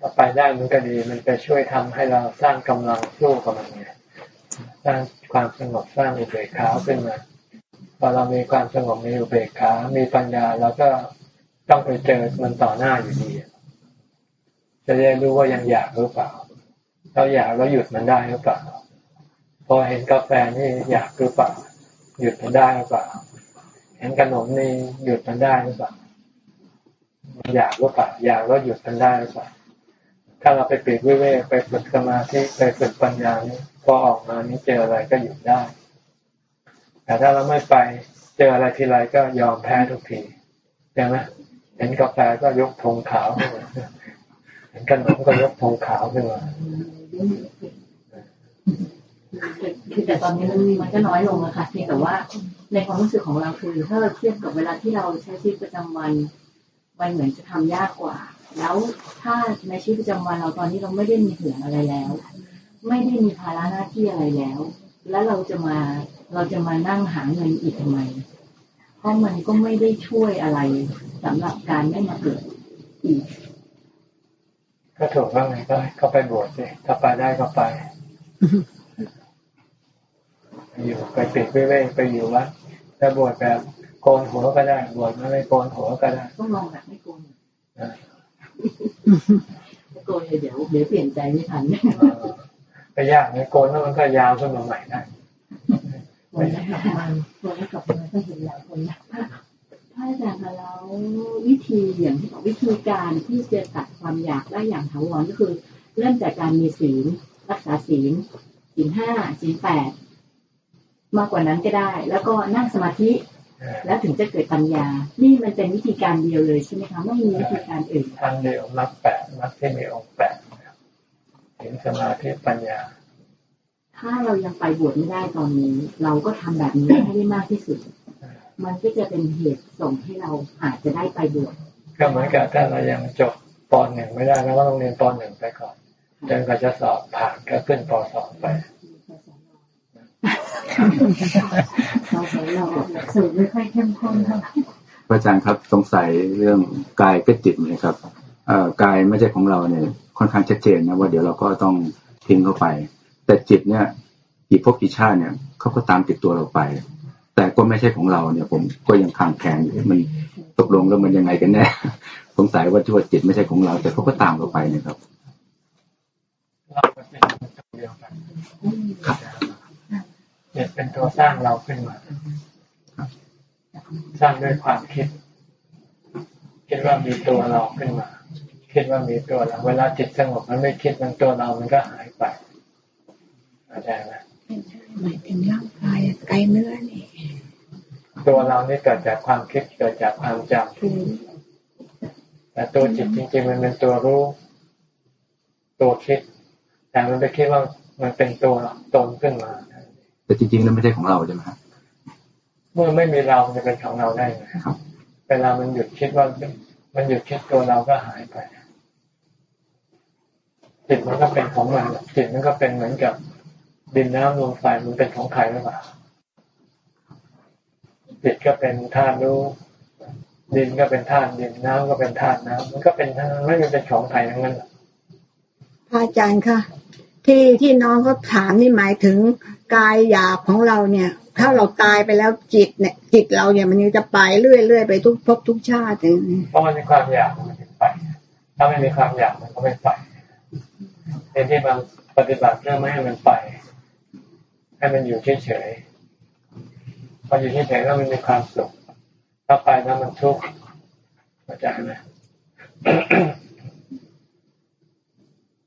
ถ้าไปได้มันก็ดีมันไปช่วยทำให้เราสร้างกำลังสู้กับมันไงสร้าง ความสงบสร้างอุเบกขาขึ้นมาพอเรามีความสงบมีอุเบกขา มีปัญญาเราก็ต้องไปเจอมันต่อหน้าอยู่ดีจะได้รู้ว่ายังอยากหรือเปล่าเราอยากแล้วหยุดมันได้หรือเปล่าพอเห็นกาแฟนี่อยากหรือเปล่าหยุดมันได้หรือเปล่าเห็นขนมนี่หยุดมันได้หรือเปล่ามันอยากหรือเปล่าอยากแล้วหยุดมันได้หรือเปล่า ถ้าเราไปปิดวิเวกไปฝึกสมาธิไปฝึกปัญญานี่พอออกมานี่เจออะไรก็หยุดได้ แต่ถ้าเราไม่ไปเจออะไรทีไรก็ยอมแพ้ทุกทีใช่ไหมเห็นกาแฟก็ยกธงขาวขึ้นมาเห็นขนมก็ยกธงขาวขึ้นมาคือแต่ตอนนี้มันมันก็น้อยลงอะค่ะเพียงแต่ว่าในความรู้สึกของเราคือ ถ้าเราเทียบกับเวลาที่เราใช้ชีวิตประจำวัน มันเหมือนจะทำยากกว่า แล้วถ้าในชีวิตประจำวันเราตอนนี้เราไม่ได้มีห่วงอะไรแล้ว ไม่ได้มีภาระหน้าที่อะไรแล้ว แล้วเราจะมาเราจะมานั่งหาเงินอีกทำไม เพราะมันก็ไม่ได้ช่วยอะไรสำหรับการไม่มาเกิดอีกก็ถูกว่าไงก็ก็ไปบวชสิถ้าไปได้ก็ไปไปอยู่ไปปิดวิเวกไปอยู่วัดถ้าบวชแบบโกนหัวก็ได้บวชไม่โกนหัวก็ได้ต้องลองแบบไม่โกงนะไม่ โกงเลยเดี๋ยวเดี๋ยวเปลี่ยนใจไม่ทันเออไปยากนะโกนแล้วมันก็ยาวขึ้นมาใหม่ได้วันนี้กลับมาวันนี้กลับมาก็เห็นหลายคนนะถ้าอาจารย์คะแล้ววิธีอย่างที่บอกวิธีการที่จะตัดความอยากได้อย่างถาวรก็คือ เริ่มจากการมีศีลรักษาศีลศีลห้าศีลแปดมากกว่านั้นก็ได้ แล้วก็นั่งสมาธิเออ แล้วถึงจะเกิดปัญญา นี่มันเป็นวิธีการเดียวเลยใช่ไหมคะไม่มีวิธีการอื่นทางเดียวมรรคแปดมรรคที่มีองค์แปดถึงสมาธิปัญญา ถ้าเรายังไปบวชไม่ได้ตอนนี้ เราก็ทำแบบนี้ให้ได้มากที่สุด มันก็จะเป็นเหตุส่งให้เราอาจจะได้ไปบวชก็เหมือนกับถ้าเรายังจบปหนึ่งไม่ได้เราก็ต้องเรียนปหนึ่งไปก่อนจนกว่าจะสอบผ่านก็ขึ้นปสองไป เราใช้เราสูตรไม่ค่อยเข้มข้นเท่าไหร่พระอาจารย์ครับสงสัยเรื่องกายกับจิตเนี่ยครับเอ่อกายไม่ใช่ของเราเนี่ย ค่อนข้างชัดเจนนะว่าเดี๋ยวเราก็ต้องทิ้งเข้าไป แต่จิตเนี่ยกี่ภพกี่ชาติเนี่ยเขาก็ตามติดตัวเราไป แต่ก็ไม่ใช่ของเราเนี่ย ผมก็ยังคลางแคลงอยู่มันตกลงแล้วมันยังไงกันแน่สงสัยว่าที่ว่าจิตไม่ใช่ของเรา แต่เขาก็ตามเราไปเนะครับ เราเป็นตัวเดียวกันจิตเป็นตัวสร้างเราขึ้นมา สร้างด้วยความคิด คิดว่ามีตัวเราขึ้นมา คิดว่ามีตัวเรา เวลาจิตสงบมันไม่คิดมันตัวเรามันก็หายไปเข้าใจไหมหมายถึงร่างกายกายเนื้อนี่ตัวเรานี่เกิดจากความคิดเกิดจากความจำคือแต่ตัวจิตจริงๆมันเป็นตัวรู้ ตัวคิด แต่แต่มันไปคิดว่ามันเป็นตัวตนขึ้นมา แต่จริงๆ แล้วไม่ใช่ของเราใช่ไหมครับเมื่อไม่มีเราจะเป็นของเราได้ไงครับ เวลามันหยุดคิดว่า มันหยุดคิดตัวเราก็หายไปจิตมันก็เป็นของมันจิตมันก็เป็นเหมือนกับดินน้ำลมไฟมันเป็นของใครหรือเปล่าจิตก็เป็นธาตุรู้ดินก็เป็นธาตุดินน้ำก็เป็นธาตุน้ำมันก็เป็นทั้งไม่เป็นของใครทั้งนั้นพระอาจารย์ค่ะ ที่ที่น้องเขาถามนี่หมายถึงกายหยาบของเราเนี่ย ถ้าเราตายไปแล้วจิตเนี่ย จิตเราเนี่ยมันยังจะไปเรื่อยๆไปทุกภพทุกชาติเลยเพราะมันมีความอยากมันถึงไป ถ้าไม่มีความอยากมันก็ไม่ไปเป็นที่บางปฏิบัติเพื่อไม่ให้มันไป ให้มันอยู่เฉยๆพออยู่เฉยๆแล้วมันมีความสุขถ้าไปแล้วมันทุกข์เข้าใจไหม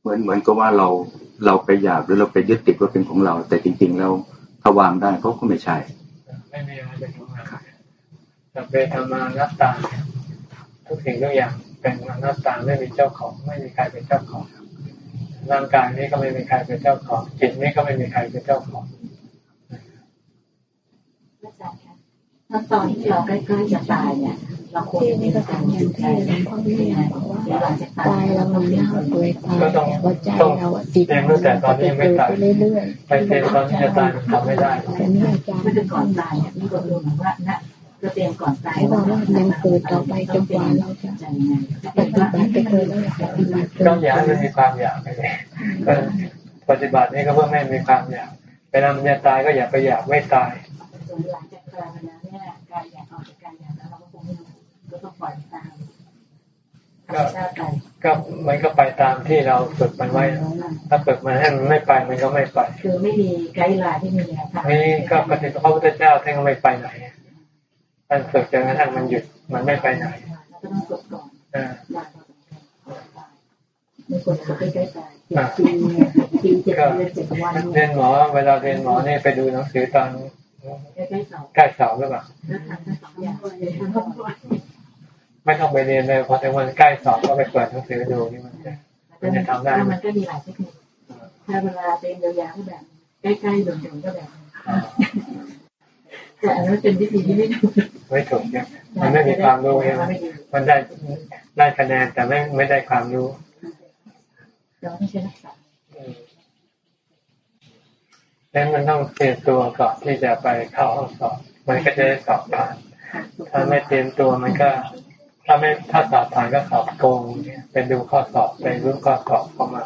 มือนเหมือนกับว่าเราเราไปอยากหรือเราไปยึดติดว่าเป็นของเรา แต่จริง ๆ แล้วถ้าวางได้เขาก็ไม่ใช่ ไม่มีอะไรเป็นของเราแต่เป็นธรรมานัตตา ทุกสิ่งทุกอย่างเป็นอนัตตาไม่มีเจ้าของ ไม่มีใครเป็นเจ้าของร่างกายนี้ก็ไม่มีใครเป็นเจ้าของจิตนี้ก็ไม่มีใครเป็นเจ้าของอาจารย์คะถ้าตอนที่เราใกล้ๆจะตายเนี่ยเราควร ที่นี่ก็การทำอหยุย่างที่หลวงพ่อแม่บอกว่ากตายเราเราต้องมันเน่ารู้เปื่อยตายแต่ว่าใจเราอะติดต่ตอนนี้ยังไม่ตายไปเรื่อยๆไปเรียนตอนที่จะตายมันทำไม่ได้แต่นี่อาจารย์ก็คือก่อนตายนี่ก็รู้เหมือนว่านะจะเตรียมก่อนตายเขาบอกว่ายังเกิดต่อไปจนกว่าเราจะปฏิบัติไปเคยแล้วอยากปฏิบัติก็อยาให้มันมีความอยากไปเลยปฏิบัตินี้ก็เพื่อไม่มีความอยากเวลามันจะตายก็อย่าไปอยากไม่ตายหลังจากตาวนา ธรรมชาติไปก็มันก็ไปตามที่เราฝึกมันไว้ ถ้าฝึกมันให้มันไม่ไปมันก็ไม่ไป คือไม่มีไกด์ไลน์ที่มีแนวทางนี่ก็ปฏิบัติพระพุทธเจ้าท่านก็ไม่ไปไหนท่านฝึกจนกระทั่งมันหยุดมันไม่ไปไหนเราก็ต้องฝึกก่อนอ่าอยากออกจากการมีคนฝึกใกล้ๆตายปีเนี่ยปีเจ็ดเดือนเจ็ดวันเรียนหมอเวลาเรียนหมอนี่ไปดูหนังสือตอนใกล้ๆสองใกล้สอบหรือเปล่า ไม่ต้องไปเรียนเลยพอถึงวันใกล้สอบก็ไปเปิดหนังสือดูนี่มันจะมันจะทำได้แล้วมันก็มีหลายเทคนิคถ้าเวลาเป็นยาวๆก็แบบใกล้ๆโดนๆก็แบบอ่าแต่อันนั้นเป็นวิธีที่ไม่ถูกไม่ถูกเนี่ยมันไม่มีความรู้ใช่ไหมมันได้ได้คะแนนแต่ไม่ไม่ได้ความรู้เราไม่ใช่นักศึกษาดังนั้นมันต้องเตรียมตัวก่อนที่จะไปเข้าห้องสอบ มันก็จะได้สอบผ่านถ้าไม่เตรียมตัวมันก็ ถ้าไม่ถ้าสอบผ่านก็สอบโกงเนี่ยไปดูข้อสอบไปรู้ข้อสอบเข้ามา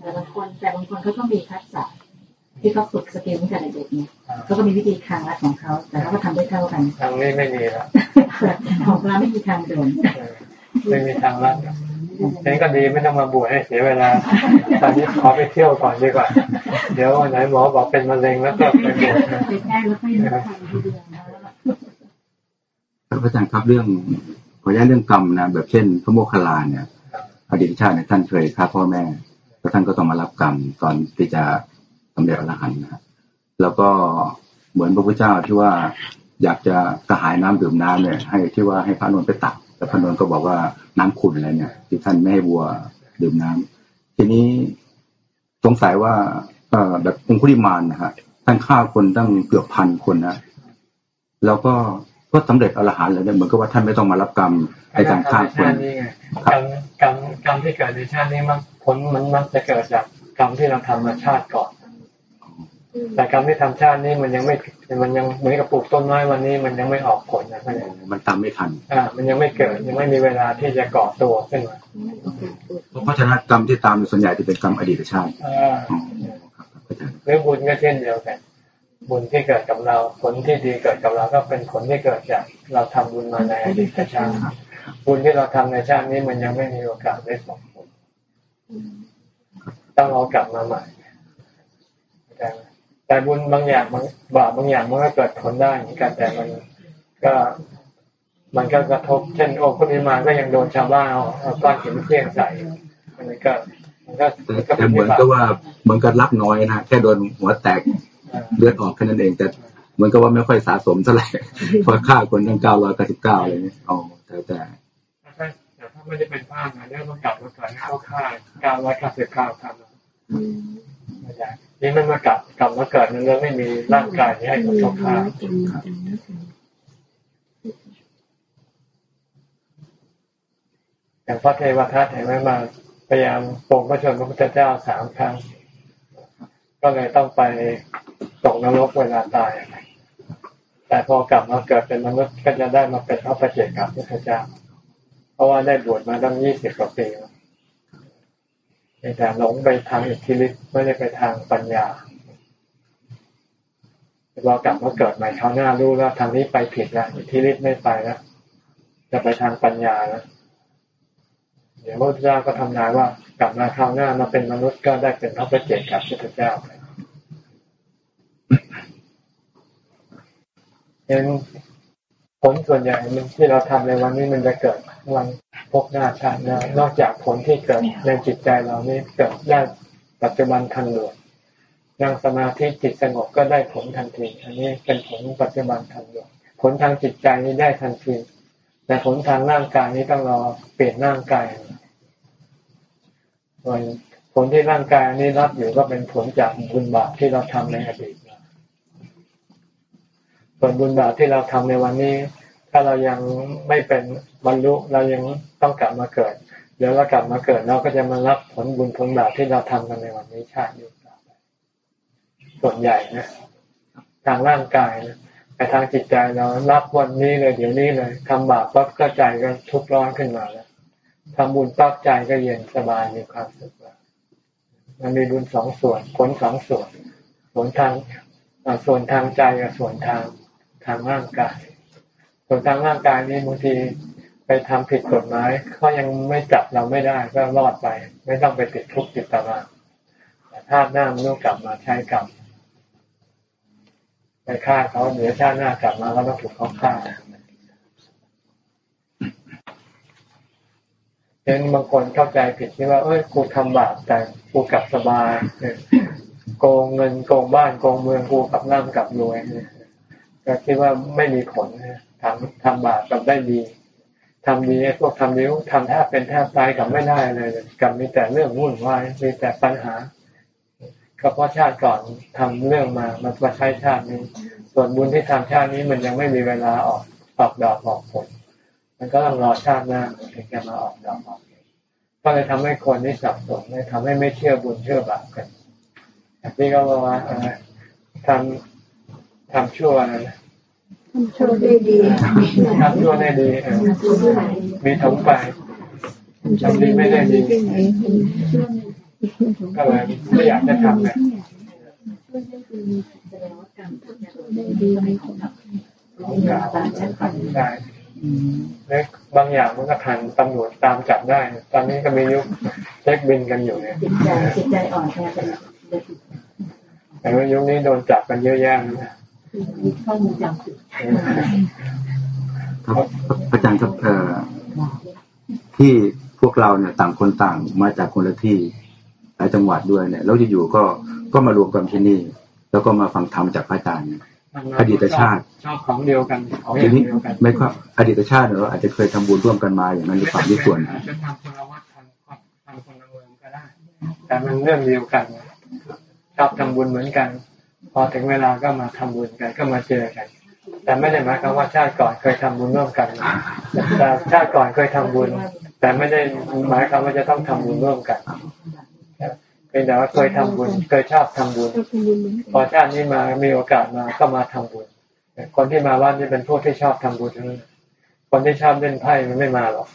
แต่บางคนแต่บางคนเขาก็มีทักษะที่เขาฝึกสกิลตั้งแต่เด็กๆเนี่ยเขาก็มีวิธีทางลัดของเขา แต่เขาก็ทำได้เท่ากันทางนี้ไม่มีแล้วของเราไม่มีทางโดนเออไม่มีทางลัดนี่ก็ดีไม่ต้องมาบวชให้เสียเวลา ตอนนี้ขอไปเที่ยวก่อนดีกว่า เดี๋ยววันไหนหมอบอกเป็นมะเร็งแล้วก็ไปบวชนะไปแก้แล้วไม่มีทางที่เดือนนะครับอาจารย์ครับเรื่องข ออนุญาตเรื่องกรรมนะแบบเช่น พระโมคคัลลาเนี่ยอดีตชาติเนี่ยท่านเคยฆ่าพ่อแม่แล้วท่านก็ต้องมารับกรรมตอนที่จะสำเร็จอรหันต์นะแล้วก็เหมือนพระพุทธเจ้าที่ว่าอยากจะกระหายน้ำดื่มน้ำเนี่ยให้ที่ว่าให้พระนนท์ไปตักแต่พระนนท์ก็บอกว่าน้ำขุ่นอะไรเนี่ย ที่ท่านไม่ให้วัวดื่มน้ำทีนี้สงสัยว่าเอ่อแบบองคุลิมานนะฮะท่านฆ่าคนตั้งเกือบพันคนนะแล้วก็ ก็สำเร็จอรหันต์เลยเนี่ยเหมือนกับว่าท่านไม่ต้องมารับกรรมในการฆ่าคนชาตินี้ไงกรรมกรรมกรรมที่เกิดในชาตินี้มันผลมันมักจะเกิดจากกรรมที่เราทำมาชาติก่อนแต่กรรมที่ทำชาตินี้มันยังไม่มันยังเหมือนกับปลูกต้นไม้วันนี้มันยังไม่ออกผลนะมันยังมันตามไม่ทันอ่ามันยังไม่เกิดยังไม่มีเวลาที่จะก่อตัวขึ้นมาเพราะฉะนั้นกรรมที่ตามส่วนใหญ่จะเป็นกรรมอดีตชาติอ่าอ๋อครับอาจารย์หรือบุญก็เช่นเดียวกัน บุญที่เกิดกับเรา ผลที่ดีเกิดกับเราก็เป็นผลที่เกิดจากเราทำบุญมาในอดีตชาติบุญที่เราทำในชาตินี้มันยังไม่มีโอกาสได้ส่งผลต้องเอากลับมาใหม่แต่แต่บุญบางอย่างบางบาปบางอย่างมันก็เกิดผลได้เหมือนกันแต่มันก็มันก็กระทบเช่นโอ้คนนี้มาก็ยังโดนชาวบ้านเอาเอาก้อนหินเพี้ยงใส่อันนี้ก็มันก็แต่มันก็แต่เป็นเหมืวิอนบากก็ว่าเหมือนกับรักน้อยนะแค่โดนหัวแตกอ่า เลือดออกแค่นั้นเองแต่เหมือนกับว่าไม่ค่อยสะสมเท่าไหร่เพราะฆ่าคนตั้งเก้าร้อยเก้าสิบเก้าอะไรเนี่ยอ๋อแต่แต่ถ้าแต่ถ้าไม่ได้เป็นพลาดนะเรื่องต้องกลับมาก่อนให้เขาฆ่าเก้าร้อยเก้าสิบเก้าครั้งไม่ได้นี่มันมากลับกลับมาเกิดมันเลยไม่มีร่างกายที่ให้กระทบข้าวอย่างพระเทวทัตเห็นไหมมาพยายามปรงพระชนพระพุทธเจ้าสามครั้ง ก็เลยต้องไป ตกนรกเวลาตาย แต่พอกลับมาเกิดเป็นมนุษย์ก็จะได้มาเป็นพระประเจกับพระเจ้า เพราะว่าได้บวชมาตั้งยี่สิบกว่าปีแต่หลงไปทางอิทธิฤทธิ์ไม่ได้ไปทางปัญญาพอกลับมาเกิดใหม่คราวหน้ารู้ว่าทางนี้ไปผิดแล้วอิทธิฤทธิ์ไม่ไปแล้วจะไปทางปัญญาแล้วเดี๋ยวพระเจ้าก็ทำนายว่ากลับมาคราวหน้ามาเป็นมนุษย์ก็ได้เป็นพระประเจกับพระเจ้า ห็นผลส่วนใหญ่มันที่เราทำในวันนี้มันจะเกิดวันพบหน้าชาติหน้านอกจากผลที่เกิดในจิตใจเรานี่เกิดได้ปัจจุบันทันด่วนนั่งสมาธิจิตสงบก็ได้ผลทันที อันนี้เป็นผลปัจจุบันทันด่วนผลทางจิตใจนี้ได้ทันที แต่ผลทางร่างกายนี้ต้องรอเปลี่ยนร่างกายส่วนผลที่ร่างกายนี้รับอยู่ก็เป็นผลจากบุญบาปที่เราทำในอดีต ส่วนบุญบาปที่เราทำในวันนี้ ถ้าเรายังไม่เป็นบรรลุเรายังต้องกลับมาเกิดเดี๋ยวเรากลับมาเกิดเราก็จะมารับผลบุญผลบาปที่เราทำกันในวันนี้ชาตินี้ต่อไปส่วนใหญ่นะทางร่างกายนะแต่ทางจิตใจเรารับวันนี้เลย เดี๋ยวนี้เลยทำบาปปั๊บก็ใจก็ทุกข์ร้อนขึ้นมาแล้วทำบุญปั๊บใจก็เย็นสบายมีความสุขมันมีบุญสองส่วนผลสองส่วนผลทางส่วนทางใจกับส่วนทาง ทางร่างกายส่วนทางร่างกายนี้บางทีไปทำผิดกฎหมายเขายังไม่จับเราไม่ได้ก็รอดไป ไม่ต้องไปติดทุกข์ติดตารางแต่ถ้าหน้ามันต้องกลับมาใช้กรรมไปฆ่าเขาเดี๋ยวชาติหน้ากลับมาก็ต้องถูกเขาฆ่าเห็นบางคนเข้าใจผิดที่ว่า เอ้ยกูทำบาปแต่กูกลับสบายโกงเงินโกงบ้านโกงเมืองกูกลับร่ำกลับรวย ก็คิดว่าไม่มีผลทำทำบาปกับได้ดีทำดีพวกทำนิ้วทำแทบเป็นแทบตายกับไม่ได้เลยกับมีแต่เรื่องวุ่นวายมีแต่ปัญหาก็เพราะชาติก่อนทำเรื่องมามันมาใช้ชาตินี้ ส่วนบุญที่ทำชาตินี้มันยังไม่มีเวลาออกออกดอกออกผล มันก็ต้องรอชาติหน้าถึงจะมาออกดอกออกผลก็เลยทำให้คนที่สับสนเลยทำให้ไม่เชื่อบุญเชื่อบาปกันนี่ก็ว่าทำ ทำชั่วนะทำชั่วได้ดีทำชั่วได้ดีมีถงไปทำดีไม่ได้ดีก็เลยไม่อยากจะทำเลยได้เล็กบางอย่างมันก็ทันตำรวจตามจับได้ ตอนนี้ก็มียุคเช็คบินกันอยู่เนี่ยจิตใจจิตใจอ่อนแอแต่ว่ายุคนี้โดนจับกันเยอะแยะนะ ข้อมูลจำผิดครับอาจารย์ครับที่พวกเราเนี่ยต่างคนต่างมาจากคนละที่หลายจังหวัดด้วยเนี่ยแล้วอยู่ๆก็ก็มารวมกันที่นี่ แล้วก็มาฟังธรรมจากพระอาจารย์อดีตชาติชอบของเดียวกันทีนี้ไม่ครับอดีตชาติเราอาจจะเคยทำบุญร่วมกันมาอย่างนั้นหรือเปล่าที่ส่วนจะทำคนละวัดทำทำคนละเมืองก็ได้แต่มันเรื่องเดียวกันชอบทำบุญเหมือนกันพ อถึงเวลาก็มาทำบุญกันก็มาเจอกัน แต่ไม่ได้หมายความว่าชาติก่อนเคยทำบุญร่วมกันแต่ชาติก่อนเคยทำบุญ แต่ไม่ได้หมายความว่าจะต้องทำบุญร่วมกันเป็นแต่ว่าเคยทำบุญเคยชอบทำบุญ พอชาตินี้มามีโอกาสมาก็มาทำบุญ คนที่มาวัดนี่เป็นพวกที่ชอบทำบุญทั้งนั้นคนที่ชอบเล่นไพ่มันไม่มาหรอก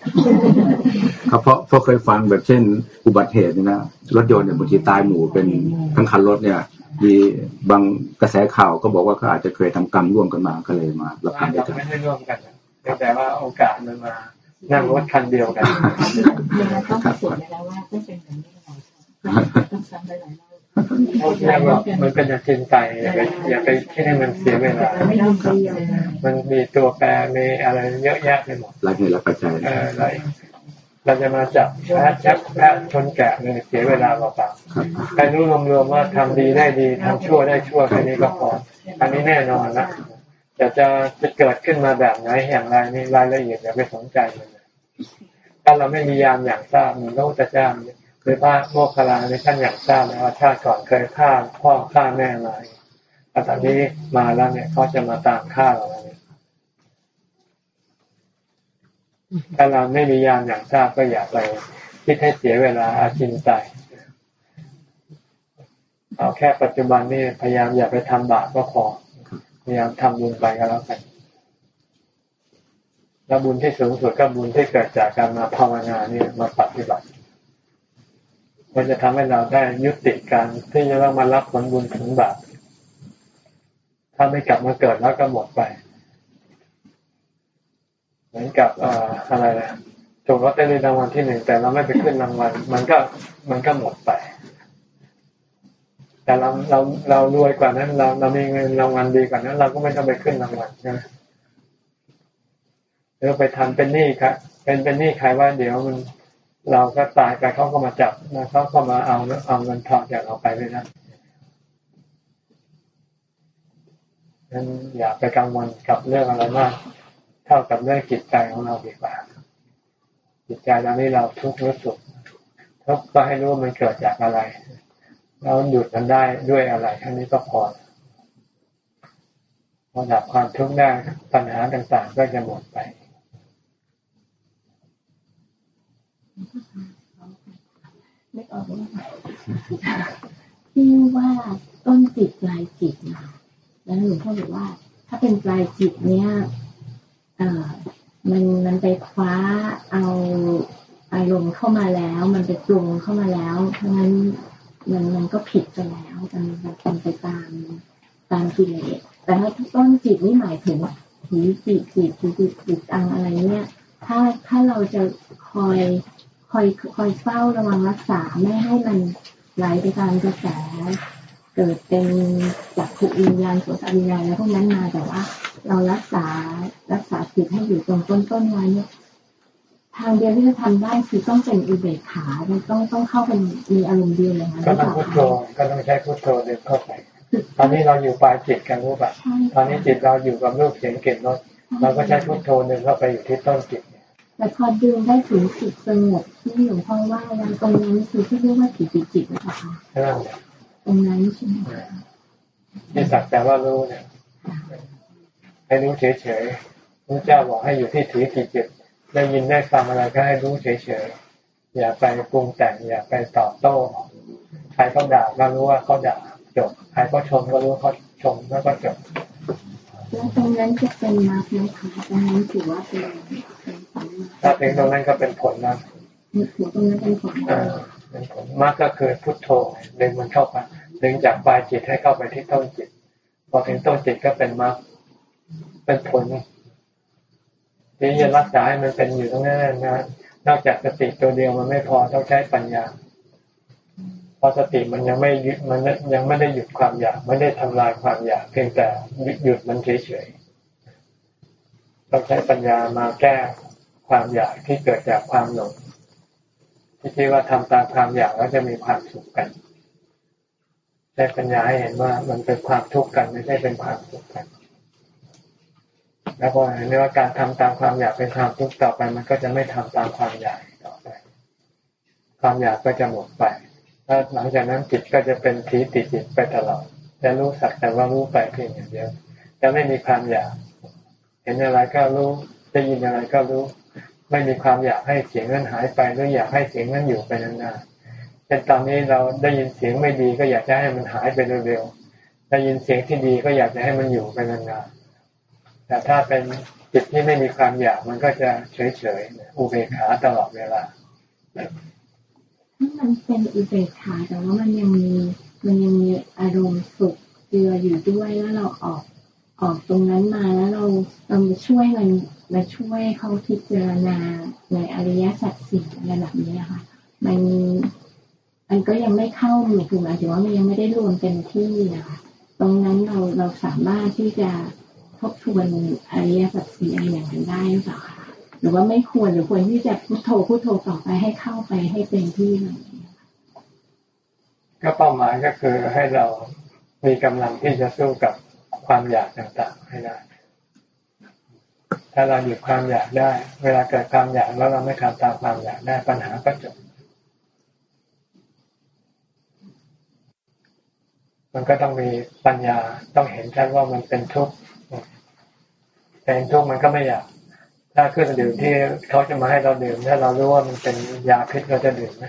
ครับเพราะเพราะเคยฟังแบบเช่น อุบัติเหตุนี่นะรถยนต์เนี่ยบางทีตายหมู่เป็นทั้งคันรถเนี่ย มีบางกระแสข่าวก็บอกว่าเขาอาจจะเคยทำกรรมร่วมกันมาก็เลยมารับกรรมด้วยกันไม่ได้ร่วมกันแต่ว่าโอกาสมันมานั่งรถคันเดียวกันต้องพิสูจน์แล้วว่าต้องเป็นแบบนี้ต้องซ้ำหลายรอบมันเป็นอย่างจินใจอย่าไปอย่าไปคิดให้มันเสียเวลา มันมีตัวแปรมีอะไรเยอะแยะไปหมดหลายเหตุหลายปัจจัยเอออะไร เราจะมาจับแพ้ชักแพ้ชนแกะเลยเสียเวลาเปล่าๆการรู้รวมๆว่าทำดีได้ดีทำชั่วได้ชั่วแค่นี้ก็พออันนี้แน่นอนนะแต่จะจะเกิดขึ้นมาแบบไหนอย่างไรนี่รายละเอียดอย่าไปสนใจมันถ้าเราไม่มียามอย่างทราบมันต้องจะจ้างคือพระโมคคัลลาในท่านอยากทราบว่าชาติก่อนเคยฆ่าพ่อฆ่าแม่มาแต่ตอนนี้มาแล้วเนี่ยเขาจะมาตามฆ่าเราแล้วเนี่ย ถ้าเราไม่มียานอย่ากทราบก็อย่าไปคิดให้เสียเวลาอาจินใจเอาแค่ปัจจุบันนี่พยายามอย่าไปทำบาปก็พอพยายามทำบุญไปก็แล้วกันแล้วบุญที่สูงสุดก็บุญที่เกิดจากการมาภาวนาเนี่ยมาปฏิบัติมันจะทำให้เราได้ยุติการที่จะต้องมารับผลบุญถึงบาปถ้าไม่กลับมาเกิดแล้วก็หมดไป เหมือนกับออะไรนะถูกลอตเตอรี่รางวัลที่หนึ่งแต่เราไม่ไปขึ้นรางวัลมันก็มันก็หมดไป แต่เราเราเรารวยกว่านั้น เราเรามีเงินรางวัลดีกว่านั้น เราก็ไม่ต้องไปขึ้นรางวัลใช่ไหมเราไปทำเป็นหนี้ครับเป็นเป็นหนี้ใครว่าเดี๋ยวมันเราก็ตายไปเขาก็มาจับแล้วเขาก็มาเอาเอาเงินทองจากเราไปเลยนะนั้นอย่าไปกังวลกับเรื่องอะไรมาก ท่ากับเรื่องจิตใจของเราดีกว่า จิตใจตอนนี้เราทุกข์รู้สุขทุกข์ก็ให้รู้ว่ามันเกิดจากอะไร เราหยุดมันได้ด้วยอะไรแค่นี้ก็พอพอดับความทุกข์ได้ปัญหาต่างๆ ก็จะหมดไปไม่ออกว่าที่ว่าต้นจิตปลายจิตนะแล้วหลวงพ่อบอกว่า ถ้าเป็นปลายจิตเนี้ย มันมันไปคว้าเอาอารมณ์เข้ามาแล้ว มันไปปรุงเข้ามาแล้วเพราะงั้นมันมันก็ผิดไปแล้วมันมันเป็นไปตามตามกิเลสแต่ถ้าต้นจิตนี่หมายถึงผีจิตจิตจิตจิตจิตตังอะไรเนี่ยถ้าถ้าเราจะคอยคอยคอยเฝ้าระวังรักษาไม่ให้มันไหลไปตามกระแส เกิดเป็นจักขุวิญญาณโสตวิญญาณแล้วพวกนั้นมาแต่ว่า เรารักษารักษาจิตให้อยู่ตรงต้นต้นไว้เนี่ยทางเดียวที่จะทำได้คือต้องเป็นอุเบกขาต้องต้องเข้าเป็นมีอารมณ์เดียวอย่างนั้นหก็รือต้องเปล่าพุทโธคะก็ต้องใช้พุทโธเดินเข้าไป ตอนนี้เราอยู่ปลายจิตกันรู้ป่ะใช่ตอนนี้จิตเราอยู่กับรูปเสียงกลิ่นรสเราก็ใช้พุทโธเดินเข้าไปอยู่ที่ต้นจิตแต่พอดึงได้ถึงจิตสงบที่หลวงพ่อว่าแล้วตรงนั้นคือที่เรียกว่าจิตจิตจิตหรือเปล่าคะนั่นแหละต รงนั้นใช่ไหมคะที่สักแต่ว่ารู้เนี่ยให้รู้เฉยๆพระเจ้าบอกให้อยู่ที่ถือจิตจิตได้ยินได้ฟังอะไรก็ให้รู้เฉยๆอย่าไปปรุงแต่งอย่าไปตอบโต้ใครเขาด่าก็รู้ว่าเขาด่าจบใครเขาชมก็รู้เขาชมแล้วก็จบแล้วตรงนั้นจะเป็นมรรคไหมคะตรงนั้นถือว่าเป็นเป็นสัมมาถ้าถึงตรงนั้นก็เป็นผลนะถือตรงนั้นเป็นผล เออเป็นผลมากก็คือพุทโธดึงมันเข้าไปดึงจากปลายจิตให้เข้าไปที่ต้นจิต พอถึงต้นจิตก็เป็นมรรคเป็นผลที่จะรักษาให้มันเป็นอยู่ตรงนั้นนะนอกจากสติตัวเดียวมันไม่พอต้องใช้ปัญญาเพราะสติมันยังไม่ยุดมันยังไม่ได้หยุดความอยากไม่ได้ทำลายความอยากเพียงแต่หยุดมันเฉยๆต้องใช้ปัญญามาแก้ความอยากที่เกิดจากความหลง ที่คิดว่าทำตามความอยากแล้วจะมีความสุขกันใช้ปัญญาให้เห็นว่ามันเป็นความทุกข์กันไม่ใช่เป็นความสุขกัน แล้วพอเห็นว่าการทำตามความอยากเป็นความทุกข์ต่อไปมันก็จะไม่ทำตามความอยากต่อไป ความอยากก็จะหมดไปแล้วหลังจากนั้นจิตก็จะเป็นทีติดจิตไปตลอดจะรู้สักแต่ว่ารู้ไปเพียงอย่างเดียวจะไม่มีความอยาก เห็นอะไรก็รู้ได้ยินอะไรก็รู้ ไม่มีความอยากให้เสียงนั้นหายไปหรืออยากให้เสียงนั้นอยู่ไปนานๆเช่นตอนนี้เราได้ยินเสียงไม่ดีก็อยากจะให้มันหายไปเร็วๆได้ยินเสียงที่ดีก็อยากจะให้มันอยู่ไปนานๆแต่ถ้าเป็นจิตที่ไม่มีความอยากมันก็จะเฉยๆอุเบกขาตลอดเวลาถ้ามันเป็นอุเบกขาแต่ว่ามันยังมีมันยังมีอารมณ์สุขเจืออยู่ด้วยแล้วเราออก ออกตรงนั้นมาแล้วเราเรามาช่วยมันมาช่วยเขาพิจารณาในอริยสัจสี่อะไรแบนี้ค่ะ มันมันก็ยังไม่เข้าหมายถึงหมายถึงว่ามันยังไม่ได้รวมเต็มที่นะคะตรงนั้นเราเราสามารถที่จะทบทวนอริยสัจสี่อะไรอย่างนั้นได้หรือเปล่าคะหรือว่าไม่ควรหรือควรที่จะพุทโธพุทโธต่อไปให้เข้าไปให้เต็มที่เลยก็เป้าหมายก็คือให้เรามีกำลังที่จะสู้กับ ความอยากต่างๆให้ได้ ถ้าเราหยุดความอยากได้ เวลาเกิดความอยากแล้วเราไม่ทำตามความอยากได้ปัญหาก็จบ มันก็ต้องมีปัญญาต้องเห็นชัดว่ามันเป็นทุกข์เป็นทุกข์มันก็ไม่อยาก ถ้าเครื่องดื่มที่เขาจะมาให้เราดื่มถ้าเรารู้ว่ามันเป็นยาพิษเราจะดื่มไหม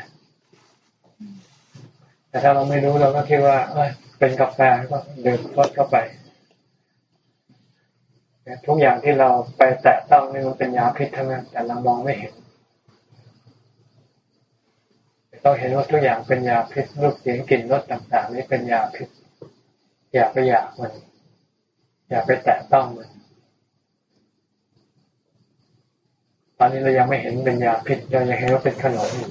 แต่ถ้าเราไม่รู้เราก็คิดว่า เอ้ยเป็นกาแฟก็ดื่มรสเข้าไป ทุกอย่างที่เราไปแตะต้องนี่มันเป็นยาพิษทั้งนั้นแต่เรามองไม่เห็นต้องเห็นว่าทุกอย่างเป็นยาพิษรูปเสียงกลิ่นรสต่าง ๆ นี่เป็นยาพิษ อย่าไปอยากมัน อย่าไปแตะต้องมันตอนนี้เรายังไม่เห็นเป็นยาพิษเรายังเห็นว่าเป็นขนมอยู่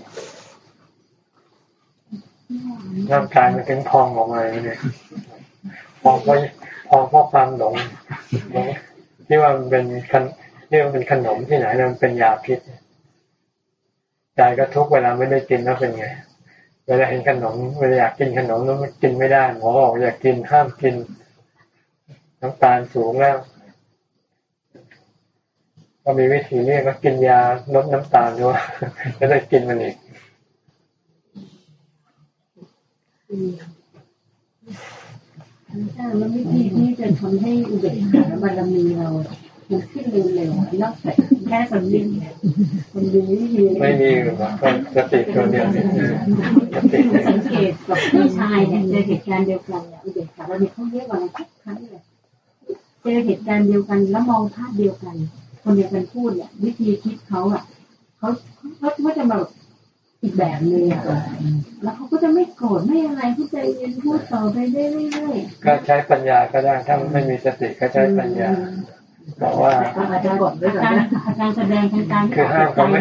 ร่างกายมันถึงพองออกมาเนี่ยพองเพราะพองเพราะความหลงหลง ที่ว่ามันเป็นขนที่ว่าเป็นขนมที่ไหนมันเป็นยาพิษใจก็ทุกเวลาไม่ได้กินแล้วเป็นไงเวลาเห็นขนมเวลาอยากกินขนมแล้วมันกินไม่ได้หมอบอกอยากกินห้ามกินน้ำตาลสูงแล้วก็มีวิธีนี่ก็กินยาลดน้ำตาลด้วยจะได้กินมันอีก ใช่แล้ววิธีที่จะทำให้อุเบกขาบารมีเรามันขึ้นเร็วๆนอกจากแค่คนดิ้นคนดิ้นวิธีไม่มีหรอกสติตัวเดียวสังเกตกับพี่ชายเนี่ยเจอเหตุการณ์เดียวกันเนี่ยอุเบกขาบารมีเขาเรียกว่าอะไรทุกครั้งเลยเจอเหตุการณ์เดียวกันแล้วมองภาพเดียวกัน คนเดียวกันพูดเนี่ยวิธีคิดเขาอะเขาเขาจะมา อีกแบบนึงอะแล้วเขาก็จะไม่โกรธไม่อะไรเขาใจเย็นพูดต่อไปเรื่อยๆก็ใช้ปัญญาก็ได้ถ้าไม่มีสติก็ใช้ปัญญาบอกว่าอาจจะกดด้วยกันอาการแสดงทางการคือห้ามเขาไม่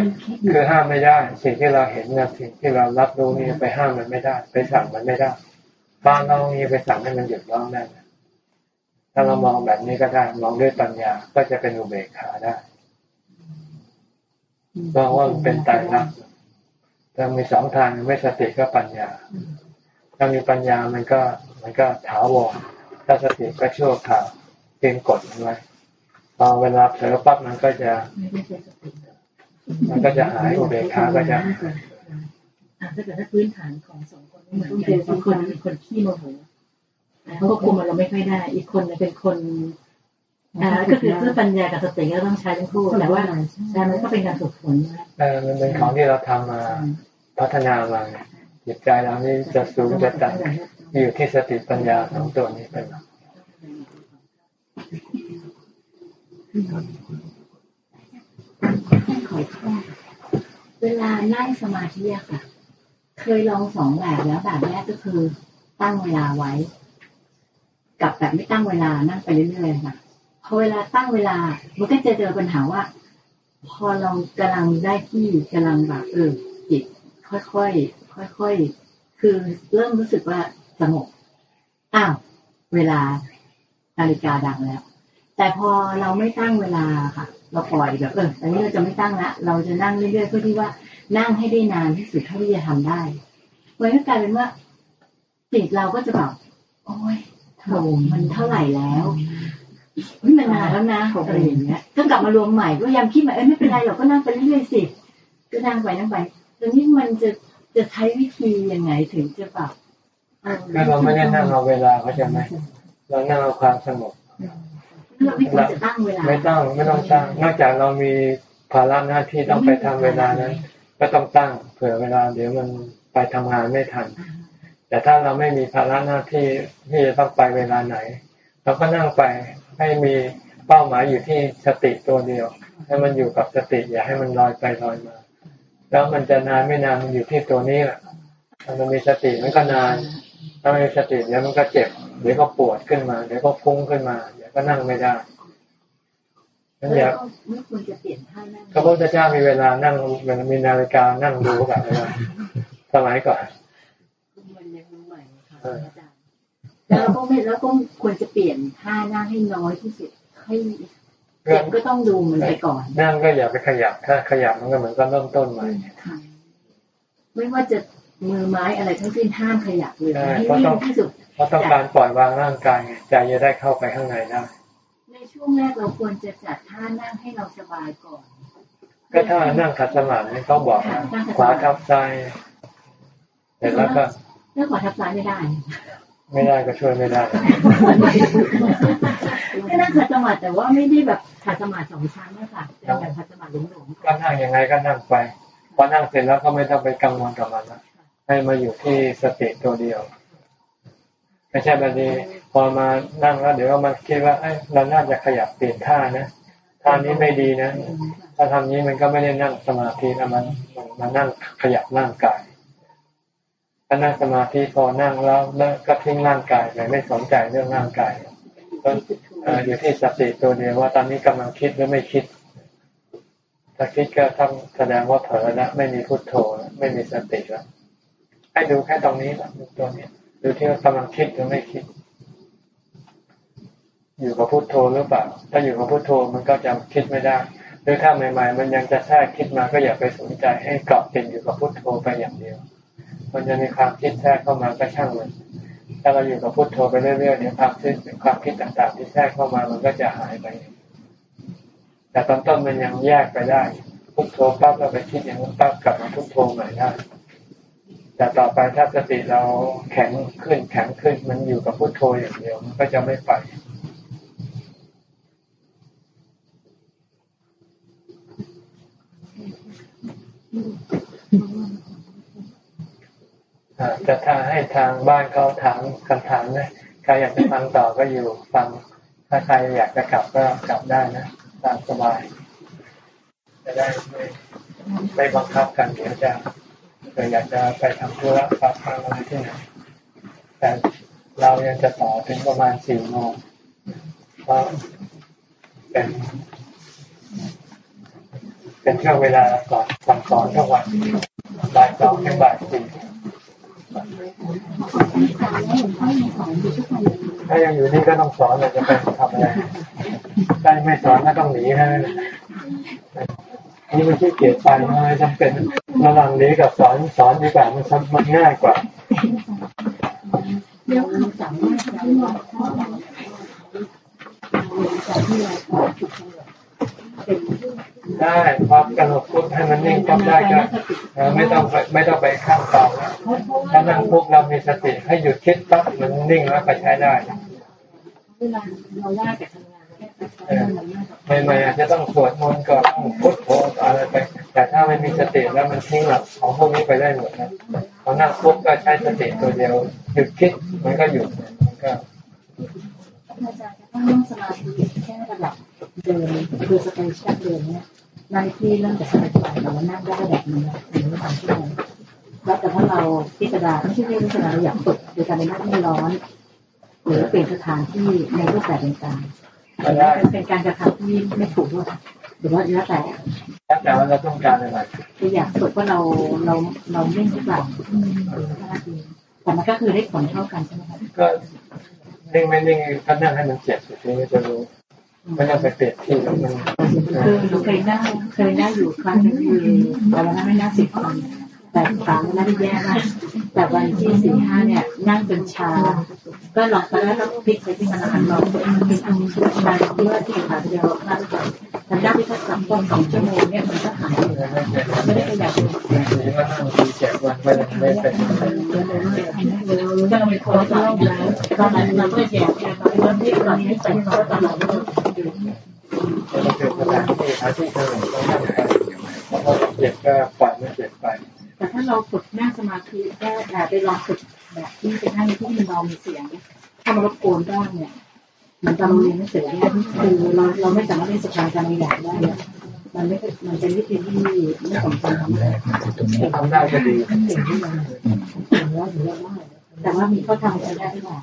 คือห้ามไม่ได้ สิ่งที่เราเห็นนะสิ่งที่เรารับรู้นี่ไปห้ามมันไม่ได้ ไปสั่งมันไม่ได้บ้านเรานี่ไปสั่งให้มันหยุดร้องได้นะถ้าเรามองแบบนี้ก็ได้มองด้วยปัญญาก็จะเป็นอุเบกขาได้มองว่ามันเป็นไตรลักษณ์ ถ้ามีสองทางไม่สติก็ปัญญา ถ้ามีปัญญามันก็ มันก็ถาวรถ้าสติก็ชั่วคราวเพียงกดมันไว้พอเวลาเผลอปั๊บมันก็จะ มันก็จะหายอุเบกขาก็จะถ้าเกิดถ้าพื้นฐานของสองคนม่เหมือนกันบางคนเป็นคนขี้โมโหควบคุมอารมณ์ไม่ค่อยได้ อีกคนเป็นคน ก็คือเพื่อปัญญากับสติก็ต้องใช้ทั้งคู่แต่ว่าแต่มันก็เป็นการฝึกฝนนะเออมันเป็นของที่เราทำมาพัฒนามาจิตใจเรานี่จะสูงจะต่ำอยู่ที่สติปัญญาสองตัวนี้เป็นหลักขอโทษเวลานั่งสมาธิอะค่ะ เคยลองสองแบบแล้วแบบแรกก็คือตั้งเวลาไว้ กับแบบไม่ตั้งเวลานั่งไปเรื่อยๆค่ะ พอเวลาตั้งเวลา มันก็จะเจอปัญหาว่า พอเรากำลังได้ที่กำลังแบบเออจิตค่อยๆค่อยๆคือเริ่มรู้สึกว่าสงบอ้าวเวลานาฬิกาดังแล้ว แต่พอเราไม่ตั้งเวลาค่ะ เราปล่อยแบบเออตอนนี้เราจะไม่ตั้งละเราจะนั่งเรื่อยๆเพื่อที่ว่านั่งให้ได้นานที่สุดเท่าที่จะทำได้มันก็กลายเป็นว่าจิตเราก็จะแบบโอ้ยโถมันเท่าไหร่แล้ว เฮ้ยมันนานแล้วนะอะไรอย่างเงี้ยก็กลับมารวมใหม่ก็พยายามคิดใหม่เอ้ยไม่เป็นไรเราก็นั่งไปเรื่อยๆสิก็นั่งไปนั่งไปตอนนี้มันจะจะใช้วิธียังไงถึงจะแบบออก็เราไม่ได้นั่งเอาเวลาเขาใจะไหมเรานั่งเอาความสงบเราไม่ควรจะตั้งเวลาไม่ต้องไม่ต้องตั้งนอกจากเรามีภาระหน้าที่ต้องไปทำเวลานั้น ก็ต้องตั้งเผื่อเวลา เดี๋ยวมันไปทำงานไม่ทัน แต่ถ้าเราไม่มีภาระหน้าที่ที่จะต้องไปเวลาไหน เราก็นั่งไป ให้มีเป้าหมายอยู่ที่สติตัวเดียว ให้มันอยู่กับสติ อย่าให้มันลอยไปลอยมา แล้วมันจะนานไม่นานมันอยู่ที่ตัวนี้แหละถ้ามันมีสติมันก็นานถ้าไม่มีสติเดี๋ยวมันก็เจ็บเดี๋ยวก็ปวดขึ้นมา เดี๋ยวก็พุ่งขึ้นมาเดี๋ยวก็นั่งไม่ได้นั่นอย่าไม่ควรจะเปลี่ยนท่านั่งพระพุทธเจ้ามีเวลานั่งมันมีนาฬิกานั่งดูแบบเวลาสมัยก่อน แล้วก็ไม่แล้วก็ควรจะเปลี่ยนท่านั่งให้น้อยที่สุดให้เจ็บก็ต้องดูมันไปก่อน นั่งก็อย่าไปขยับ ถ้าขยับมันก็เหมือนก็เริ่มต้นใหม่ค่ะไม่ว่าจะมือไม้อะไรทั้งสิ้นห้ามขยับเลยใช่ให้เพราะนิ่ต้องงที่สุดเพราะต้องการปล่อยวางร่างกายไงใจจะได้เข้าไปข้างในได้ในช่วงแรกเราควรจะจัดท่านั่งให้เราสบายก่อน ก็ถ้านั่งขัดสมาธินี่เขาบอกว่าขวาทับซ้ายเสร็จแล้วก็เรื่องขอทับซ้ายไม่ได้ ไม่ได้ก็ช่วยไม่ได้ก็นั่งขัดสมาธิแต่ว่าไม่ได้แบบขัดสมาธิสองชั้นนะคะเป็นแบบขัดสมาธิหลงๆก็นั่งยังไงก็นั่งไปพอนั่งเสร็จแล้วก็ไม่ต้องไปกังวลกับมันนะให้มาอยู่ที่สติตัวเดียวไม่ใช่แบบนี้พอมานั่งแล้วเดี๋ยวมันคิดว่าเอ้ยเราน่าจะขยับเปลี่ยนท่านะท่านี้ไม่ดีนะ ถ้าทำนี้มันก็ไม่ได้นั่งสมาธินะมันมันมันนั่งขยับร่างกาย ถ้านั่งสมาธิพอนั่งแล้วก็ทิ้งร่างกายไปไม่สนใจเรื่องร่างกายก็อยู่ที่สติตัวเดียวว่าตอนนี้กำลังคิดหรือไม่คิด ถ้าคิดก็ทำแสดงว่าเผลอแล้วไม่มีพุทโธไม่มีสติแล้วให้ดูแค่ตรงนี้แหละดูตัวนี้ดูที่ว่ากำลังคิดหรือไม่คิด อยู่กับพุทโธหรือเปล่า ถ้าอยู่กับพุทโธมันก็จะคิดไม่ได้หรือถ้าใหม่ ๆ มันยังจะแทรกคิดมาก็อย่าไปสนใจให้เกาะติดอยู่กับพุทโธไปอย่างเดียว มันจะมีความคิดแทรกเข้ามาก็ช่างมันถ้าเราอยู่กับพุทโธไปเรื่อยๆเดี๋ยวความคิดความคิดต่างๆ ที่แทรกเข้ามามันก็จะหายไป แต่ตอนต้นมันยังแยกไปได้ พุทโธปั๊บเราไปคิดอย่างนั้นปั๊บกลับมาพุทโธใหม่ได้ แต่ต่อไปถ้าสติเราแข็งขึ้นแข็งขึ้นมันอยู่กับพุทโธอย่างเดียวมันก็จะไม่ไปอ่า จะถ้าให้ทางบ้านเขาถามคำถามนะใครอยากจะฟังต่อก็อยู่ฟัง ถ้าใครอยากจะกลับก็กลับได้นะตามสบาย จะได้ไม่ไม่บังคับกันเดี๋ยวจะเกิดอยากจะไปทำธุระฝากฟังอะไรที่ไหนแต่เรายังจะต่อถึงประมาณสี่โมงเพราะเป็นเป็นช่วงเวลาก่อนสั่งสอนทุกวันบ่ายสองถึงบ่ายสี่ ถ้ายังอยู่นี่ก็ต้องสอนเลยจะไปทำอะไรถ้าไม่สอนก็ต้องหนีนะนี่มันขี้เกียจไปไม่จำเป็นระหว่างนี้กับสอนสอนดีกว่ามันมันง่ายกว่าเดี๋ยวคำสั่งว่าจะว่าข้อหลังจากที่เราขอจุดน ได้พร้อมกันหกพุทให้มันนิ่งปั๊บได้ก็เออไม่ต้องไปไม่ต้องไปข้ามต่อแล้วถ้านั่งพุกเรามีสติให้หยุดคิดปั๊บมันนิ่งแล้วก็ใช้ได้เวลาเราว่าแต่ทำงานแค่ปัจจุบันใหม่ๆอาจจะต้องสวดมนต์ก่อนต้องพุทโธอะไรไป แต่ถ้าไม่มีสติแล้วมันทิ้งหลักของพวกนี้ไปได้หมดนะพอนั่งพุกก็ใช้สติตัวเดียวหยุดคิดมันก็หยุดมันก็ อาจารย์จะต้องนั่งสมาธิแค่ระดับเดินคือสเปชั่นเดินเนี่ยนั่งที่เริ่มจากสบายๆแต่ว่านั่งได้ระดับนึ่งหรือสองชั่วโมงแล้วแต่ถ้าเราพิจารณาไม่ใช่เรื่องพิจารณาเราอยากฝึกโดยการในหน้าที่ร้อน หรือเปลี่ยนสถานที่ในรูปแบบต่างๆแต่ว่าเป็นการกระทำที่ไม่ถูกด้วยหรือว่าแล้วแต่แล้วแต่ว่าเราต้องการอะไรคืออยากฝึกว่าเราเราเราเล่นหรือเปล่าแต่มันก็คือได้ผลเท่ากันใช่ไหมคะก็ นิ่งไม่นิ่งก็นั่งให้มันเจ็บสุดที่จะรู้ไม่ต้องไปเปลี่ยนที่มันคือหนูเคยนั่งเคยนั่งอยู่ครั้งนึงคือแต่วันนั้นไม่นั่งสิบคน แต่สามนั้นแย่มากแต่วันที่สี่ห้าเนี่ยนั่งเป็นชา ก็ลองตอนแรกเราพลิกไปที่มันหันลองเป็นอันชาที่ว่าที่ขาเดียวนั่งก่อนแต่นั่งไปสักสามวันสองชั่วโมงเนี่ยมันก็หายไม่ได้ขยับเลยหรือว่านั่งทีเจ็บวันไม่ได้ไม่เป็นก็เราไปโค้ชแล้วตอนนั้นเราก็แย่เนี่ยเราเริ่มที่ก่อนที่ใส่โค้ตลอดเลยมันเป็นสถานที่หาที่เท่าไหร่ต้องนั่งไปแล้วก็เจ็บก็ปล่อยไม่เจ็บไป แต่ถ้าเราฝึกนั่งสมาธิแค่แบบไปลองฝึกแบบที่เป็นนั่งที่มันเรามีเสียงถ้ามันรบกวนบ้างเนี่ยเหมือนตอนเราเรียนหนังสือเนี่ยคือเราเราไม่สามารถเล่นสถานการณ์ในอย่างได้เนี่ยมันไม่มันเป็นวิธีที่ไม่สำคัญทำได้ทำได้ก็ดีแล้วถึงแล้วได้แต่ว่ามีข้อทำใช้ได้หรือเปล่า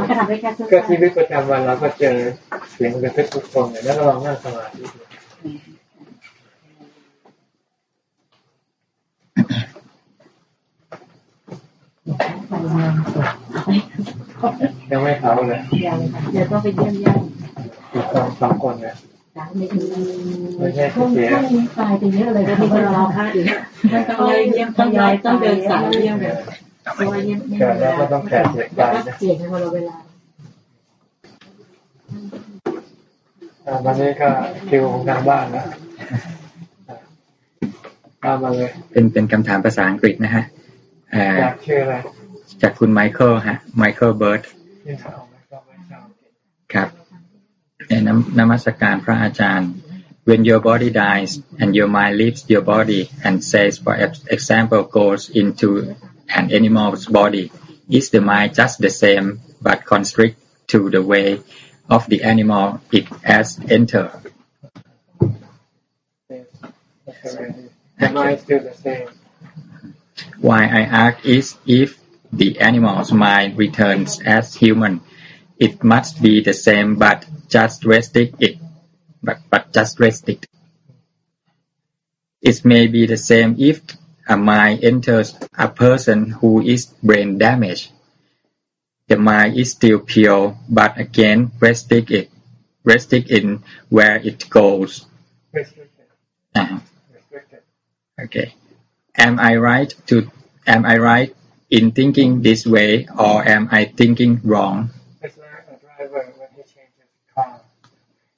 มันก็ทำได้แค่เสื้อก็ชีวิตประจำวันเราก็เจอเสียงกระทึกทุกคนแล้วเราลองนั่งสมาธิ ยังไม่เผาเลยเดี๋ยวต้องไปเยี่ยมญาติอีกสองสองคนเนี่ยไม่ถึงไม่ใช่ช่วงเสียช่วงนี้ตายไปเยอะเลยที่เรารอค่าอยู่ต้องเลยเยี่ยมต้องย้ายต้องเดินสายเยี่ยมเลยเพราะว่าเยี่ยมเกิดแล้วก็ต้องแก่เจ็บตายนะเสียกันคนละเวลาอ่าวันนี้ก็คิวของทางบ้านนะตามมาเลยเป็นเป็นคำถามภาษาอังกฤษนะฮะ อ่า อยากชื่ออะไร จากคุณไมเคิลฮะไมเคิลเบิร์ต ที่เขาไม่ก็ไม่ชอบ ครับในนนมัสการพระอาจารย์ when your body dies and your mind leaves your body and says for example goes into an animal's body is the mind just the same but constrict to the way of the animal it has entered The mind is still the same. Why I ask is if the animal's mind returns as human, it must be the same but just restricted. But, but just restricted. It may be the same if a mind enters a person who is brain damaged. The mind is still pure, but again restricted, restricted in where it goes. Restricted. Uh-huh. Restricted. Okay. Am I right to am I right in thinking this way or am I thinking wrong? It's like a driver when he changes car.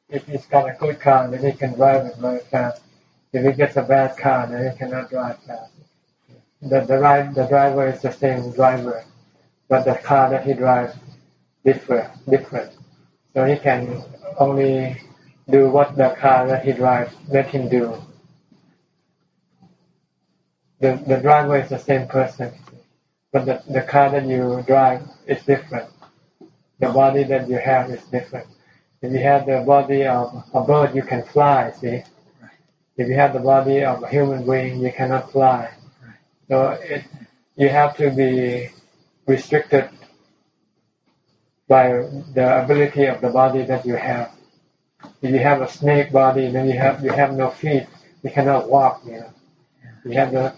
If he's got a good car, then he can drive it very fast. If he gets a bad car, then he cannot drive fast. The the ride the driver is the same driver, but the car that he drives differ different. So he can only do what the car that he drives let him do. The the driver is the same person, but the the car that you drive is different. The body that you have is different. If you have the body of a bird, you can fly. See, if you have the body of a human being, you cannot fly. So it, you have to be restricted by the ability of the body that you have. If you have a snake body, then you have you have no feet. You cannot walk. You know. You have the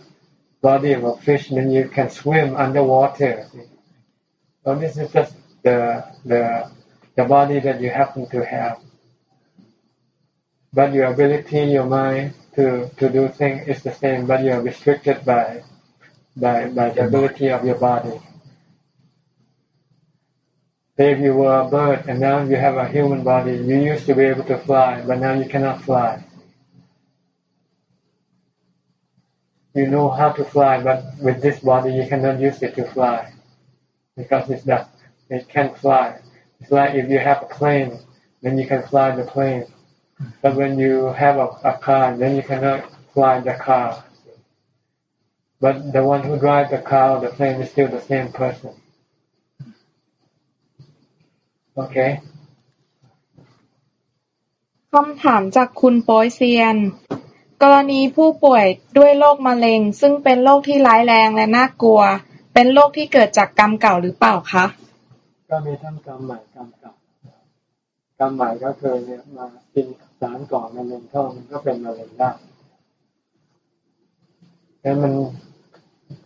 body of a fish, then you can swim underwater. So this is just the the the body that you happen to have. But your ability, your mind to to do things is the same, but you are restricted by by by the ability of your body. If you were a bird and now you have a human body, you used to be able to fly, but now you cannot fly. You know how to fly, but with this body you cannot use it to fly because it's that it can't fly. It's like if you have a plane, then you can fly the plane. But when you have a, a car, then you cannot fly the car. But the one who drives the car or the plane is still the same person. Okay. คำถามจากคุณโป้ยเซียน กรณีผู้ป่วยด้วยโรคมะเร็ง ซึ่งเป็นโรคที่ร้ายแรงและน่ากลัว เป็นโรคที่เกิดจากกรรมเก่าหรือเปล่าคะ ก็มีทั้งกรรมใหม่กรรมเก่ากรรมใหม่ก็คือเนี่ยมากินสารก่อนมะเร็งเข้ามันก็เป็นมะเร็งได้แต่มัน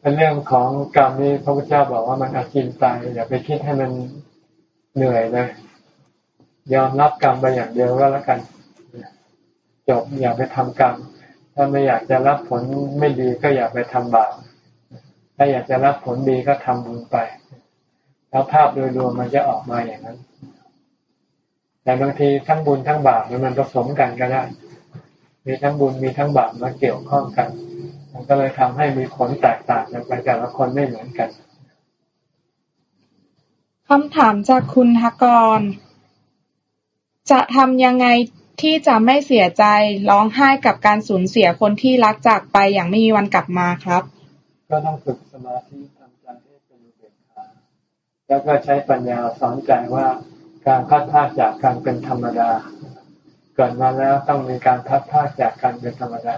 เป็นเรื่องของกรรมนี่พระพุทธเจ้าบอกว่ามันอาจินตายอย่าไปคิดให้มันเหนื่อยเลยยอมรับกรรมไปอย่างเดียวก็แล้วกันจบอย่าไปทำกรรม ถ้าไม่อยากจะรับผลไม่ดีก็อย่าไปทำบาปถ้าอยากจะรับผลดีก็ทำบุญไป แล้วภาพโดยรวมมันจะออกมาอย่างนั้น แต่บางทีทั้งบุญทั้งบาปมันผสมกันก็ได้ มีทั้งบุญมีทั้งบาปมาเกี่ยวข้องกัน มันก็เลยทำให้มีผลแตกต่างกันไปแต่ละคนไม่เหมือนกันคำถามจากคุณทกร จะทำยังไง ที่จะไม่เสียใจ ร้องไห้กับการสูญเสียคนที่รักจากไปอย่างไม่มีวันกลับมาครับ ก็ต้องฝึกสมาธิทำใจให้เป็นอุเบกขาแล้วก็ใช้ปัญญาสอนใจว่าการพัดพาจากการเป็นธรรมดา เกิดมาแล้วต้องมีการพัดพาจากการเป็นธรรมดา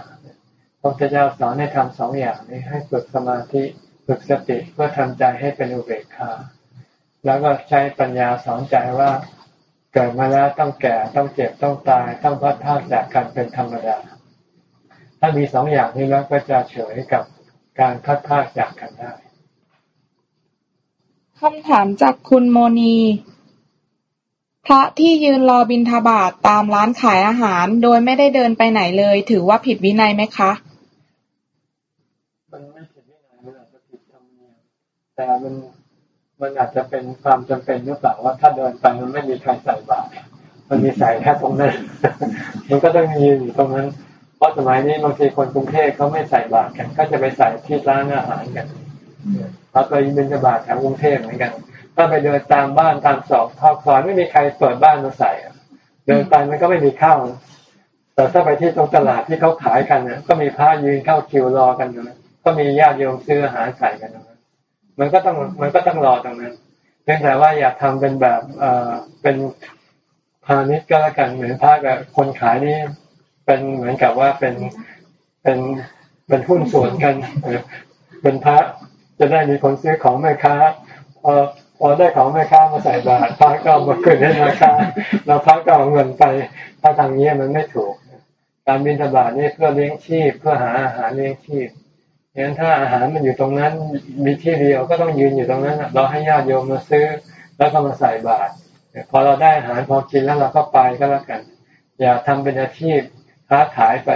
พระพุทธเจ้าสอนให้ทำสองอย่างนี้ให้ฝึกสมาธิฝึกสติเพื่อทำใจให้เป็นอุเบกขา แล้วก็ใช้ปัญญาสอนใจว่า เกิดมาแล้วต้องแก่ต้องเจ็บต้องตายต้องพัดพากจากการเป็นธรรมดา ถ้ามีสองอย่างนี้แล้วก็จะเฉยกับการพัดพากจากกันได้คำถามจากคุณโมนีพระที่ยืนรอบิณฑบาตตามร้านขายอาหารโดยไม่ได้เดินไปไหนเลย ถือว่าผิดวินัยไหมคะ มันไม่ผิดวินัยมันอาจจะผิดธรรมเนียมแต่มัน มันอาจจะเป็นความจำเป็นหรือเปล่าว่าถ้าเดินไปมันไม่มีใครใส่บาตรมันมีใส่แค่ตรงนั้น มันก็ต้องยืนอยู่ตรงนั้น เพราะสมัยนี้บางทีคนกรุงเทพเขาไม่ใส่บาตรกันก็จะไปใส่ที่ร้านอาหารกันเราไปบินบาตรแถวกรุงเทพเหมือนกัน ถ้าไปเดินตามบ้านตามสองทอกซอยไม่มีใครเปิดบ้านมาใส่เดินไปมันก็ไม่มีข้าวแต่ถ้าไปที่ตรงตลาดที่เขาขายกันเนี่ยก็มีพระยืนเข้าคิวรอกันอยู่ก็มีญาติโยมซื้ออาหารใส่กันนั้น มันก็ต้องมันก็ต้องรอตรงนั้นเพียงแต่ว่าอยากทำเป็นแบบเออเป็นพาณิชย์ก็แล้วกันเหมือนพระกับคนขายนี่เป็นเหมือนกับว่าเป็นเป็นเป็นหุ้นส่วนกันเป็นพระจะได้มีคนซื้อของแม่ค้าพอพอได้ของแม่ค้ามาใส่บาตรพระก็มาขึ้นให้ราคาเราพระก็เอาเงินไปถ้าทางนี้มันไม่ถูก การบินทบาทนี่เพื่อเลี้ยงชีพเพื่อหาอาหารเลี้ยงชีพ งั้นถ้าอาหารมันอยู่ตรงนั้น มีที่เดียวก็ต้องยืนอยู่ตรงนั้นเราให้ญาติโยมมาซื้อ แล้วก็มาใส่บาตรพอเราได้อาหารพอกินแล้วเราก็ไปก็แล้วกัน อย่าทำเป็นอาชีพค้าขายไป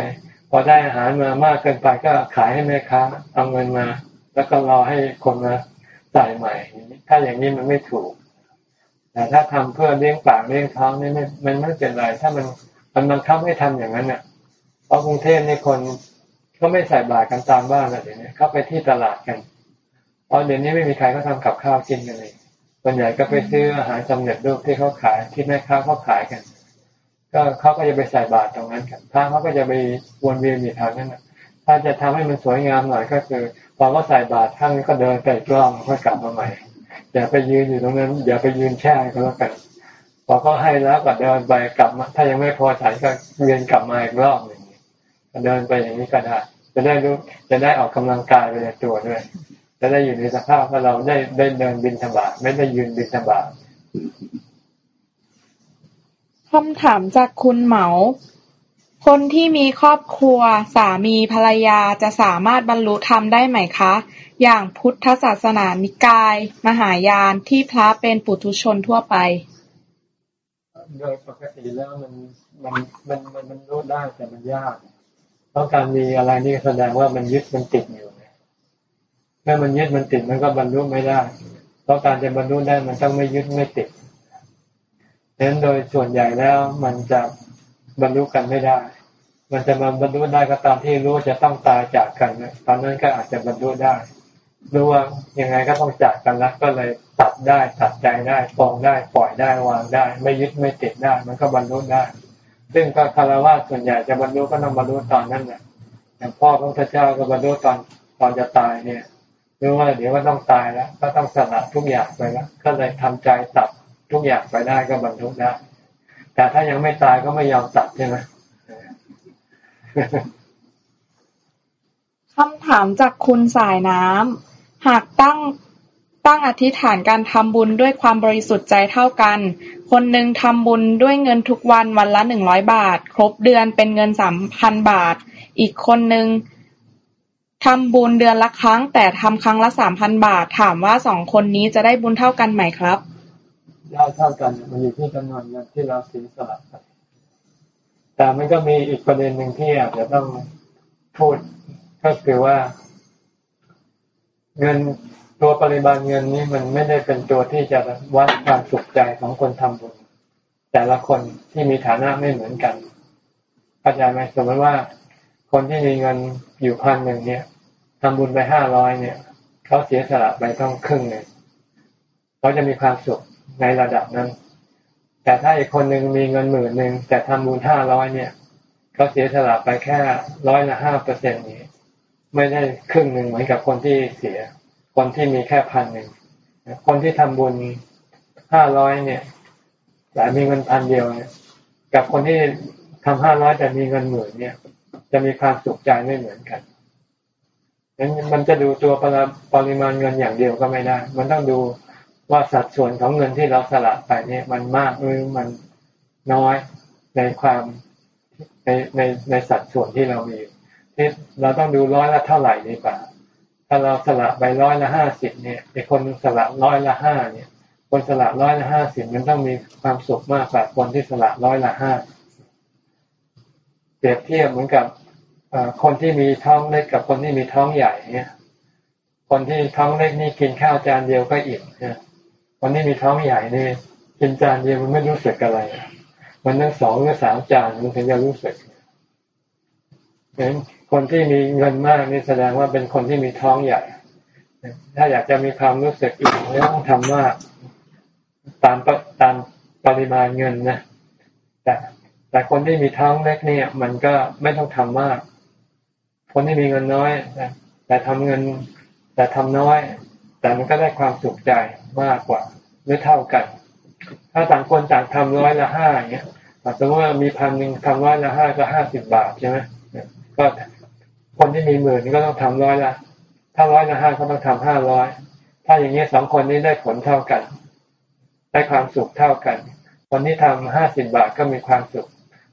พอได้อาหารมามากเกินไปก็ขายให้แม่ค้าเอาเงินมา แล้วก็รอให้คนมาใส่ใหม่ ถ้าอย่างนี้มันไม่ถูกแต่ถ้าทำเพื่อเลี้ยงปากเลี้ยงท้องนี่ไม่มันไม่เป็นไรถ้ามันมันบังคับให้ทำอย่างนั้นเนี่ยเพราะกรุงเทพในคน ก็ไม่ใส่บาตรกันตามบ้านแล้วเดี๋ยวนี้เขาไปที่ตลาดกันเพราะเดี๋ยวนี้ไม่มีใครก็ทำกับข้าวกินกันเลยส่วนใหญ่ก็ไปซื้ออาหารสำเร็จรูปที่เขาขายที่แม่ค้าเขาขายกัน ก็เขาก็จะไปใส่บาตรตรงนั้นกันพระเขาก็จะไปวนเวียนอยู่แถวนั้นนะถ้าจะทำให้มันสวยงามหน่อยก็คือพอเขาใส่บาตรท่านก็เดินไปกล้องค่อยกลับมาใหม่อย่าไปยืนอยู่ตรงนั้นอย่าไปยืนแช่ก็แล้วกันพอเขาให้แล้วก็เดินไปกลับมาถ้ายังไม่พอใจก็เวียนกลับมาอีกรอบหนึ่ง เดินไปอย่างนี้ก็ได้จะได้รู้จะได้ออกกำลังกายไปในตัวด้วยจะได้อยู่ในสภาพว่าเราได้ได้เดินบินธบาตไม่ได้ยืนบินธบาตคำถามจากคุณเหมา คนที่มีครอบครัวสามีภรรยาจะสามารถบรรลุธรรมได้ไหมคะ อย่างพุทธศาสนานิกาย มหายานที่พระเป็นปุถุชนทั่วไป โดยปกติแล้วมันมันมันมันมันรู้ได้แต่มันยาก เพราะการมีอะไรนี่แสดงว่ามันยึดมันติดอยู่เมื่อมันยึดมันติดมันก็บรรลุไม่ได้ เพราะการจะบรรลุได้มันต้องไม่ยึดไม่ติดดังนั้นโดยส่วนใหญ่แล้วมันจะบรรลุกันไม่ได้ มันจะมาบรรลุได้ก็ตามที่รู้จะต้องตายจากกันตอนนั้นก็อาจจะบรรลุได้รู้ว่ายังไงก็ต้องจากกันแล้วก็เลยตัดได้ตัดใจได้ปองได้ปล่อยได้วางได้ ไม่ยึดไม่ติดได้ มันก็บรรลุได้ ซึ่งก็คารวะส่วนใหญ่จะบรรลุก็ต้องบรรลุตอนนั้นแหละอย่างพ่อพระพุทธเจ้าก็บรรลุตอนตอนจะตายเนี่ยรู้ว่าเดี๋ยวก็ต้องตายแล้ว ก็ต้องสละทุกอย่างไปแล้วก็เลยทำใจตัดทุกอย่างไปได้ก็บรรลุได้แต่ถ้ายังไม่ตายก็ไม่ยอมตัดใช่ไหมคำถามจากคุณสายน้ำหากตั้ง ตั้งอธิษฐานการทำบุญด้วยความบริสุทธิ์ใจเท่ากัน คนหนึ่งทำบุญด้วยเงินทุกวันวันละหนึ่งร้อยบาท ครบเดือนเป็นเงินสามพันบาท อีกคนหนึ่งทำบุญเดือนละครั้ง แต่ทำครั้งละสามพันบาท ถามว่าสองคนนี้จะได้บุญเท่ากันไหมครับได้เท่ากันมันอยู่ที่จำนวนเงินที่เราเสียสละไปแต่มันก็มีอีกประเด็นหนึ่งที่อาจจะต้องพูดก็คือว่า เงิน ตัวปริมาณเงินนี้มันไม่ได้เป็นตัวที่จะวัดความสุขใจของคนทำบุญ แต่ละคนที่มีฐานะไม่เหมือนกันเข้าใจไหมสมมติว่า คนที่มีเงินอยู่พันหนึ่งเนี่ยทำบุญไปห้าร้อยเนี่ยเขาเสียสละไปต้องครึ่งหนึ่งเขาจะมีความสุขในระดับนั้น แต่ถ้าอีกคนหนึ่งมีเงินหมื่นหนึ่งแต่ทำบุญห้าร้อยเนี่ยเขาเสียสละไปแค่ร้อยละห้าเปอร์เซ็นต์นี้ ไม่ได้ครึ่งหนึ่งเหมือนกับคนที่เสีย คนที่มีแค่พันหนึ่งคนที่ทำบุญห้าร้อยเนี่ยแต่มีเงินพันเดียวเนี่ยกับคนที่ทำห้าร้อยแต่มีเงินหมื่นเนี่ย จะมีความสุขใจไม่เหมือนกันงั้นมันจะดูตัวปริมาณเงินอย่างเดียวก็ไม่ได้ มันต้องดูว่าสัดส่วนของเงินที่เราสละไปเนี่ย มันมากหรือมันน้อยในความในในในสัดส่วนที่เรามีที่เราต้องดูร้อยละเท่าไหร่ดีกว่า ถ้าเราสละไปร้อยละห้าสิบเนี่ยไอ้คนสละร้อยละห้าเนี่ย คนสละร้อยละห้าสิบมันต้องมีความสุขมากกว่าคนที่สละร้อยละห้าเปรียบเทียบเหมือนกับคนที่มีท้องเล็กกับคนที่มีท้องใหญ่เนี่ยคนที่ท้องเล็กนี่กินข้าวจานเดียวก็อิ่มนี่ยคนที่มีท้องใหญ่นี่กินจานเดียวมันไม่รู้สึกอะไร มันต้องสองหรือสามจานมันถึงจะรู้สึก คนที่มีเงินมากนี่แสดงว่าเป็นคนที่มีท้องใหญ่ ถ้าอยากจะมีความรู้สึกอิ่มต้องทำมากตามตามปริมาณเงินนะ แต่แต่คนที่มีท้องเล็กเนี่ย มันก็ไม่ต้องทำมาก คนที่มีเงินน้อย แต่ทำเงิน แต่ทำน้อย แต่มันก็ได้ความสุขใจมากกว่าหรือเท่ากัน ถ้าต่างคนต่างทำร้อยละห้าอย่างเงี้ยสมมติว่ามีพันหนึ่งทำร้อยละห้าก็ห้าสิบบาทใช่ไหม ก็คนที่มีหมื่นก็ต้องทำร้อยละ ถ้าร้อยละห้าก็ต้องทำห้าร้อย ถ้าอย่างนี้สองคนนี้ได้ผลเท่ากัน ได้ความสุขเท่ากัน คนที่ทำห้าสิบบาทก็มีความสุข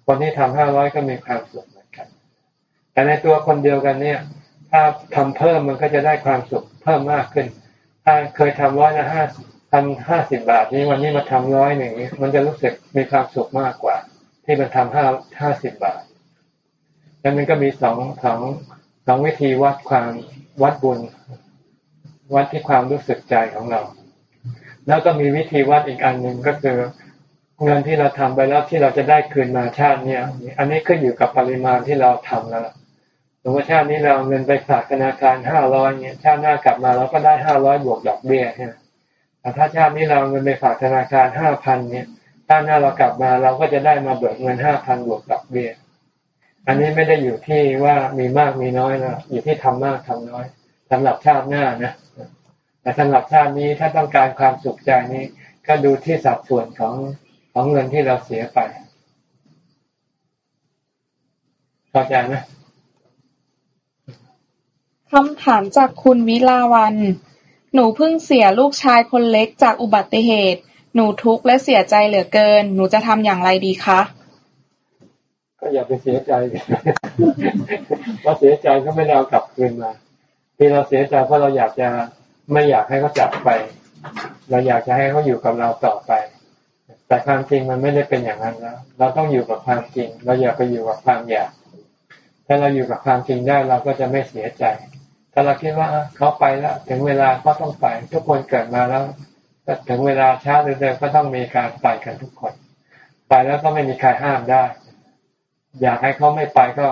คนที่ทำห้าร้อยก็มีความสุขเหมือนกัน แต่ในตัวคนเดียวกันเนี่ย ถ้าทำเพิ่มมันก็จะได้ความสุขเพิ่มมากขึ้น ถ้าเคยทำร้อยละห้าทำห้าสิบบาทนี้วันนี้มาทำร้อยหนึ่งมันจะรู้สึกมีความสุขมากกว่า ที่มันทำห้าห้าสิบบาท แล้วมันก็มีสองสองสองวิธีวัดความวัดบุญ วัดที่ความรู้สึกใจของเรา แล้วก็มีวิธีวัดอีกอันหนึ่งก็คือเงินที่เราทำไปแล้วที่เราจะได้คืนมาชาติเนี้ยอันนี้ขึ้นอยู่กับปริมาณที่เราทำแล้วสมมติชาตินี้เราเงินไปฝากธนาคารห้าร้อยเนี่ยชาติหน้ากลับมาเราก็ได้ห้าร้อยบวกดอกเบี้ยเนี่ยแต่ถ้าชาตินี้เราเงินไปฝากธนาคารห้าพันเนี่ยชาติหน้าเรากลับมาเราก็จะได้มาเบิกเงินห้าพันบวกดอกเบี้ย อันนี้ไม่ได้อยู่ที่ว่ามีมากมีน้อยนะอยู่ที่ทำมากทำน้อยสำหรับชาติหน้านะแต่สำหรับชาตินี้ถ้าต้องการความสุขใจนี้ ก็ดูที่สัดส่วนของของเงินที่เราเสียไปเข้าใจไหมคำถามจากคุณวิลาวัน หนูเพิ่งเสียลูกชายคนเล็กจากอุบัติเหตุ หนูทุกข์และเสียใจเหลือเกิน หนูจะทำอย่างไรดีคะ ก็อย่าไปเสียใจเพราะเสียใจก็ไม่ได้เอากลับคืนมาที่เราเสียใจเพราะเราอยากจะไม่อยากให้เขาจากไป เราอยากจะให้เขาอยู่กับเราต่อไป แต่ความจริงมันไม่ได้เป็นอย่างนั้นแล้ว เราต้องอยู่กับความจริง เราอย่าไปอยู่กับความอยาก ถ้าเราอยู่กับความจริงได้เราก็จะไม่เสียใจ ถ้าเราคิดว่าเขาไปแล้ว ถึงเวลาเขาต้องไป ทุกคนเกิดมาแล้วถึงเวลาช้าหรือเร็วก็ต้องมีการไปกันทุกคน ไปแล้วก็ไม่มีใครห้ามได้ อยากให้เขาไม่ไปก็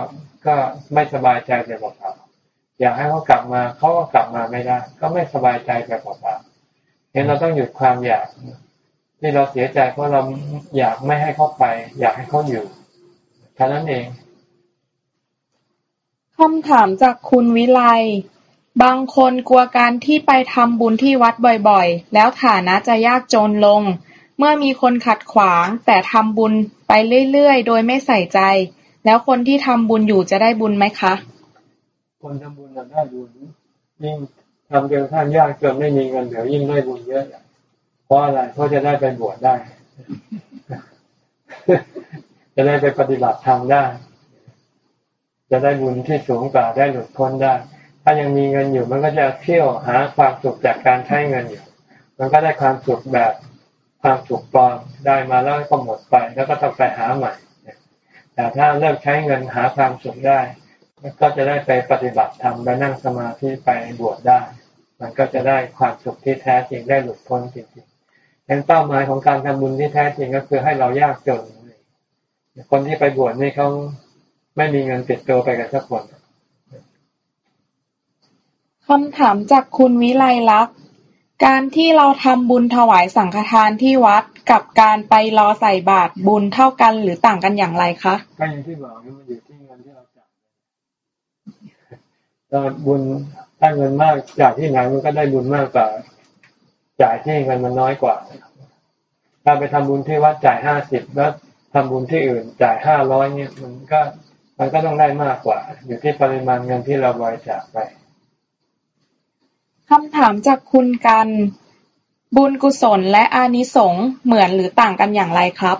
ก็ไม่สบายใจแบบเปล่าอยากให้เขากลับมาเขาก็กลับมาไม่ได้ ก็ไม่สบายใจแบบเปล่าเห็นเราต้องหยุดความอยากที่เราเสียใจเพราะเราอยากไม่ให้เขาไป อยากให้เขาอยู่แค่นั้นเองคำถามจากคุณวิไล บางคนกลัวการที่ไปทำบุญที่วัดบ่อยๆ แล้วฐานะจะยากจนลง เมื่อมีคนขัดขวาง แต่ทำบุญไปเรื่อย ๆ โดยไม่ใส่ใจ แล้วคนที่ทำบุญอยู่จะได้บุญไหมคะ คนทำบุญจะได้บุญยิ่งทำเกินขั้นยากจนไม่มีเงินเดี๋ยวยิ่งได้บุญเยอะ เพราะอะไรเพราะจะได้ไปบวชได้ จะได้ไปปฏิบัติธรรมได้ จะได้บุญที่สูงกว่าได้หลุดพ้นได้ ถ้ายังมีเงินอยู่มันก็จะเที่ยวหาความสุขจากการใช้เงินอยู่ มันก็ได้ความสุขแบบ ความสุขปลอมได้มาแล้วก็หมดไป แล้วก็ต้องไปหาใหม่ แต่ถ้าเริ่มใช้เงินหาความสุขได้ ก็จะได้ไปปฏิบัติธรรมไปนั่งสมาธิไปบวชได้ มันก็จะได้ความสุขที่แท้จริงได้หลุดพ้นจริงๆดังเป้าหมายของการทำบุญที่แท้จริงก็คือให้เรายากจน คนที่ไปบวชนี่เขาไม่มีเงินติดตัวไปกันสักคนคำถามจากคุณวิไลลักษณ์ การที่เราทำบุญถวายสังฆทานที่วัด กับการไปรอใส่บาตรบุญเท่ากันหรือต่างกันอย่างไรคะก็อย่างที่บอกมันอยู่ที่เงินที่เราจ่ายถ้าบุญถ้าเงินมากจ่ายที่ไหนมันก็ได้บุญมากกว่าจ่ายที่เงินมันน้อยกว่า ถ้าไปทำบุญที่วัดจ่ายห้าสิบแล้วทำบุญที่อื่นจ่ายห้าร้อยเนี่ยมันก็มันก็ต้องได้มากกว่า อยู่ที่ปริมาณเงินที่เราบริจาคไป คำถามจากคุณกัน บุญกุศลและอานิสงส์เหมือนหรือต่างกันอย่างไรครับ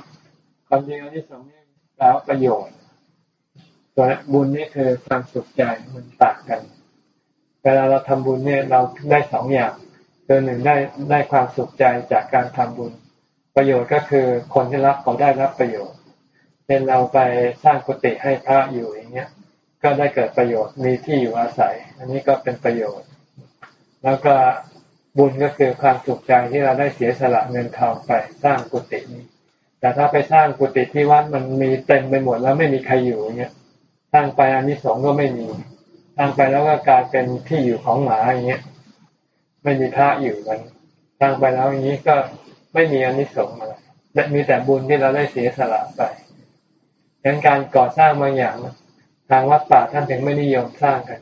ความจริงอานิสงส์นี่แล้วประโยชน์ตัวบุญนี่คือความสุขใจมันต่างกัน เวลาเราทำบุญเนี่ยเราได้สองอย่างคือหนึ่งได้ได้ความสุขใจจากการทำบุญ ประโยชน์ก็คือคนที่รับเขาได้รับประโยชน์เป็นเราไปสร้างกุฏิให้พระอยู่อย่างเงี้ย ก็ได้เกิดประโยชน์มีที่อยู่อาศัย อันนี้ก็เป็นประโยชน์ แล้วก็บุญก็คือความสุขใจที่เราได้เสียสละเงินทองไปสร้างกุฏินี้ แต่ถ้าไปสร้างกุฏิที่วัดมันมีเต็มไปหมดแล้วไม่มีใครอยู่เนี่ยสร้างไปอันนี้สองก็ไม่มีสร้างไปแล้วก็กลายเป็นที่อยู่ของหมาอย่างเงี้ยไม่มีพระอยู่กันสร้างไปแล้วอย่างนี้ก็ไม่มีอนิสงส์อะไรและมีแต่บุญที่เราได้เสียสละไปดังนั้นการก่อสร้างบางอย่างทางวัดป่าท่านถึงไม่นิยมสร้างกัน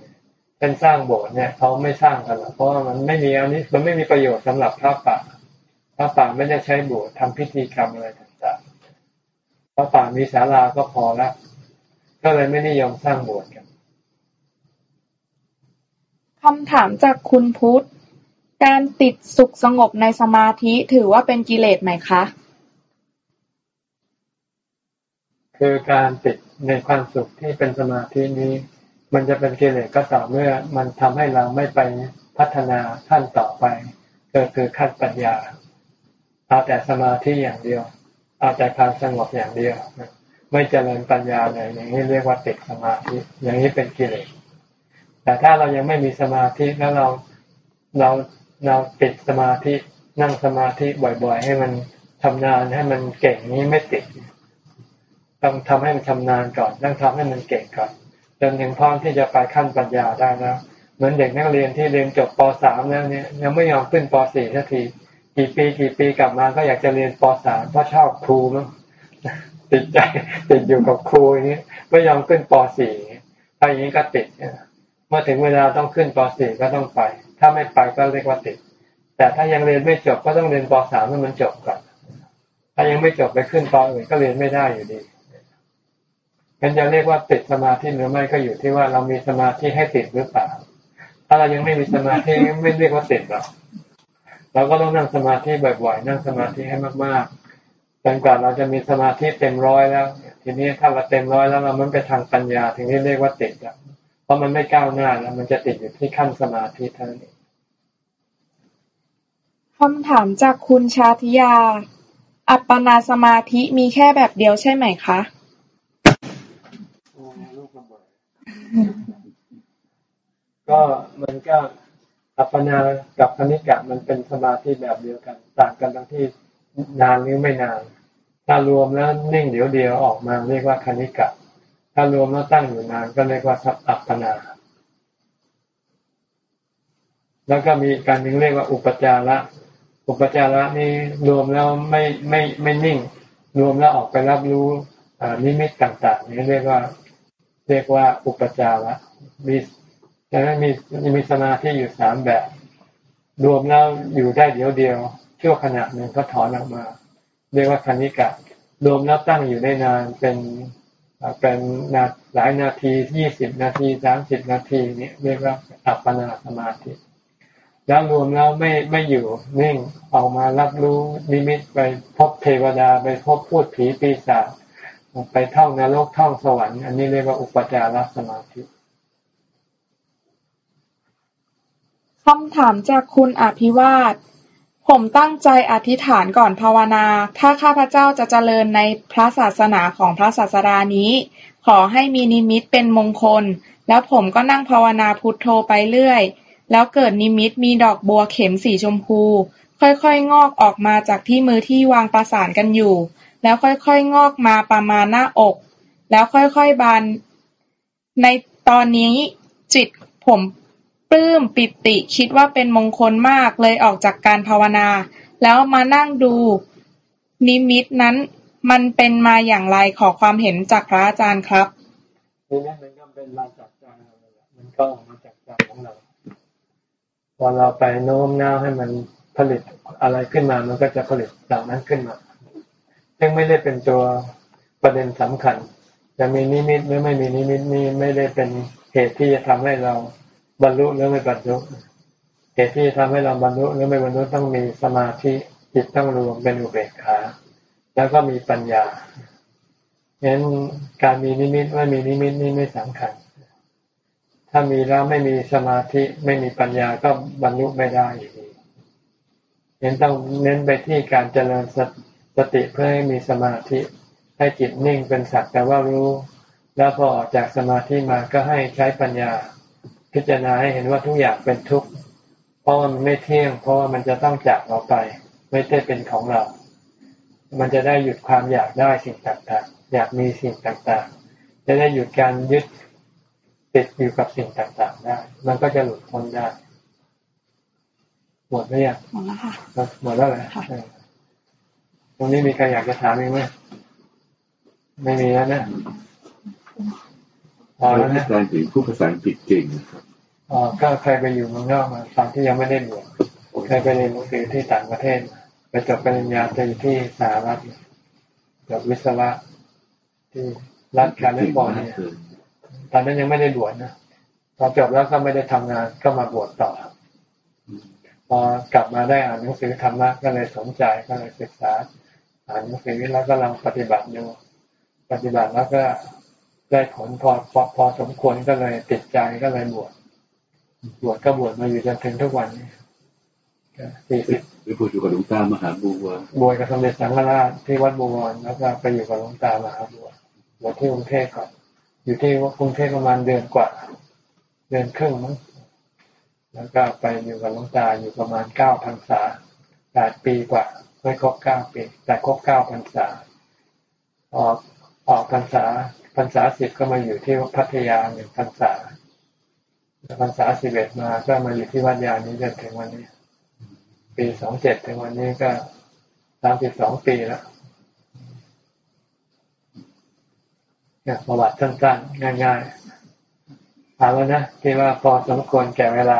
เป็นสร้างโบสถ์เนี่ยเขาไม่สร้างกันหรอกเพราะว่ามันไม่มีอันนี้มันไม่มีประโยชน์สำหรับพระป่าพระป่าไม่ได้ใช้โบสถ์ทำพิธีกรรมอะไรต่างๆพระป่ามีศาลาก็พอแล้วก็เลยไม่นิยมสร้างโบสถ์กันคำถามจากคุณพุทธ การติดสุขสงบในสมาธิถือว่าเป็นกิเลสไหมคะ คือการติดในความสุขที่เป็นสมาธินี้ มันจะเป็นกิเลสก็ต่อเมื่อมันทำให้เราไม่ไปพัฒนาขั้นต่อไปก็คือขั้นปัญญาเอาแต่สมาธิอย่างเดียวเอาแต่ความสงบอย่างเดียวไม่เจริญปัญญาเลยอย่างนี้เรียกว่าติดสมาธิอย่างนี้เป็นกิเลสแต่ถ้าเรายังไม่มีสมาธิแล้วเราเราเราติดสมาธินั่งสมาธิบ่อย ๆ ให้มันทำนานให้มันเก่งนี้ไม่ติด ต้องทำให้มันชำนาญก่อน ต้องทำให้มันเก่งก่อน จนถึงพร้อมที่จะไปขั้นปัญญาได้แล้วเหมือนเด็กนักเรียนที่เรียนจบป .3 แล้วเนี่ยยังไม่ยอมขึ้นป .4 สักทีกี่ปีกี่ปีกลับมาก็อยากจะเรียนป .3 เพราะชอบครูมั้งติดใจติดอยู่กับครูอย่างนี้ไม่ยอมขึ้นป .4 ถ้าอย่างนี้ก็ติดเมื่อถึงเวลาต้องขึ้นป .4 ก็ต้องไป ถ้าไม่ไปก็เรียกว่าติด แต่ถ้ายังเรียนไม่จบก็ต้องเรียนป .3 ให้มันจบก่อนถ้ายังไม่จบไปขึ้นปอื่นก็เรียนไม่ได้อยู่ดี งั้นจะเรียกว่าติดสมาธิหรือไม่ก็อยู่ที่ว่าเรามีสมาธิให้ติดหรือเปล่า ถ้าเรายังไม่มีสมาธิไม่เรียกว่าติดหรอกเราก็ต้องนั่งสมาธิบ่อยๆ นั่งสมาธิให้มากๆจนกว่าเราจะมีสมาธิเต็มร้อยแล้ว ทีนี้ถ้าเราเต็มร้อยแล้วเรามันไปทางปัญญาถึงนี้เรียกว่าติดแล้วเพราะมันไม่ก้าวหน้าแล้วมันจะติดอยู่ที่ขั้นสมาธิเท่านั้นเองคำถามจากคุณชาติยา อัปปนาสมาธิมีแค่แบบเดียวใช่ไหมคะ ก็มันก็อัปปนากับคณิกะมันเป็นสมาธิแบบเดียวกัน ต่างกันตรงที่นานหรือไม่นาน ถ้ารวมแล้วนิ่งเดี๋ยวเดียวออกมาเรียกว่าคณิกะ ถ้ารวมแล้วตั้งอยู่นานก็เรียกว่าอัปปนา แล้วก็มีการนึ่งเรียกว่าอุปจาระ อุปจาระนี่รวมแล้วไม่ไม่ไม่นิ่ง รวมแล้วออกไปรับรู้นิมิตต่างๆนี่เรียกว่า เรียกว่าอุปจาระมีดังนั้นมีมีสมาธิอยู่สามแบบ รวมแล้วอยู่ได้เดียวเดียวชั่วขณะหนึ่งก็ถอนออกมา เรียกว่าคณิกะ รวมแล้วตั้งอยู่ได้นานเป็นเป็นนาหลายนาทียี่สิบนาทีสามสิบนาทีเนี่ยเรียกว่าอัปปนาสมาธิแล้วรวมแล้วไม่ไม่อยู่นิ่งออกมารับรู้นิมิตไปพบเทวดาไปพบพูดผีปีศาจ ไปท่องนรกท่องสวรรค์อันนี้เรียกว่าอุปจารสมาธิคำถามจากคุณอภิวาท ผมตั้งใจอธิษฐานก่อนภาวนา ถ้าข้าพเจ้าจะเจริญในพระศาสนาของพระศาสดานี้ ขอให้มีนิมิตเป็นมงคล แล้วผมก็นั่งภาวนาพุทโธไปเรื่อย แล้วเกิดนิมิตมีดอกบัวเข็มสีชมพู ค่อยๆ งอกออกมาจากที่มือที่วางประสานกันอยู่ แล้วค่อย ๆ งอกมาประมาณหน้าอก แล้วค่อย ๆ บาน ในตอนนี้จิตผมปลื้มปิติคิดว่าเป็นมงคลมากเลยออกจากการภาวนา แล้วมานั่งดู นิมิตนั้น มันเป็นมาอย่างไรขอความเห็นจากพระอาจารย์ครับนี่นี่มันก็เป็นมาจากใจเราเลยมันก็ออกมาจากใจของเราพอเราไปโน้มน้าวให้มันผลิตอะไรขึ้นมา มันก็จะผลิตจากนั้นขึ้นมา ซึ่งไม่ได้เป็นตัวประเด็นสำคัญ จะมีนิมิตหรือไม่มีนิมิตนี่ไม่ได้เป็นเหตุที่จะทำให้เราบรรลุหรือไม่บรรลุเหตุที่ทำให้เราบรรลุหรือไม่บรรลุต้องมีสมาธิจิตต้องรวมเป็นอุเบกขาแล้วก็มีปัญญางั้นการมีนิมิตไม่มีนิมิตนี่ไม่สำคัญ ถ้ามีแล้วไม่มีสมาธิไม่มีปัญญาก็บรรลุไม่ได้อยู่ดีงั้นต้องเน้นไปที่การเจริญส ติเพื่อให้มีสมาธิ ให้จิตนิ่งเป็นสักแต่ว่ารู้ แล้วพอออกจากสมาธิมาก็ให้ใช้ปัญญา พิจารณาให้เห็นว่าทุกอย่างเป็นทุกข์เพราะมันไม่เที่ยง เพราะว่ามันจะต้องจากเราไป ไม่ได้เป็นของเรา มันจะได้หยุดความอยากได้สิ่งต่างๆ อยากมีสิ่งต่างๆ จะได้หยุดการยึดติดอยู่กับสิ่งต่างๆได้ มันก็จะหลุดพ้นได้ หมดไหมอะหมดแล้วค่ะหมดแล้วเหรอค่ะเออต รงนี้มีใครอยากจะถามอีกไหมไม่มีแล้วนะพอแล้วอานะจารย์ถึงผู้ภาษาอังกฤษเก่งนะครับอ๋อก็เคยไปอยู่เมืองนอกมาตอนที่ยังไม่ได้บวชเคยไปเรียนหนังสือที่ต่างประเทศมาไปจบปริญญาตรีที่สหรัฐจบวิศวะที่รัฐแคลิฟอร์เนียเก่งตอนนั้นยังไม่ได้บวชนะพอจบแล้วก็ไม่ได้ทำงานก็มาบวชต่อพอกลับมาได้อ่านหนังสือธรรมะก็เลยสนใจก็เลยศึกษา อ่านหนังสือแล้วก็ลองปฏิบัติดูปฏิบัติแล้วก็ได้ผลพอพอพอสมควรก็เลยติดใจก็เลยบวชบวชก็บวชมาอยู่จนถึงทุกวันนี้สี่สิบไปพูดอยู่กับหลวงตามหาบัวบวชกับสมเด็จสังฆราชที่วัดบวรแล้วก็ไปอยู่กับหลวงตามหาบัวบวชที่กรุงเทพก่อนอยู่ที่กรุงเทพประมาณเดือนกว่า เดือนครึ่งมั้งแล้วก็ไปอยู่กับหลวงตาอยู่ประมาณเก้าพรรษาแปดปีกว่า ไม่ครบเก้าปีแต่ครบเก้าพรรษา ออกออกพรรษาพรรษาสิบก็มาอยู่ที่พัทยาหนึ่งพรรษาพรรษาสิบเอ็ดมาก็มาอยู่ที่วัดยานี้จนถึงวันนี้ ปีสองเจ็ดถึงวันนี้ก็สามสิบสองปีแล้วเนี่ยประวัติสั้นๆง่ายๆเอาแล้วนะที่ว่าพอสมควรแก่เวลา